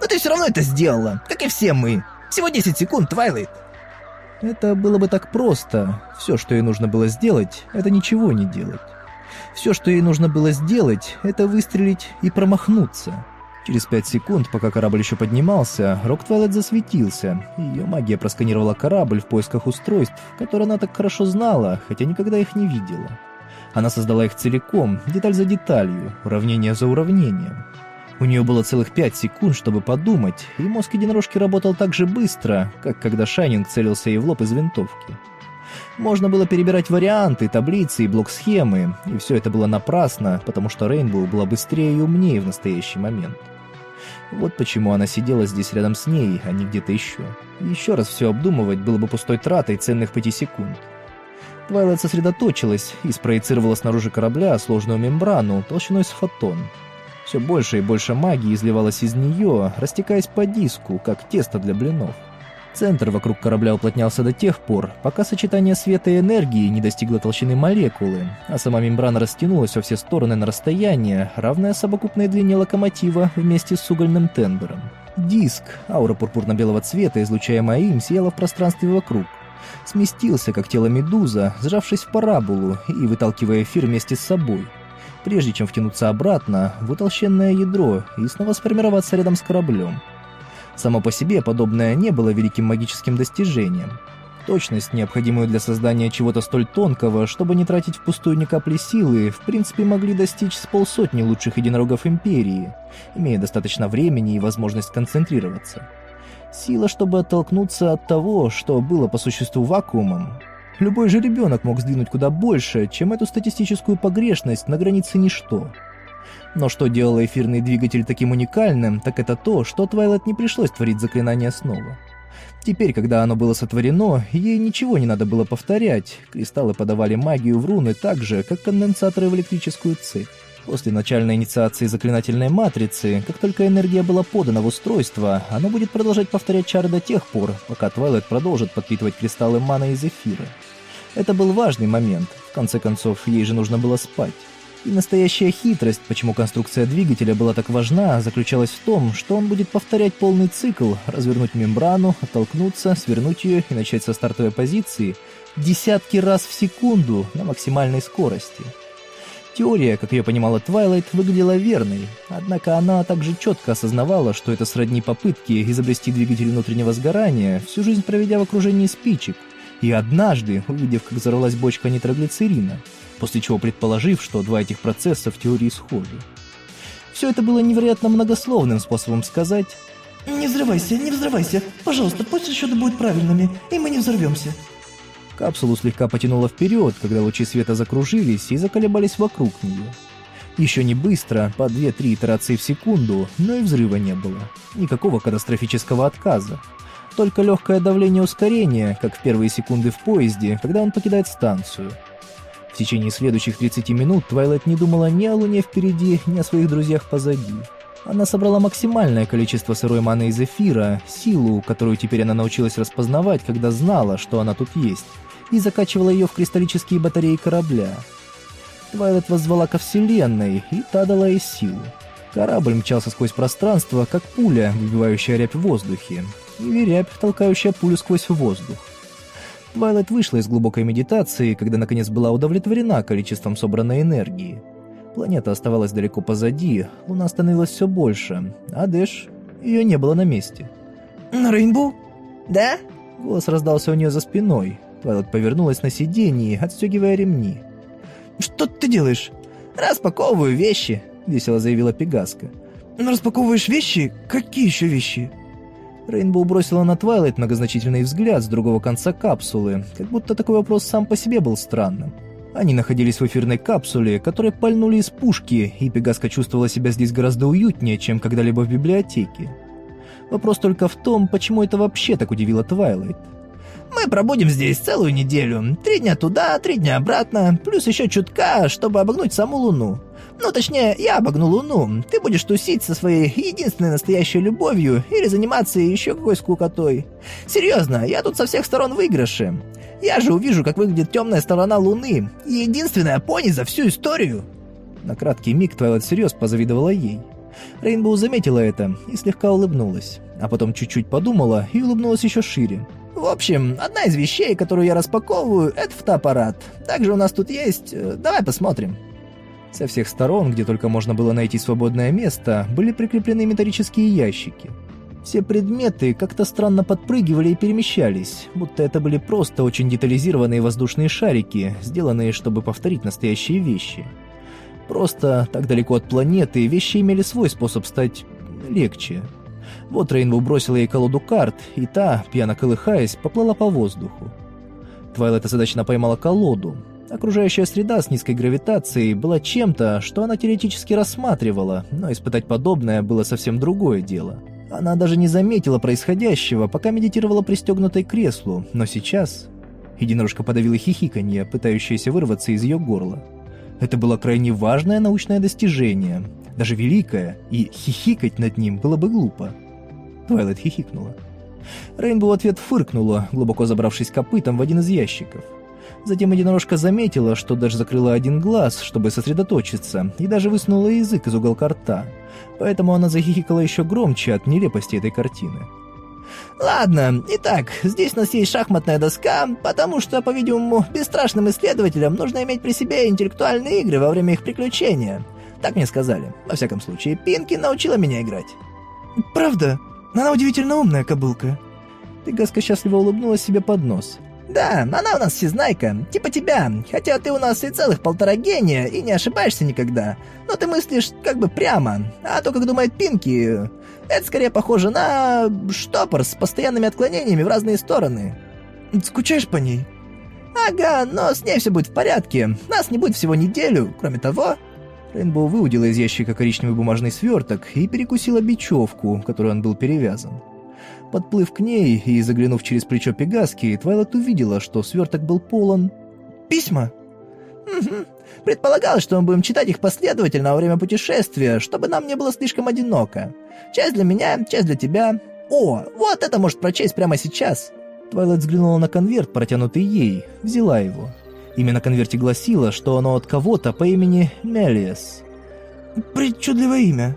Но ты все равно это сделала, как и все мы. Всего 10 секунд, Твайлайт. Это было бы так просто. Все, что ей нужно было сделать, это ничего не делать. Все, что ей нужно было сделать, это выстрелить и промахнуться. Через пять секунд, пока корабль еще поднимался, Рог Твайлайт засветился, ее магия просканировала корабль в поисках устройств, которые она так хорошо знала, хотя никогда их не видела. Она создала их целиком, деталь за деталью, уравнение за уравнением. У нее было целых пять секунд, чтобы подумать, и мозг единорожки работал так же быстро, как когда Шайнинг целился ей в лоб из винтовки. Можно было перебирать варианты, таблицы и блок-схемы, и все это было напрасно, потому что Рейнбоу была быстрее и умнее в настоящий момент. Вот почему она сидела здесь рядом с ней, а не где-то еще. Еще раз все обдумывать было бы пустой тратой ценных пяти секунд. Твайлайт сосредоточилась и спроецировала снаружи корабля сложную мембрану толщиной с фотон. Все больше и больше магии изливалось из нее, растекаясь по диску, как тесто для блинов. Центр вокруг корабля уплотнялся до тех пор, пока сочетание света и энергии не достигло толщины молекулы, а сама мембрана растянулась во все стороны на расстояние, равное совокупной длине локомотива вместе с угольным тендером. Диск, аура пурпурно-белого цвета, излучаемая им, сияла в пространстве вокруг. Сместился, как тело медуза, сжавшись в параболу и выталкивая эфир вместе с собой. Прежде чем втянуться обратно в утолщенное ядро и снова сформироваться рядом с кораблем. Само по себе подобное не было великим магическим достижением. Точность, необходимую для создания чего-то столь тонкого, чтобы не тратить впустую ни капли силы, в принципе могли достичь с полсотни лучших единорогов Империи, имея достаточно времени и возможность концентрироваться. Сила, чтобы оттолкнуться от того, что было по существу вакуумом. Любой же ребенок мог сдвинуть куда больше, чем эту статистическую погрешность на границе ничто. Но что делало эфирный двигатель таким уникальным, так это то, что Твайлет не пришлось творить заклинание снова. Теперь, когда оно было сотворено, ей ничего не надо было повторять. Кристаллы подавали магию в руны так же, как конденсаторы в электрическую цепь. После начальной инициации заклинательной матрицы, как только энергия была подана в устройство, оно будет продолжать повторять чары до тех пор, пока Твайлет продолжит подпитывать кристаллы маны из эфира. Это был важный момент, в конце концов, ей же нужно было спать. И настоящая хитрость, почему конструкция двигателя была так важна, заключалась в том, что он будет повторять полный цикл, развернуть мембрану, оттолкнуться, свернуть ее и начать со стартовой позиции десятки раз в секунду на максимальной скорости. Теория, как ее понимала Твайлайт, выглядела верной, однако она также четко осознавала, что это сродни попытки изобрести двигатель внутреннего сгорания, всю жизнь проведя в окружении спичек, и однажды, увидев, как взорвалась бочка нитроглицерина, после чего предположив, что два этих процесса в теории схожи. Все это было невероятно многословным способом сказать «Не взрывайся, не взрывайся, пожалуйста, пусть расчеты будут правильными, и мы не взорвемся». Капсулу слегка потянуло вперед, когда лучи света закружились и заколебались вокруг нее. Еще не быстро, по 2-3 итерации в секунду, но и взрыва не было. Никакого катастрофического отказа. Только легкое давление ускорения, как в первые секунды в поезде, когда он покидает станцию – в течение следующих 30 минут Твайлайт не думала ни о Луне впереди, ни о своих друзьях позади. Она собрала максимальное количество сырой маны из эфира, силу, которую теперь она научилась распознавать, когда знала, что она тут есть, и закачивала ее в кристаллические батареи корабля. Твайлет воззвала ко Вселенной, и та дала ей силу. Корабль мчался сквозь пространство, как пуля, выбивающая рябь в воздухе, или рябь, толкающая пулю сквозь воздух. Твайлайт вышла из глубокой медитации, когда наконец была удовлетворена количеством собранной энергии. Планета оставалась далеко позади, Луна становилась все больше, а Дэш... ее не было на месте. «На Рейнбоу?» «Да?» Голос раздался у нее за спиной. Твайлайт повернулась на сиденье, отстегивая ремни. «Что ты делаешь?» «Распаковываю вещи», — весело заявила Пегаска. «Распаковываешь вещи? Какие еще вещи?» Рейнбоу бросила на Твайлайт многозначительный взгляд с другого конца капсулы, как будто такой вопрос сам по себе был странным. Они находились в эфирной капсуле, которой пальнули из пушки, и Пегаска чувствовала себя здесь гораздо уютнее, чем когда-либо в библиотеке. Вопрос только в том, почему это вообще так удивило Твайлайт. «Мы пробудем здесь целую неделю. Три дня туда, три дня обратно, плюс еще чутка, чтобы обогнуть саму Луну. Ну, точнее, я обогну Луну. Ты будешь тусить со своей единственной настоящей любовью или заниматься еще какой скукотой. Серьезно, я тут со всех сторон выигрыши. Я же увижу, как выглядит темная сторона Луны. Единственная пони за всю историю. На краткий миг Твайлайт всерьез позавидовала ей. Рейнбоу заметила это и слегка улыбнулась, а потом чуть-чуть подумала и улыбнулась еще шире. В общем, одна из вещей, которую я распаковываю, это фотоаппарат. Также у нас тут есть... Э, давай посмотрим. Со всех сторон, где только можно было найти свободное место, были прикреплены металлические ящики. Все предметы как-то странно подпрыгивали и перемещались, будто это были просто очень детализированные воздушные шарики, сделанные, чтобы повторить настоящие вещи. Просто так далеко от планеты вещи имели свой способ стать легче. Вот Рейнбоу бросила ей колоду карт, и та, пьяно колыхаясь, поплыла по воздуху. Твайлайт озадаченно поймала колоду, Окружающая среда с низкой гравитацией была чем-то, что она теоретически рассматривала, но испытать подобное было совсем другое дело. Она даже не заметила происходящего, пока медитировала пристегнутой к креслу, но сейчас... Единорожка подавила хихиканье, пытающееся вырваться из ее горла. Это было крайне важное научное достижение, даже великое, и хихикать над ним было бы глупо. Твайлайт хихикнула. Рейнбоу в ответ фыркнула, глубоко забравшись копытом в один из ящиков. Затем единорожка заметила, что даже закрыла один глаз, чтобы сосредоточиться, и даже высунула язык из уголка рта. Поэтому она захихикала еще громче от нелепости этой картины. Ладно, итак, здесь у нас есть шахматная доска, потому что, по-видимому, бесстрашным исследователям нужно иметь при себе интеллектуальные игры во время их приключения. Так мне сказали. Во всяком случае, Пинки научила меня играть. Правда? Она удивительно умная кобылка. Пегаска счастливо улыбнулась себе под нос. Да, она у нас всезнайка, типа тебя, хотя ты у нас и целых полтора гения, и не ошибаешься никогда. Но ты мыслишь как бы прямо, а то, как думает Пинки, это скорее похоже на штопор с постоянными отклонениями в разные стороны. Скучаешь по ней? Ага, но с ней все будет в порядке. Нас не будет всего неделю. Кроме того... Рейнбоу выудила из ящика коричневый бумажный сверток и перекусила бечевку, которой он был перевязан. Подплыв к ней и заглянув через плечо Пегаски, Твайлот увидела, что сверток был полон... Письма? Угу. Предполагалось, что мы будем читать их последовательно во время путешествия, чтобы нам не было слишком одиноко. Часть для меня, часть для тебя. О, вот это может прочесть прямо сейчас. Твайлайт взглянула на конверт, протянутый ей, взяла его. Имя на конверте гласило, что оно от кого-то по имени Мелиас. Причудливое имя.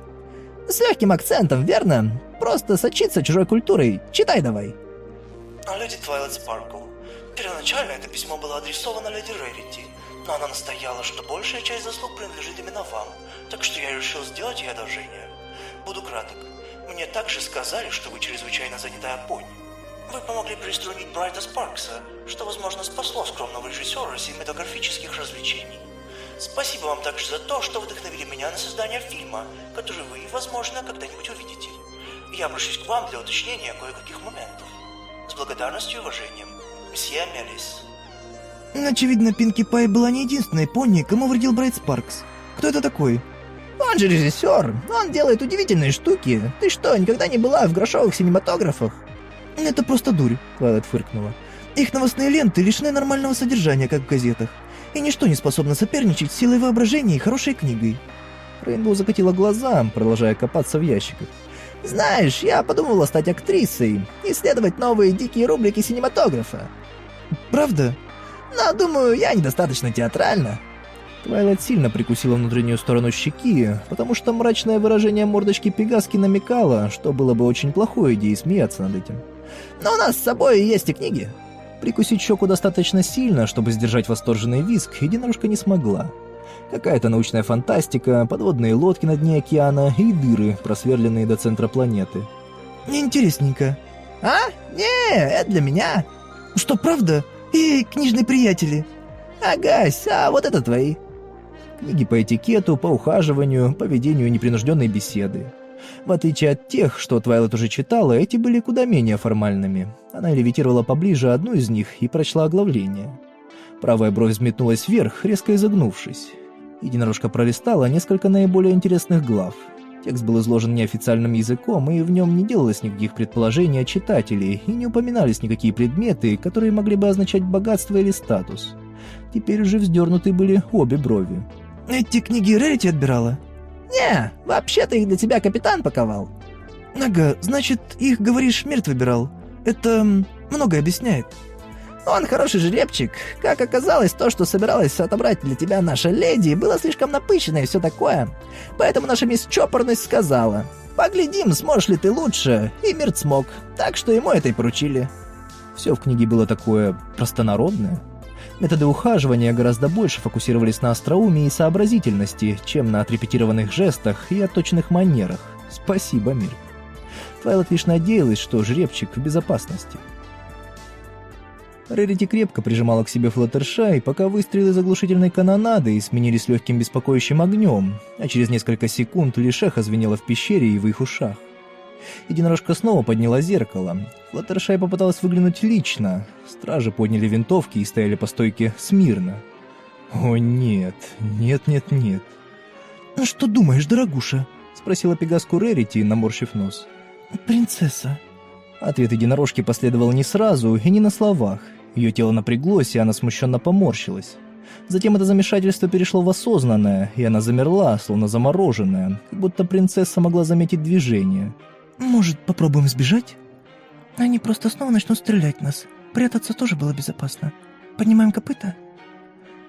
С легким акцентом, верно? Просто сочится чужой культурой. Читай давай. Леди Твайлайт Спаркл. Первоначально это письмо было адресовано леди Рэрити, но она настояла, что большая часть заслуг принадлежит именно вам, так что я решил сделать ей одолжение. Буду краток. Мне также сказали, что вы чрезвычайно занятая пони. Вы помогли приструнить Брайта Спаркса, что, возможно, спасло скромного режиссера синематографических развлечений. Спасибо вам также за то, что вдохновили меня на создание фильма, который вы, возможно, когда-нибудь увидите. Я обращусь к вам для уточнения кое-каких моментов. С благодарностью и уважением, месье Мелис. Очевидно, Пинки Пай была не единственной пони, кому вредил Брайт Спаркс. Кто это такой? Он же режиссер, он делает удивительные штуки. Ты что, никогда не была в грошовых синематографах? Это просто дурь, Твайлайт фыркнула. Их новостные ленты лишены нормального содержания, как в газетах. И ничто не способно соперничать с силой воображения и хорошей книгой. Рейнбоу закатила глаза, продолжая копаться в ящиках. Знаешь, я подумывала стать актрисой, исследовать новые дикие рубрики синематографа. Правда? Но, думаю, я недостаточно театральна. Твайлайт сильно прикусила внутреннюю сторону щеки, потому что мрачное выражение мордочки Пегаски намекало, что было бы очень плохой идеей смеяться над этим. «Но у нас с собой есть и книги». Прикусить щеку достаточно сильно, чтобы сдержать восторженный визг, единорожка не смогла. Какая-то научная фантастика, подводные лодки на дне океана и дыры, просверленные до центра планеты. Неинтересненько. «А? Не, это для меня». «Что, правда? Эй, книжные приятели!» «Агась, а вот это твои». Книги по этикету, по ухаживанию, по ведению непринужденной беседы. В отличие от тех, что Твайлет уже читала, эти были куда менее формальными. Она левитировала поближе одну из них и прочла оглавление. Правая бровь взметнулась вверх, резко изогнувшись. Единорожка пролистала несколько наиболее интересных глав. Текст был изложен неофициальным языком, и в нем не делалось никаких предположений о читателе, и не упоминались никакие предметы, которые могли бы означать богатство или статус. Теперь уже вздернуты были обе брови. Эти книги Рерити отбирала? Не, вообще-то их для тебя капитан паковал. Ага, значит, их, говоришь, мертв выбирал. Это многое объясняет. Он хороший жеребчик. Как оказалось, то, что собиралась отобрать для тебя наша леди, было слишком напыщено и все такое. Поэтому наша мисс Чопорность сказала, «Поглядим, сможешь ли ты лучше». И Мирт смог, так что ему это и поручили. Все в книге было такое простонародное. Методы ухаживания гораздо больше фокусировались на остроумии и сообразительности, чем на отрепетированных жестах и отточенных манерах. Спасибо, мир. Твайлот лишь надеялась, что жеребчик в безопасности. Рерити крепко прижимала к себе Флаттершай, пока выстрелы заглушительной канонады сменились легким беспокоящим огнем, а через несколько секунд лишь эхо звенело в пещере и в их ушах. Единорожка снова подняла зеркало. Флаттершай попыталась выглянуть лично. Стражи подняли винтовки и стояли по стойке смирно. «О нет, нет-нет-нет». «Ну что думаешь, дорогуша?» — спросила Пегаску Рерити, наморщив нос. «Принцесса». Ответ единорожки последовал не сразу и не на словах. Ее тело напряглось, и она смущенно поморщилась. Затем это замешательство перешло в осознанное, и она замерла, словно замороженная, как будто принцесса могла заметить движение. «Может, попробуем сбежать?» Они просто снова начнут стрелять в нас. Прятаться тоже было безопасно. Поднимаем копыта?»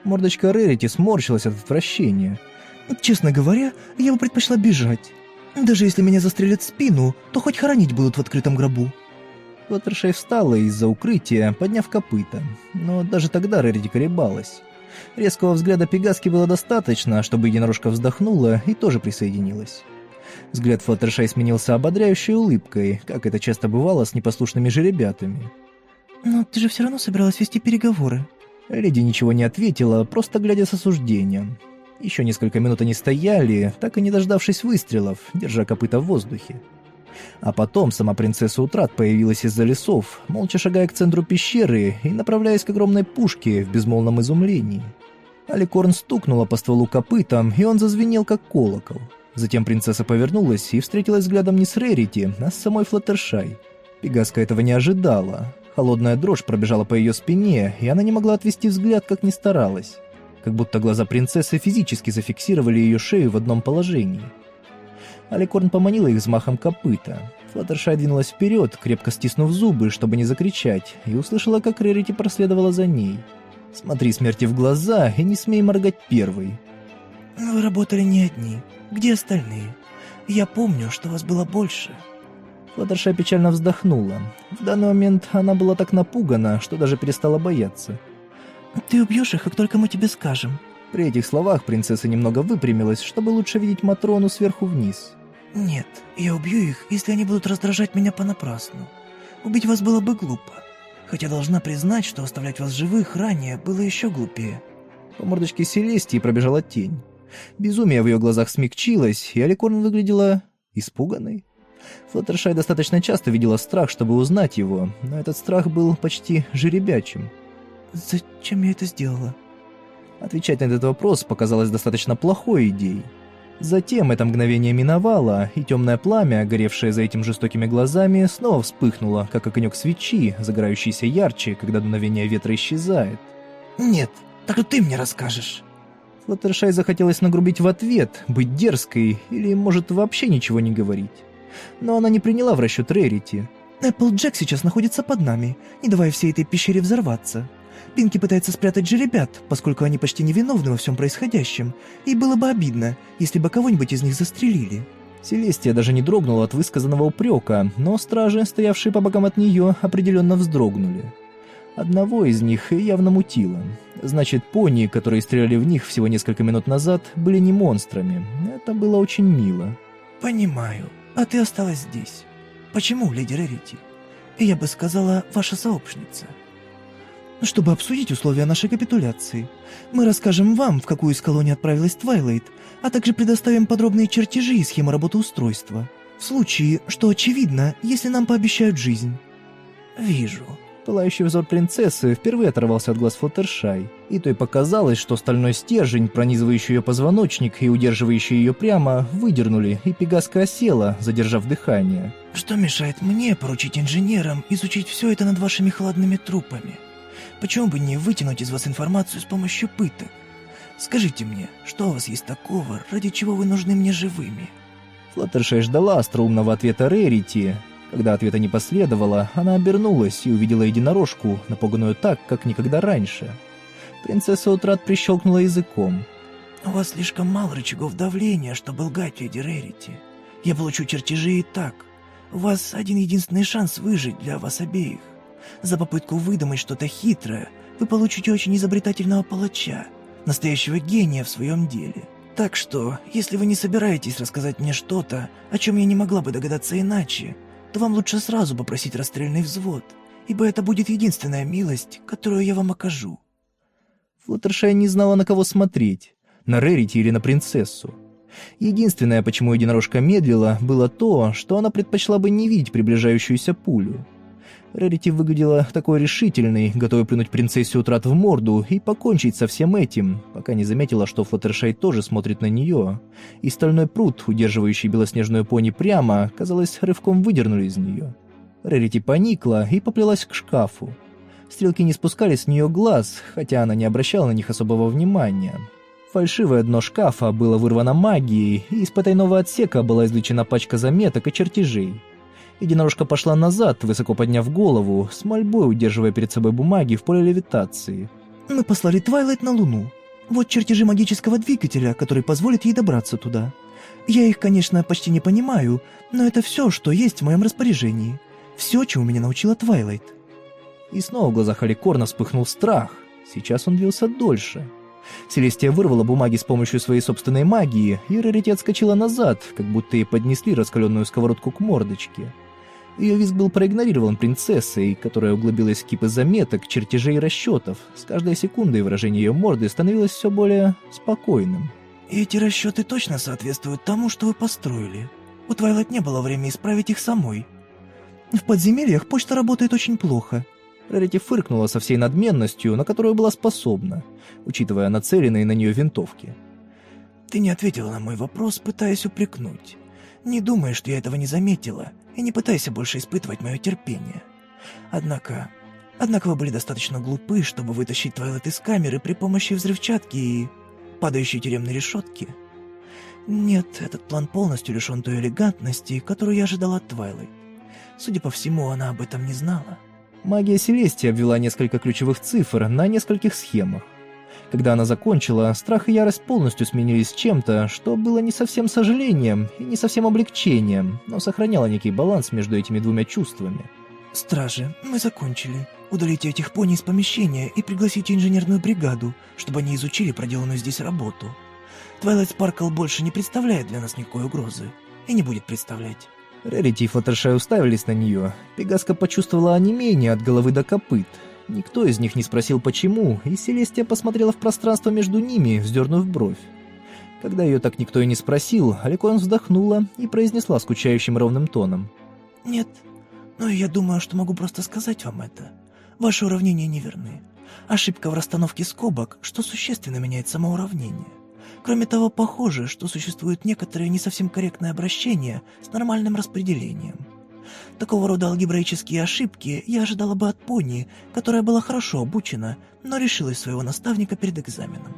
Мордочка Рерити сморщилась от отвращения. «Честно говоря, я бы предпочла бежать. Даже если меня застрелят в спину, то хоть хоронить будут в открытом гробу». Флаттершей встала из-за укрытия, подняв копыта. Но даже тогда Рерити колебалась. Резкого взгляда Пегаски было достаточно, чтобы единорожка вздохнула и тоже присоединилась. Взгляд Флаттершай сменился ободряющей улыбкой, как это часто бывало с непослушными жеребятами. «Но ты же все равно собиралась вести переговоры». Леди ничего не ответила, просто глядя с осуждением. Еще несколько минут они стояли, так и не дождавшись выстрелов, держа копыта в воздухе. А потом сама принцесса Утрат появилась из-за лесов, молча шагая к центру пещеры и направляясь к огромной пушке в безмолвном изумлении. Аликорн стукнула по стволу копытом, и он зазвенел, как колокол. Затем принцесса повернулась и встретилась взглядом не с Рерити, а с самой Флаттершай. Пегаска этого не ожидала. Холодная дрожь пробежала по ее спине, и она не могла отвести взгляд, как ни старалась. Как будто глаза принцессы физически зафиксировали ее шею в одном положении. Аликорн поманила их взмахом копыта. Флаттершай двинулась вперед, крепко стиснув зубы, чтобы не закричать, и услышала, как Рерити проследовала за ней. «Смотри смерти в глаза и не смей моргать первой». «Вы работали не одни. Где остальные? Я помню, что вас было больше». Флаттершай печально вздохнула. В данный момент она была так напугана, что даже перестала бояться. «Ты убьешь их, как только мы тебе скажем». При этих словах принцесса немного выпрямилась, чтобы лучше видеть Матрону сверху вниз. «Нет, я убью их, если они будут раздражать меня понапрасну. Убить вас было бы глупо. Хотя должна признать, что оставлять вас живых ранее было еще глупее». По мордочке Селестии пробежала тень. Безумие в ее глазах смягчилось, и Аликорн выглядела испуганной. Флаттершай достаточно часто видела страх, чтобы узнать его, но этот страх был почти жеребячим. «Зачем я это сделала?» Отвечать на этот вопрос показалось достаточно плохой идеей. Затем это мгновение миновало, и темное пламя, горевшее за этим жестокими глазами, снова вспыхнуло, как огонек свечи, загорающийся ярче, когда дуновение ветра исчезает. «Нет, так и ты мне расскажешь». Флаттершай захотелось нагрубить в ответ, быть дерзкой или, может, вообще ничего не говорить. Но она не приняла в расчет Рерити. «Эпплджек сейчас находится под нами, не давая всей этой пещере взорваться. Пинки пытается спрятать жеребят, поскольку они почти невиновны во всем происходящем, и было бы обидно, если бы кого-нибудь из них застрелили». Селестия даже не дрогнула от высказанного упрека, но стражи, стоявшие по бокам от нее, определенно вздрогнули. Одного из них явно мутило. Значит, пони, которые стреляли в них всего несколько минут назад, были не монстрами. Это было очень мило. «Понимаю. А ты осталась здесь. Почему, леди Рерити? Я бы сказала, ваша сообщница» чтобы обсудить условия нашей капитуляции. Мы расскажем вам, в какую из колоний отправилась Твайлайт, а также предоставим подробные чертежи и схемы работы устройства. В случае, что очевидно, если нам пообещают жизнь». «Вижу». Пылающий взор принцессы впервые оторвался от глаз Флаттершай, и той показалось, что стальной стержень, пронизывающий ее позвоночник и удерживающий ее прямо, выдернули, и Пегаска осела, задержав дыхание. «Что мешает мне поручить инженерам изучить все это над вашими холодными трупами?» Почему бы не вытянуть из вас информацию с помощью пыток? Скажите мне, что у вас есть такого, ради чего вы нужны мне живыми?» Флаттершей ждала остроумного ответа Рерити. Когда ответа не последовало, она обернулась и увидела единорожку, напуганную так, как никогда раньше. Принцесса Утрат прищелкнула языком. «У вас слишком мало рычагов давления, чтобы лгать, леди Рерити. Я получу чертежи и так. У вас один единственный шанс выжить для вас обеих. За попытку выдумать что-то хитрое вы получите очень изобретательного палача, настоящего гения в своем деле. Так что, если вы не собираетесь рассказать мне что-то, о чем я не могла бы догадаться иначе, то вам лучше сразу попросить расстрельный взвод, ибо это будет единственная милость, которую я вам окажу». Флаттершай не знала, на кого смотреть, на Рерити или на принцессу. Единственное, почему единорожка медлила, было то, что она предпочла бы не видеть приближающуюся пулю. Рерити выглядела такой решительной, готовой плюнуть принцессе утрат в морду и покончить со всем этим, пока не заметила, что Флаттершай тоже смотрит на нее, и стальной пруд, удерживающий белоснежную пони прямо, казалось, рывком выдернули из нее. Рерити поникла и поплелась к шкафу. Стрелки не спускали с нее глаз, хотя она не обращала на них особого внимания. Фальшивое дно шкафа было вырвано магией, и из потайного отсека была извлечена пачка заметок и чертежей. Единорожка пошла назад, высоко подняв голову, с мольбой удерживая перед собой бумаги в поле левитации. Мы послали Твайлайт на Луну. Вот чертежи магического двигателя, который позволит ей добраться туда. Я их, конечно, почти не понимаю, но это все, что есть в моем распоряжении. Все, чему меня научила Твайлайт. И снова в глазах Аликорна вспыхнул страх. Сейчас он длился дольше. Селестия вырвала бумаги с помощью своей собственной магии, и Рэрити отскочила назад, как будто ей поднесли раскаленную сковородку к мордочке. Ее визг был проигнорирован принцессой, которая углубилась в кипы заметок, чертежей и расчетов. С каждой секундой выражение ее морды становилось все более спокойным. Эти расчеты точно соответствуют тому, что вы построили. У Твайлайт не было времени исправить их самой. В подземельях почта работает очень плохо. Рарити фыркнула со всей надменностью, на которую была способна, учитывая нацеленные на нее винтовки. Ты не ответила на мой вопрос, пытаясь упрекнуть. Не думай, что я этого не заметила, и не пытайся больше испытывать мое терпение. Однако... Однако вы были достаточно глупы, чтобы вытащить Твайлет из камеры при помощи взрывчатки и... падающей тюремной решетки. Нет, этот план полностью лишен той элегантности, которую я ожидала от Твайлайт. Судя по всему, она об этом не знала. Магия Селестии обвела несколько ключевых цифр на нескольких схемах. Когда она закончила, страх и ярость полностью сменились чем-то, что было не совсем сожалением и не совсем облегчением, но сохраняло некий баланс между этими двумя чувствами. «Стражи, мы закончили. Удалите этих пони из помещения и пригласите инженерную бригаду, чтобы они изучили проделанную здесь работу. Твайлайт Спаркл больше не представляет для нас никакой угрозы и не будет представлять. Рерити и Флаттершай уставились на нее. Пегаска почувствовала онемение от головы до копыт. Никто из них не спросил почему, и Селестия посмотрела в пространство между ними, вздернув бровь. Когда ее так никто и не спросил, Аликон вздохнула и произнесла скучающим ровным тоном. «Нет, но я думаю, что могу просто сказать вам это. Ваши уравнения неверны. Ошибка в расстановке скобок, что существенно меняет само уравнение. Кроме того, похоже, что существуют некоторые не совсем корректные обращения с нормальным распределением. Такого рода алгебраические ошибки я ожидала бы от пони, которая была хорошо обучена, но решилась своего наставника перед экзаменом.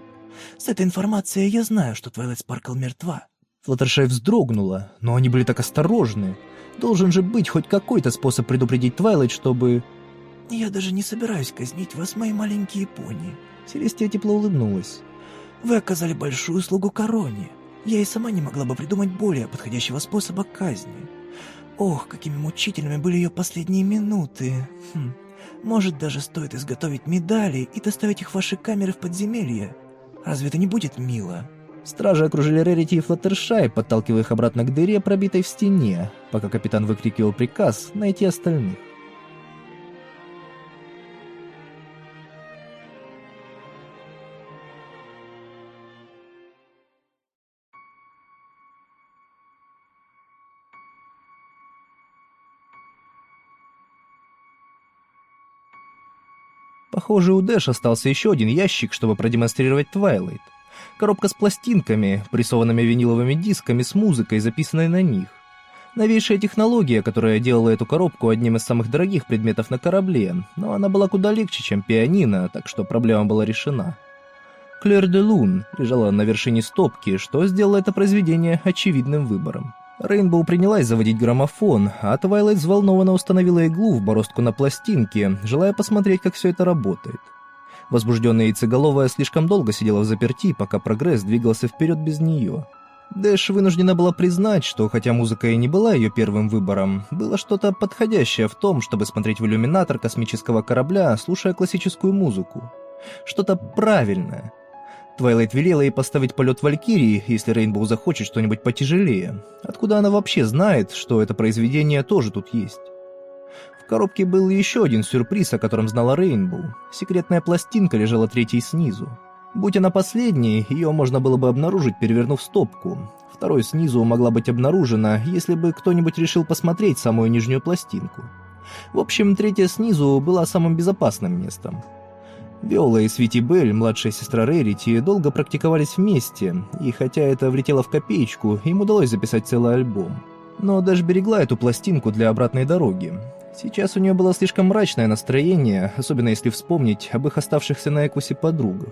С этой информацией я знаю, что Твайлайт Спаркл мертва. Флаттершай вздрогнула, но они были так осторожны. Должен же быть хоть какой-то способ предупредить Твайлайт, чтобы... Я даже не собираюсь казнить вас, мои маленькие пони. Селестия тепло улыбнулась. Вы оказали большую услугу короне. Я и сама не могла бы придумать более подходящего способа казни. Ох, какими мучительными были ее последние минуты. Хм. Может, даже стоит изготовить медали и доставить их в ваши камеры в подземелье. Разве это не будет мило? Стражи окружили Рерити и Флаттершай, подталкивая их обратно к дыре, пробитой в стене, пока капитан выкрикивал приказ найти остальных. Похоже, у Дэш остался еще один ящик, чтобы продемонстрировать Твайлайт. Коробка с пластинками, прессованными виниловыми дисками с музыкой, записанной на них. Новейшая технология, которая делала эту коробку одним из самых дорогих предметов на корабле, но она была куда легче, чем пианино, так что проблема была решена. Clair de Lune лежала на вершине стопки, что сделало это произведение очевидным выбором. Рейнбоу принялась заводить граммофон, а Твайлайт взволнованно установила иглу в бороздку на пластинке, желая посмотреть, как все это работает. Возбужденная яйцеголовая слишком долго сидела взаперти, пока прогресс двигался вперед без нее. Дэш вынуждена была признать, что хотя музыка и не была ее первым выбором, было что-то подходящее в том, чтобы смотреть в иллюминатор космического корабля, слушая классическую музыку. Что-то правильное — Твайлайт велела ей поставить полет Валькирии, если Рейнбоу захочет что-нибудь потяжелее. Откуда она вообще знает, что это произведение тоже тут есть? В коробке был еще один сюрприз, о котором знала Рейнбоу. Секретная пластинка лежала третьей снизу. Будь она последней, ее можно было бы обнаружить, перевернув стопку. Второй снизу могла быть обнаружена, если бы кто-нибудь решил посмотреть самую нижнюю пластинку. В общем, третья снизу была самым безопасным местом. Виола и Свити Белль, младшая сестра Рерити, долго практиковались вместе, и хотя это влетело в копеечку, им удалось записать целый альбом. Но даже берегла эту пластинку для обратной дороги. Сейчас у нее было слишком мрачное настроение, особенно если вспомнить об их оставшихся на Экусе подругах.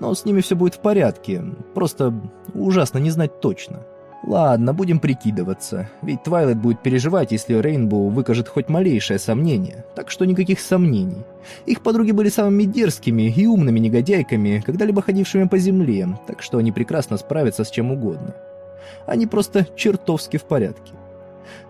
Но с ними все будет в порядке, просто ужасно не знать точно. Ладно, будем прикидываться, ведь Твайлайт будет переживать, если Рейнбоу выкажет хоть малейшее сомнение, так что никаких сомнений. Их подруги были самыми дерзкими и умными негодяйками, когда-либо ходившими по земле, так что они прекрасно справятся с чем угодно. Они просто чертовски в порядке.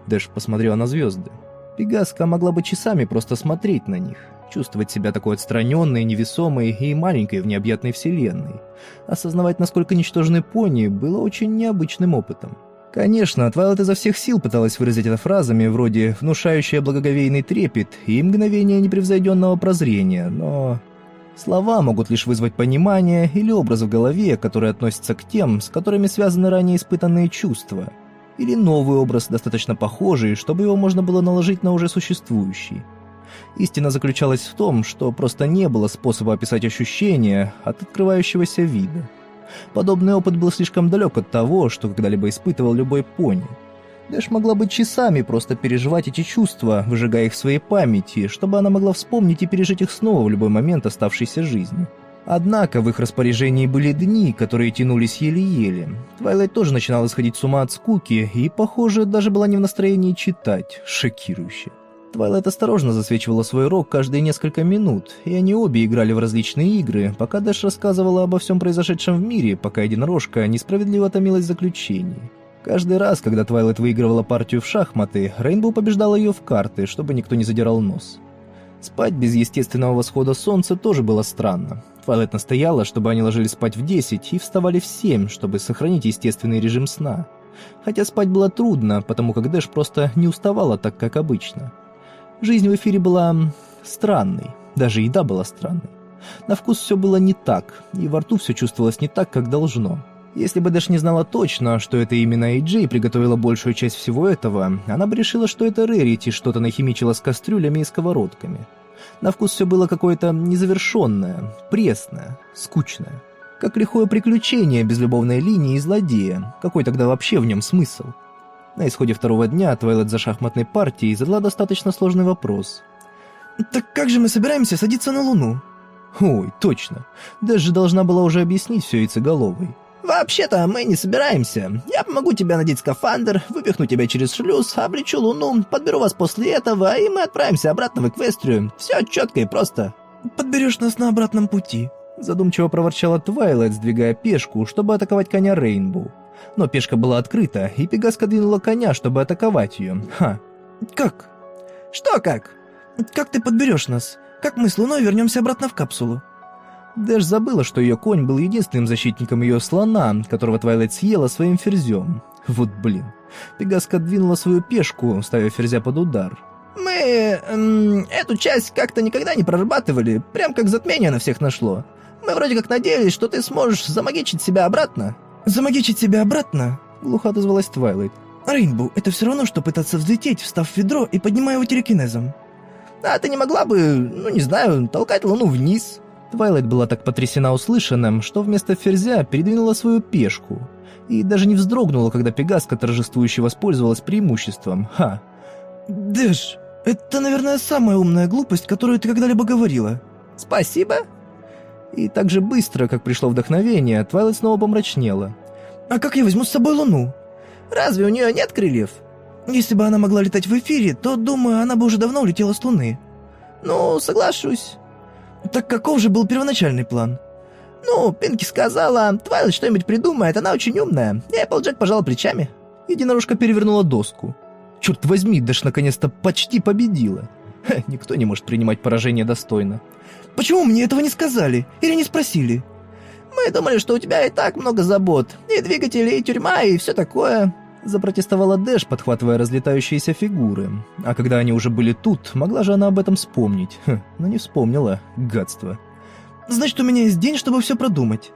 Дэш посмотрела на звезды. Пегаска могла бы часами просто смотреть на них, чувствовать себя такой отстраненной, невесомой и маленькой в необъятной вселенной. Осознавать, насколько ничтожны пони, было очень необычным опытом. Конечно, Твайлет изо всех сил пыталась выразить это фразами вроде «внушающая благоговейный трепет» и «мгновение непревзойденного прозрения», но... Слова могут лишь вызвать понимание или образ в голове, который относится к тем, с которыми связаны ранее испытанные чувства. Или новый образ, достаточно похожий, чтобы его можно было наложить на уже существующий. Истина заключалась в том, что просто не было способа описать ощущения от открывающегося вида. Подобный опыт был слишком далек от того, что когда-либо испытывал любой пони. Дэш могла бы часами просто переживать эти чувства, выжигая их в своей памяти, чтобы она могла вспомнить и пережить их снова в любой момент оставшейся жизни. Однако в их распоряжении были дни, которые тянулись еле-еле. Твайлайт тоже начинала сходить с ума от скуки и, похоже, даже была не в настроении читать. Шокирующе. Твайлайт осторожно засвечивала свой рог каждые несколько минут, и они обе играли в различные игры, пока Дэш рассказывала обо всем произошедшем в мире, пока единорожка несправедливо томилась в заключении. Каждый раз, когда Твайлайт выигрывала партию в шахматы, Рейнбоу побеждала ее в карты, чтобы никто не задирал нос. Спать без естественного восхода солнца тоже было странно. Твайлайт настояла, чтобы они ложились спать в 10 и вставали в 7, чтобы сохранить естественный режим сна. Хотя спать было трудно, потому как Дэш просто не уставала так, как обычно. Жизнь в эфире была странной, даже еда была странной. На вкус все было не так, и во рту все чувствовалось не так, как должно. Если бы Дэш не знала точно, что это именно Эйджей приготовила большую часть всего этого, она бы решила, что это Рерити что-то нахимичила с кастрюлями и сковородками. На вкус все было какое-то незавершенное, пресное, скучное. Как лихое приключение без любовной линии и злодея. Какой тогда вообще в нем смысл? На исходе второго дня Твайлет за шахматной партией задала достаточно сложный вопрос. «Так как же мы собираемся садиться на Луну?» Ой, точно. Даже должна была уже объяснить все яйцеголовой. «Вообще-то мы не собираемся. Я помогу тебе надеть скафандр, выпихну тебя через шлюз, облечу Луну, подберу вас после этого, и мы отправимся обратно в Эквестрию. Все четко и просто». «Подберешь нас на обратном пути», — задумчиво проворчала Твайлайт, сдвигая пешку, чтобы атаковать коня Рейнбоу но пешка была открыта, и Пегаска двинула коня, чтобы атаковать ее. Ха. «Как? Что как? Как ты подберешь нас? Как мы с Луной вернемся обратно в капсулу?» Дэш забыла, что ее конь был единственным защитником ее слона, которого Твайлайт съела своим ферзем. Вот блин. Пегаска двинула свою пешку, ставя ферзя под удар. «Мы... Эм, эту часть как-то никогда не прорабатывали, прям как затмение на всех нашло. Мы вроде как надеялись, что ты сможешь замагичить себя обратно». «Замагичить себя обратно?» — глухо отозвалась Твайлайт. «Рейнбоу, это все равно, что пытаться взлететь, встав в ведро и поднимая его телекинезом». «А ты не могла бы, ну не знаю, толкать луну вниз?» Твайлайт была так потрясена услышанным, что вместо ферзя передвинула свою пешку. И даже не вздрогнула, когда Пегаска торжествующе воспользовалась преимуществом. Ха! «Дэш, это, наверное, самая умная глупость, которую ты когда-либо говорила». «Спасибо», и так же быстро, как пришло вдохновение, Твайлайт снова помрачнела. «А как я возьму с собой Луну?» «Разве у нее нет крыльев?» «Если бы она могла летать в эфире, то, думаю, она бы уже давно улетела с Луны». «Ну, соглашусь». «Так каков же был первоначальный план?» «Ну, Пинки сказала, Твайлайт что-нибудь придумает, она очень умная». И Эпплджек пожала плечами. Единорожка перевернула доску. «Черт возьми, Дэш наконец-то почти победила!» Ха, никто не может принимать поражение достойно. Почему мне этого не сказали? Или не спросили?» «Мы думали, что у тебя и так много забот. И двигатели, и тюрьма, и все такое», — запротестовала Дэш, подхватывая разлетающиеся фигуры. А когда они уже были тут, могла же она об этом вспомнить. Хм, но не вспомнила. Гадство. «Значит, у меня есть день, чтобы все продумать».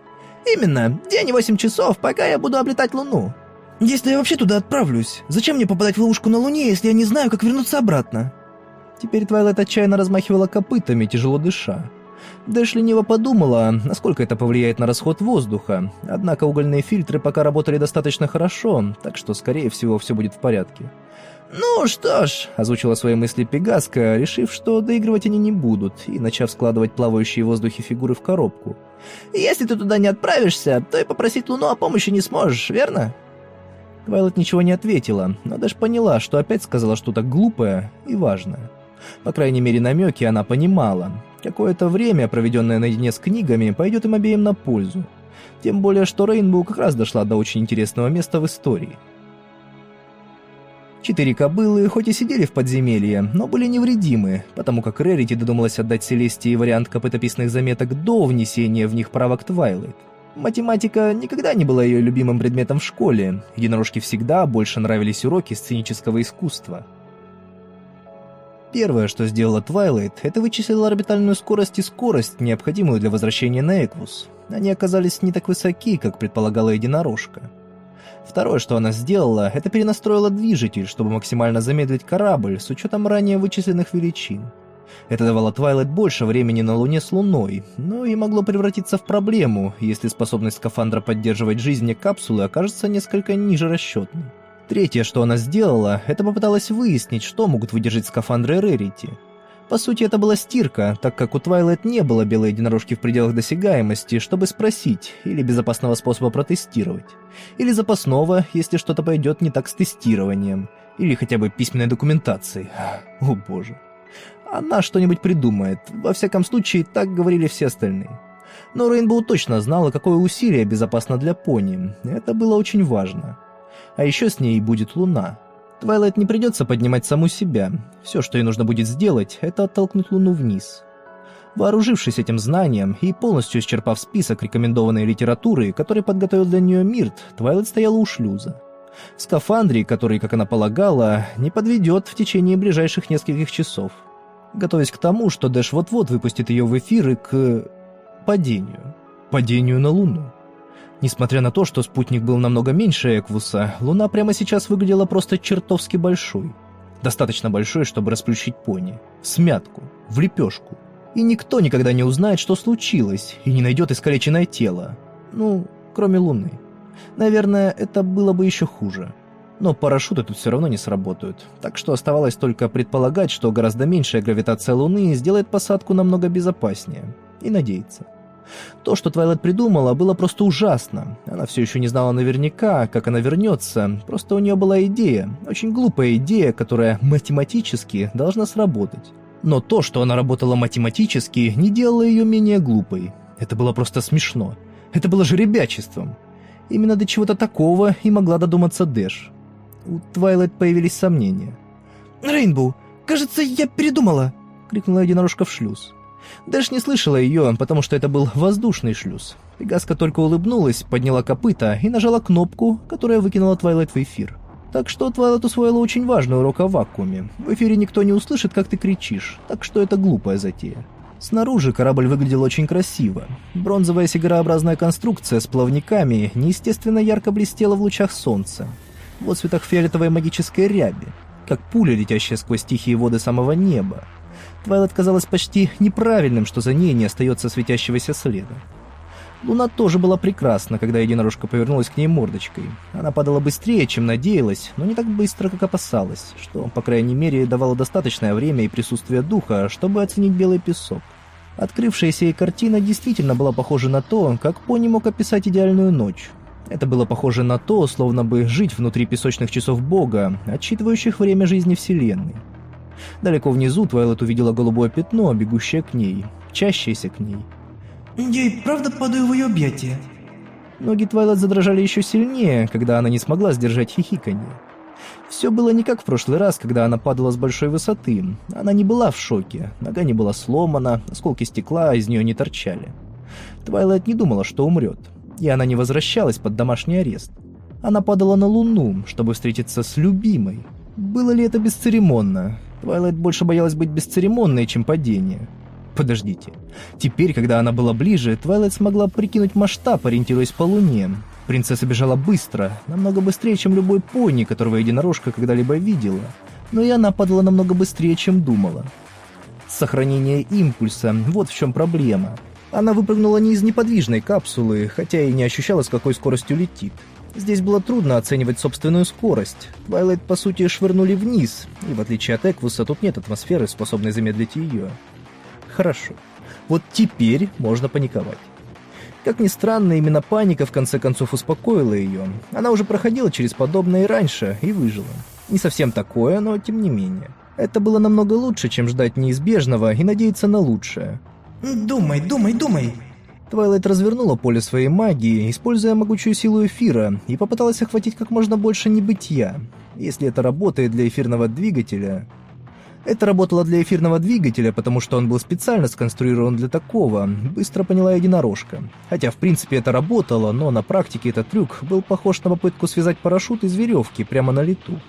«Именно. День и восемь часов, пока я буду облетать Луну». «Если я вообще туда отправлюсь, зачем мне попадать в ловушку на Луне, если я не знаю, как вернуться обратно?» Теперь Твайлайт отчаянно размахивала копытами, тяжело дыша. Дэш лениво подумала, насколько это повлияет на расход воздуха, однако угольные фильтры пока работали достаточно хорошо, так что, скорее всего, все будет в порядке. «Ну что ж», — озвучила свои мысли Пегаска, решив, что доигрывать они не будут, и начав складывать плавающие в воздухе фигуры в коробку. «Если ты туда не отправишься, то и попросить Луну о помощи не сможешь, верно?» Твайлет ничего не ответила, но даже поняла, что опять сказала что-то глупое и важное. По крайней мере, намеки она понимала. Какое-то время, проведенное наедине с книгами, пойдет им обеим на пользу. Тем более, что Рейнбоу как раз дошла до очень интересного места в истории. Четыре кобылы хоть и сидели в подземелье, но были невредимы, потому как Рерити додумалась отдать Селестии вариант копытописных заметок до внесения в них правок Твайлайт. Математика никогда не была ее любимым предметом в школе, единорожке всегда больше нравились уроки сценического искусства. Первое, что сделала Твайлайт, это вычислила орбитальную скорость и скорость, необходимую для возвращения на Эквус. Они оказались не так высоки, как предполагала единорожка. Второе, что она сделала, это перенастроила движитель, чтобы максимально замедлить корабль с учетом ранее вычисленных величин. Это давало Твайлайт больше времени на Луне с Луной, но и могло превратиться в проблему, если способность скафандра поддерживать жизнь капсулы окажется несколько ниже расчетной. Третье, что она сделала, это попыталась выяснить, что могут выдержать скафандры Рерити. По сути, это была стирка, так как у Твайлайт не было белой единорожки в пределах досягаемости, чтобы спросить, или безопасного способа протестировать, или запасного, если что-то пойдет не так с тестированием, или хотя бы письменной документацией. О боже. Она что-нибудь придумает, во всяком случае, так говорили все остальные. Но Рейнбоу точно знала, какое усилие безопасно для пони, это было очень важно. А еще с ней будет Луна. Твайлайт не придется поднимать саму себя. Все, что ей нужно будет сделать, это оттолкнуть Луну вниз. Вооружившись этим знанием и полностью исчерпав список рекомендованной литературы, который подготовил для нее Мирт, Твайлайт стояла у шлюза. В скафандре, который, как она полагала, не подведет в течение ближайших нескольких часов. Готовясь к тому, что Дэш вот-вот выпустит ее в эфир и к... падению. Падению на Луну. Несмотря на то, что спутник был намного меньше Эквуса, Луна прямо сейчас выглядела просто чертовски большой. Достаточно большой, чтобы расплющить пони. В смятку, в лепешку. И никто никогда не узнает, что случилось, и не найдет искалеченное тело. Ну, кроме Луны. Наверное, это было бы еще хуже. Но парашюты тут все равно не сработают, так что оставалось только предполагать, что гораздо меньшая гравитация Луны сделает посадку намного безопаснее. И надеяться. То, что Твайлайт придумала, было просто ужасно. Она все еще не знала наверняка, как она вернется, просто у нее была идея, очень глупая идея, которая математически должна сработать. Но то, что она работала математически, не делало ее менее глупой. Это было просто смешно. Это было жеребячеством. Именно до чего-то такого и могла додуматься Дэш. У Твайлайт появились сомнения. «Рейнбоу, кажется, я передумала!» — крикнула единорожка в шлюз. Дэш не слышала ее, потому что это был воздушный шлюз. Пегаска только улыбнулась, подняла копыта и нажала кнопку, которая выкинула Твайлайт в эфир. Так что Твайлайт усвоила очень важный урок о вакууме. В эфире никто не услышит, как ты кричишь, так что это глупая затея. Снаружи корабль выглядел очень красиво. Бронзовая сигарообразная конструкция с плавниками неестественно ярко блестела в лучах солнца. В отцветах фиолетовой магической ряби, как пуля, летящая сквозь тихие воды самого неба. Твайлет казалось почти неправильным, что за ней не остается светящегося следа. Луна тоже была прекрасна, когда единорожка повернулась к ней мордочкой. Она падала быстрее, чем надеялась, но не так быстро, как опасалась, что, по крайней мере, давало достаточное время и присутствие духа, чтобы оценить белый песок. Открывшаяся ей картина действительно была похожа на то, как Пони мог описать идеальную ночь. Это было похоже на то, словно бы жить внутри песочных часов Бога, отсчитывающих время жизни Вселенной. Далеко внизу Твайлет увидела голубое пятно, бегущее к ней, чащееся к ней. «Я и правда падаю в ее объятия». Ноги Твайлет задрожали еще сильнее, когда она не смогла сдержать хихиканье. Все было не как в прошлый раз, когда она падала с большой высоты. Она не была в шоке, нога не была сломана, осколки стекла из нее не торчали. Твайлайт не думала, что умрет, и она не возвращалась под домашний арест. Она падала на Луну, чтобы встретиться с любимой. Было ли это бесцеремонно? Твайлайт больше боялась быть бесцеремонной, чем падение. Подождите. Теперь, когда она была ближе, Твайлайт смогла прикинуть масштаб, ориентируясь по Луне. Принцесса бежала быстро, намного быстрее, чем любой пони, которого единорожка когда-либо видела. Но и она падала намного быстрее, чем думала. Сохранение импульса – вот в чем проблема. Она выпрыгнула не из неподвижной капсулы, хотя и не ощущала, с какой скоростью летит. Здесь было трудно оценивать собственную скорость. Твайлайт, по сути, швырнули вниз, и в отличие от Эквуса, тут нет атмосферы, способной замедлить ее. Хорошо. Вот теперь можно паниковать. Как ни странно, именно паника в конце концов успокоила ее. Она уже проходила через подобное и раньше, и выжила. Не совсем такое, но тем не менее. Это было намного лучше, чем ждать неизбежного и надеяться на лучшее. «Думай, думай, думай!» Твайлайт развернула поле своей магии, используя могучую силу эфира, и попыталась охватить как можно больше небытия. Если это работает для эфирного двигателя... Это работало для эфирного двигателя, потому что он был специально сконструирован для такого, быстро поняла единорожка. Хотя в принципе это работало, но на практике этот трюк был похож на попытку связать парашют из веревки прямо на лету.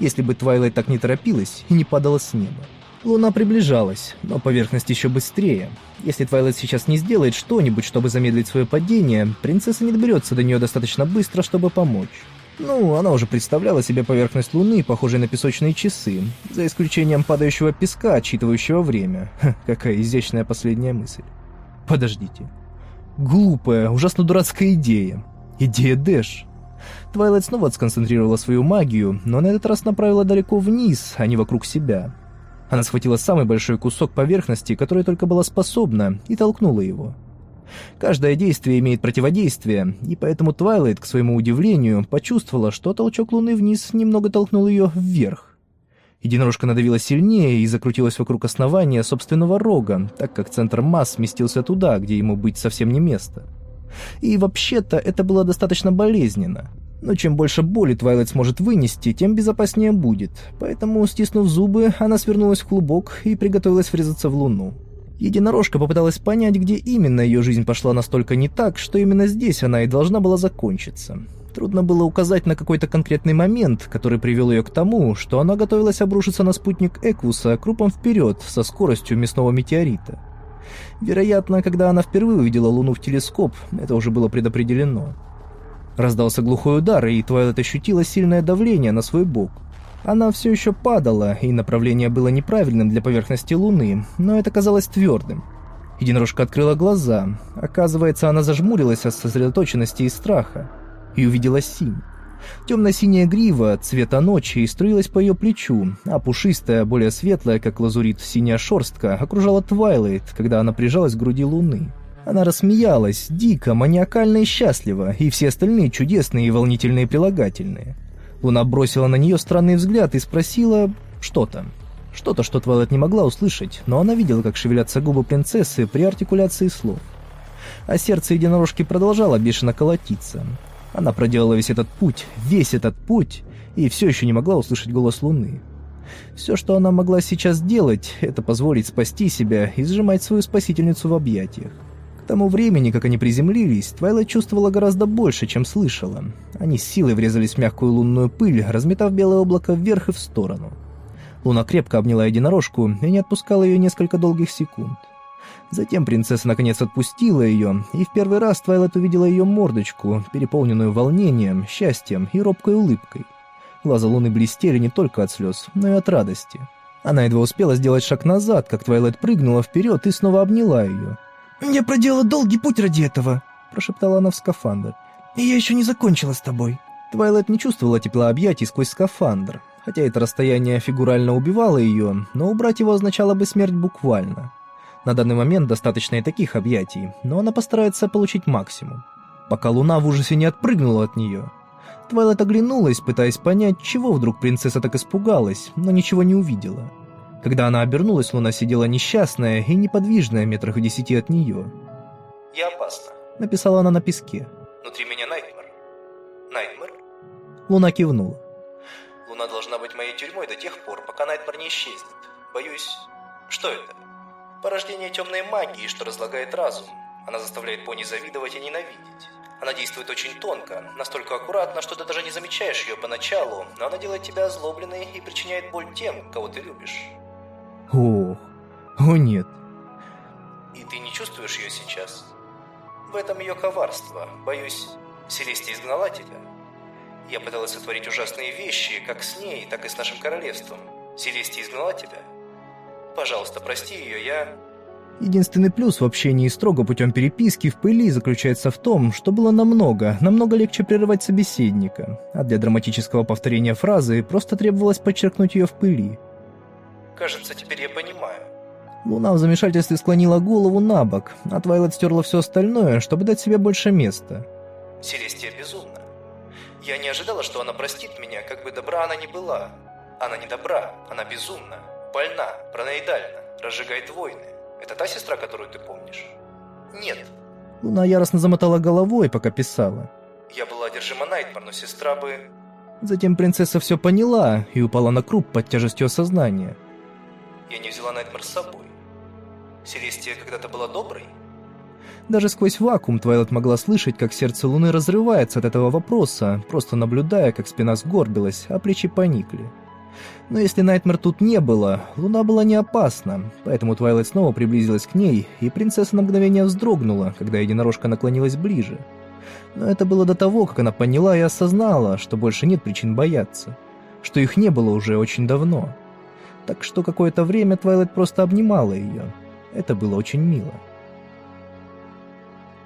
Если бы Твайлайт так не торопилась и не падала с неба. Луна приближалась, но поверхность еще быстрее. Если Твайлайт сейчас не сделает что-нибудь, чтобы замедлить свое падение, принцесса не доберется до нее достаточно быстро, чтобы помочь. Ну, она уже представляла себе поверхность Луны, похожей на песочные часы, за исключением падающего песка, отсчитывающего время. Ха, какая изящная последняя мысль. Подождите. Глупая, ужасно дурацкая идея. Идея Дэш. Твайлайт снова сконцентрировала свою магию, но на этот раз направила далеко вниз, а не вокруг себя. Она схватила самый большой кусок поверхности, который только была способна, и толкнула его. Каждое действие имеет противодействие, и поэтому Твайлайт, к своему удивлению, почувствовала, что толчок Луны вниз немного толкнул ее вверх. Единорожка надавила сильнее и закрутилась вокруг основания собственного рога, так как центр масс сместился туда, где ему быть совсем не место. И вообще-то это было достаточно болезненно. Но чем больше боли Твайлайт сможет вынести, тем безопаснее будет. Поэтому, стиснув зубы, она свернулась в клубок и приготовилась врезаться в луну. Единорожка попыталась понять, где именно ее жизнь пошла настолько не так, что именно здесь она и должна была закончиться. Трудно было указать на какой-то конкретный момент, который привел ее к тому, что она готовилась обрушиться на спутник Эквуса крупом вперед со скоростью мясного метеорита. Вероятно, когда она впервые увидела Луну в телескоп, это уже было предопределено. Раздался глухой удар, и Твайлет ощутила сильное давление на свой бок. Она все еще падала, и направление было неправильным для поверхности Луны, но это казалось твердым. Единорожка открыла глаза. Оказывается, она зажмурилась от сосредоточенности и страха. И увидела синь. Темно-синяя грива цвета ночи струилась по ее плечу, а пушистая, более светлая, как лазурит, синяя шерстка окружала Твайлайт, когда она прижалась к груди Луны. Она рассмеялась, дико, маниакально и счастливо, и все остальные чудесные и волнительные прилагательные. Луна бросила на нее странный взгляд и спросила что там. Что-то, что Твайлет не могла услышать, но она видела, как шевелятся губы принцессы при артикуляции слов. А сердце единорожки продолжало бешено колотиться. Она проделала весь этот путь, весь этот путь, и все еще не могла услышать голос Луны. Все, что она могла сейчас сделать, это позволить спасти себя и сжимать свою спасительницу в объятиях тому времени, как они приземлились, Твайла чувствовала гораздо больше, чем слышала. Они с силой врезались в мягкую лунную пыль, разметав белое облако вверх и в сторону. Луна крепко обняла единорожку и не отпускала ее несколько долгих секунд. Затем принцесса наконец отпустила ее, и в первый раз Твайлет увидела ее мордочку, переполненную волнением, счастьем и робкой улыбкой. Глаза Луны блестели не только от слез, но и от радости. Она едва успела сделать шаг назад, как Твайлет прыгнула вперед и снова обняла ее. «Я проделала долгий путь ради этого», — прошептала она в скафандр. «И я еще не закончила с тобой». Твайлайт не чувствовала тепла объятий сквозь скафандр. Хотя это расстояние фигурально убивало ее, но убрать его означало бы смерть буквально. На данный момент достаточно и таких объятий, но она постарается получить максимум. Пока Луна в ужасе не отпрыгнула от нее. Твайлайт оглянулась, пытаясь понять, чего вдруг принцесса так испугалась, но ничего не увидела. Когда она обернулась, Луна сидела несчастная и неподвижная метрах в десяти от нее. «Я опасна», — написала она на песке. «Внутри меня Найтмар». «Найтмар?» Луна кивнула. «Луна должна быть моей тюрьмой до тех пор, пока Найтмар не исчезнет. Боюсь... Что это? Порождение темной магии, что разлагает разум. Она заставляет пони завидовать и ненавидеть. Она действует очень тонко, настолько аккуратно, что ты даже не замечаешь ее поначалу, но она делает тебя озлобленной и причиняет боль тем, кого ты любишь. О нет. И ты не чувствуешь ее сейчас? В этом ее коварство. Боюсь, Селестия изгнала тебя. Я пыталась сотворить ужасные вещи, как с ней, так и с нашим королевством. Селестия изгнала тебя? Пожалуйста, прости ее, я... Единственный плюс в общении строго путем переписки в пыли заключается в том, что было намного, намного легче прерывать собеседника, а для драматического повторения фразы просто требовалось подчеркнуть ее в пыли. Кажется, теперь я понимаю. Луна в замешательстве склонила голову на бок, а Твайлет стерла все остальное, чтобы дать себе больше места. Селестия безумна. Я не ожидала, что она простит меня, как бы добра она ни была. Она не добра, она безумна, больна, параноидальна, разжигает войны. Это та сестра, которую ты помнишь? Нет. Луна яростно замотала головой, пока писала. Я была одержима Найтмар, но сестра бы... Затем принцесса все поняла и упала на круп под тяжестью осознания. Я не взяла Найтмар с собой. Селестия когда-то была доброй? Даже сквозь вакуум Твайлайт могла слышать, как сердце Луны разрывается от этого вопроса, просто наблюдая, как спина сгорбилась, а плечи поникли. Но если Найтмар тут не было, Луна была не опасна, поэтому Твайлайт снова приблизилась к ней, и принцесса на мгновение вздрогнула, когда единорожка наклонилась ближе. Но это было до того, как она поняла и осознала, что больше нет причин бояться, что их не было уже очень давно. Так что какое-то время Твайлайт просто обнимала ее. Это было очень мило.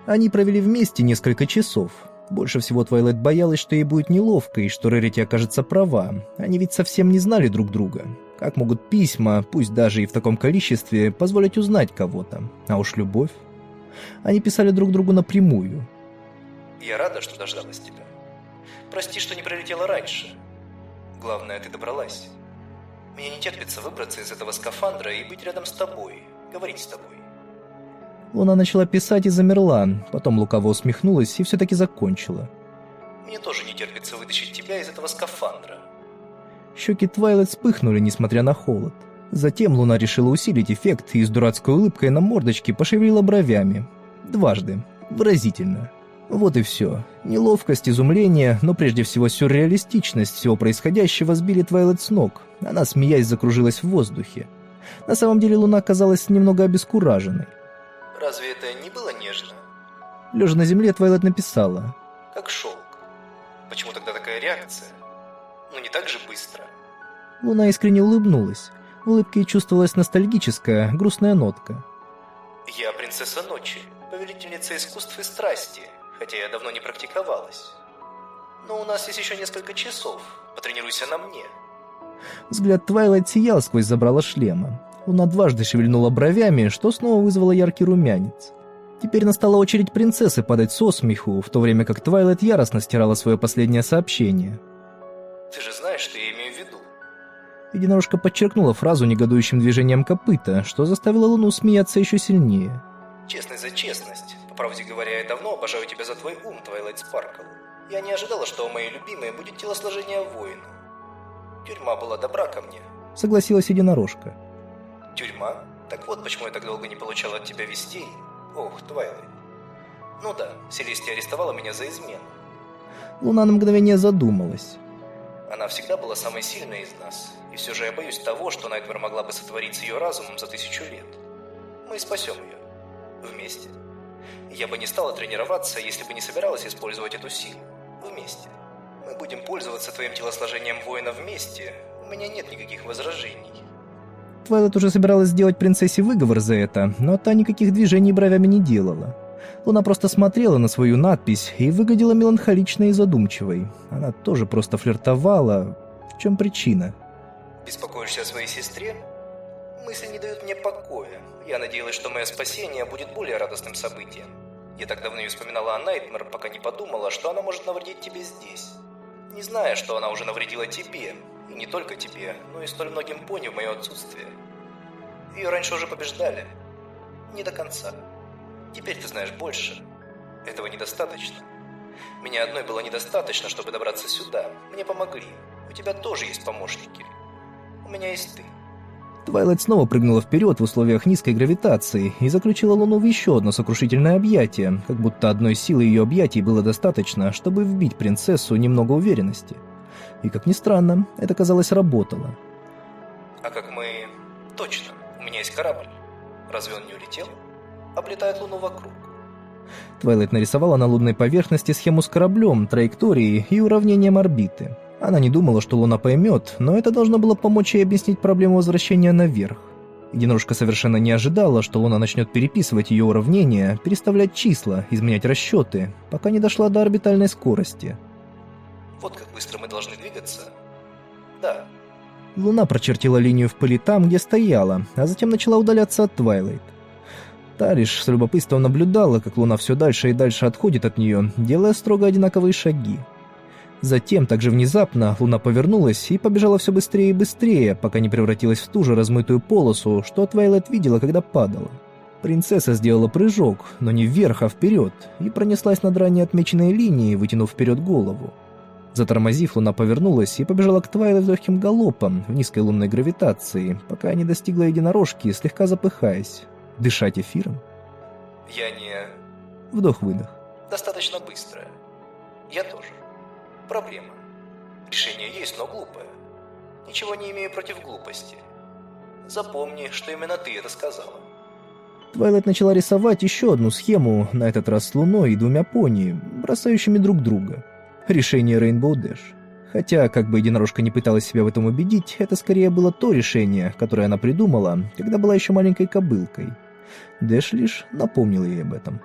Они провели вместе несколько часов. Больше всего Твайлайт боялась, что ей будет неловко и что Рерити окажется права. Они ведь совсем не знали друг друга. Как могут письма, пусть даже и в таком количестве, позволить узнать кого-то? А уж любовь. Они писали друг другу напрямую. Я рада, что дождалась тебя. Прости, что не прилетела раньше. Главное, ты добралась. Мне не терпится выбраться из этого скафандра и быть рядом с тобой, говорить с тобой. Луна начала писать и замерла, потом лукаво усмехнулась и все-таки закончила. Мне тоже не терпится вытащить тебя из этого скафандра. Щеки Твайлет вспыхнули, несмотря на холод. Затем Луна решила усилить эффект и с дурацкой улыбкой на мордочке пошевелила бровями. Дважды. Выразительно. Вот и все. Неловкость, изумление, но прежде всего сюрреалистичность всего происходящего сбили Твайлет с ног. Она, смеясь, закружилась в воздухе. На самом деле Луна казалась немного обескураженной. Разве это не было нежно? Лежа на земле, Твайлет написала. Как шелк. Почему тогда такая реакция? Ну не так же быстро. Луна искренне улыбнулась. В улыбке чувствовалась ностальгическая, грустная нотка. Я принцесса ночи, повелительница искусств и страсти, хотя я давно не практиковалась. Но у нас есть еще несколько часов. Потренируйся на мне. Взгляд Твайлайт сиял сквозь забрало шлема. Луна дважды шевельнула бровями, что снова вызвало яркий румянец. Теперь настала очередь принцессы падать со смеху, в то время как Твайлайт яростно стирала свое последнее сообщение. Ты же знаешь, что я имею в виду. Единорожка подчеркнула фразу негодующим движением копыта, что заставило Луну смеяться еще сильнее. Честность за честность. По правде говоря, я давно обожаю тебя за твой ум, Твайлайт Спаркл. Я не ожидала, что у моей любимой будет телосложение воина. Тюрьма была добра ко мне. Согласилась единорожка. Тюрьма? Так вот, почему я так долго не получала от тебя вестей. Ох, Твайлайт. Ну да, Селестия арестовала меня за измену. Луна на мгновение задумалась. Она всегда была самой сильной из нас, и все же я боюсь того, что Найтмер могла бы сотворить с ее разумом за тысячу лет. Мы спасем ее. Вместе. Я бы не стала тренироваться, если бы не собиралась использовать эту силу. Вместе. Мы будем пользоваться твоим телосложением воина вместе. У меня нет никаких возражений. Твайлет уже собиралась сделать принцессе выговор за это, но та никаких движений бровями не делала. Луна просто смотрела на свою надпись и выглядела меланхоличной и задумчивой. Она тоже просто флиртовала. В чем причина? Беспокоишься о своей сестре? Мысли не дают мне покоя. Я надеялась, что мое спасение будет более радостным событием. Я так давно не вспоминала о Найтмер, пока не подумала, что она может навредить тебе здесь. Не зная, что она уже навредила тебе, и не только тебе, но и столь многим пони в мое отсутствие. Ее раньше уже побеждали. Не до конца. Теперь ты знаешь больше. Этого недостаточно. Меня одной было недостаточно, чтобы добраться сюда. Мне помогли. У тебя тоже есть помощники. У меня есть ты. Твайлайт снова прыгнула вперед в условиях низкой гравитации и заключила Луну в еще одно сокрушительное объятие, как будто одной силы ее объятий было достаточно, чтобы вбить принцессу немного уверенности. И, как ни странно, это, казалось, работало. А как мы... Точно, у меня есть корабль. Разве он не улетел? Облетает Луну вокруг. Твайлайт нарисовала на лунной поверхности схему с кораблем, траекторией и уравнением орбиты. Она не думала, что Луна поймет, но это должно было помочь ей объяснить проблему возвращения наверх. Единорожка совершенно не ожидала, что Луна начнет переписывать ее уравнения, переставлять числа, изменять расчеты, пока не дошла до орбитальной скорости. Вот как быстро мы должны двигаться. Да. Луна прочертила линию в пыли там, где стояла, а затем начала удаляться от Твайлайт. Та лишь с любопытством наблюдала, как Луна все дальше и дальше отходит от нее, делая строго одинаковые шаги. Затем, также внезапно, Луна повернулась и побежала все быстрее и быстрее, пока не превратилась в ту же размытую полосу, что Твайлайт видела, когда падала. Принцесса сделала прыжок, но не вверх, а вперед, и пронеслась над ранее отмеченной линией, вытянув вперед голову. Затормозив, Луна повернулась и побежала к Твайлайт легким галопом в низкой лунной гравитации, пока не достигла единорожки, слегка запыхаясь. Дышать эфиром? Я не... Вдох-выдох. Достаточно быстро. Я тоже. Проблема. Решение есть, но глупое. Ничего не имею против глупости. Запомни, что именно ты это сказала. Твайлайт начала рисовать еще одну схему, на этот раз с Луной и двумя пони, бросающими друг друга. Решение Rainbow Dash. Хотя, как бы единорожка не пыталась себя в этом убедить, это скорее было то решение, которое она придумала, когда была еще маленькой кобылкой. Дэш лишь напомнил ей об этом.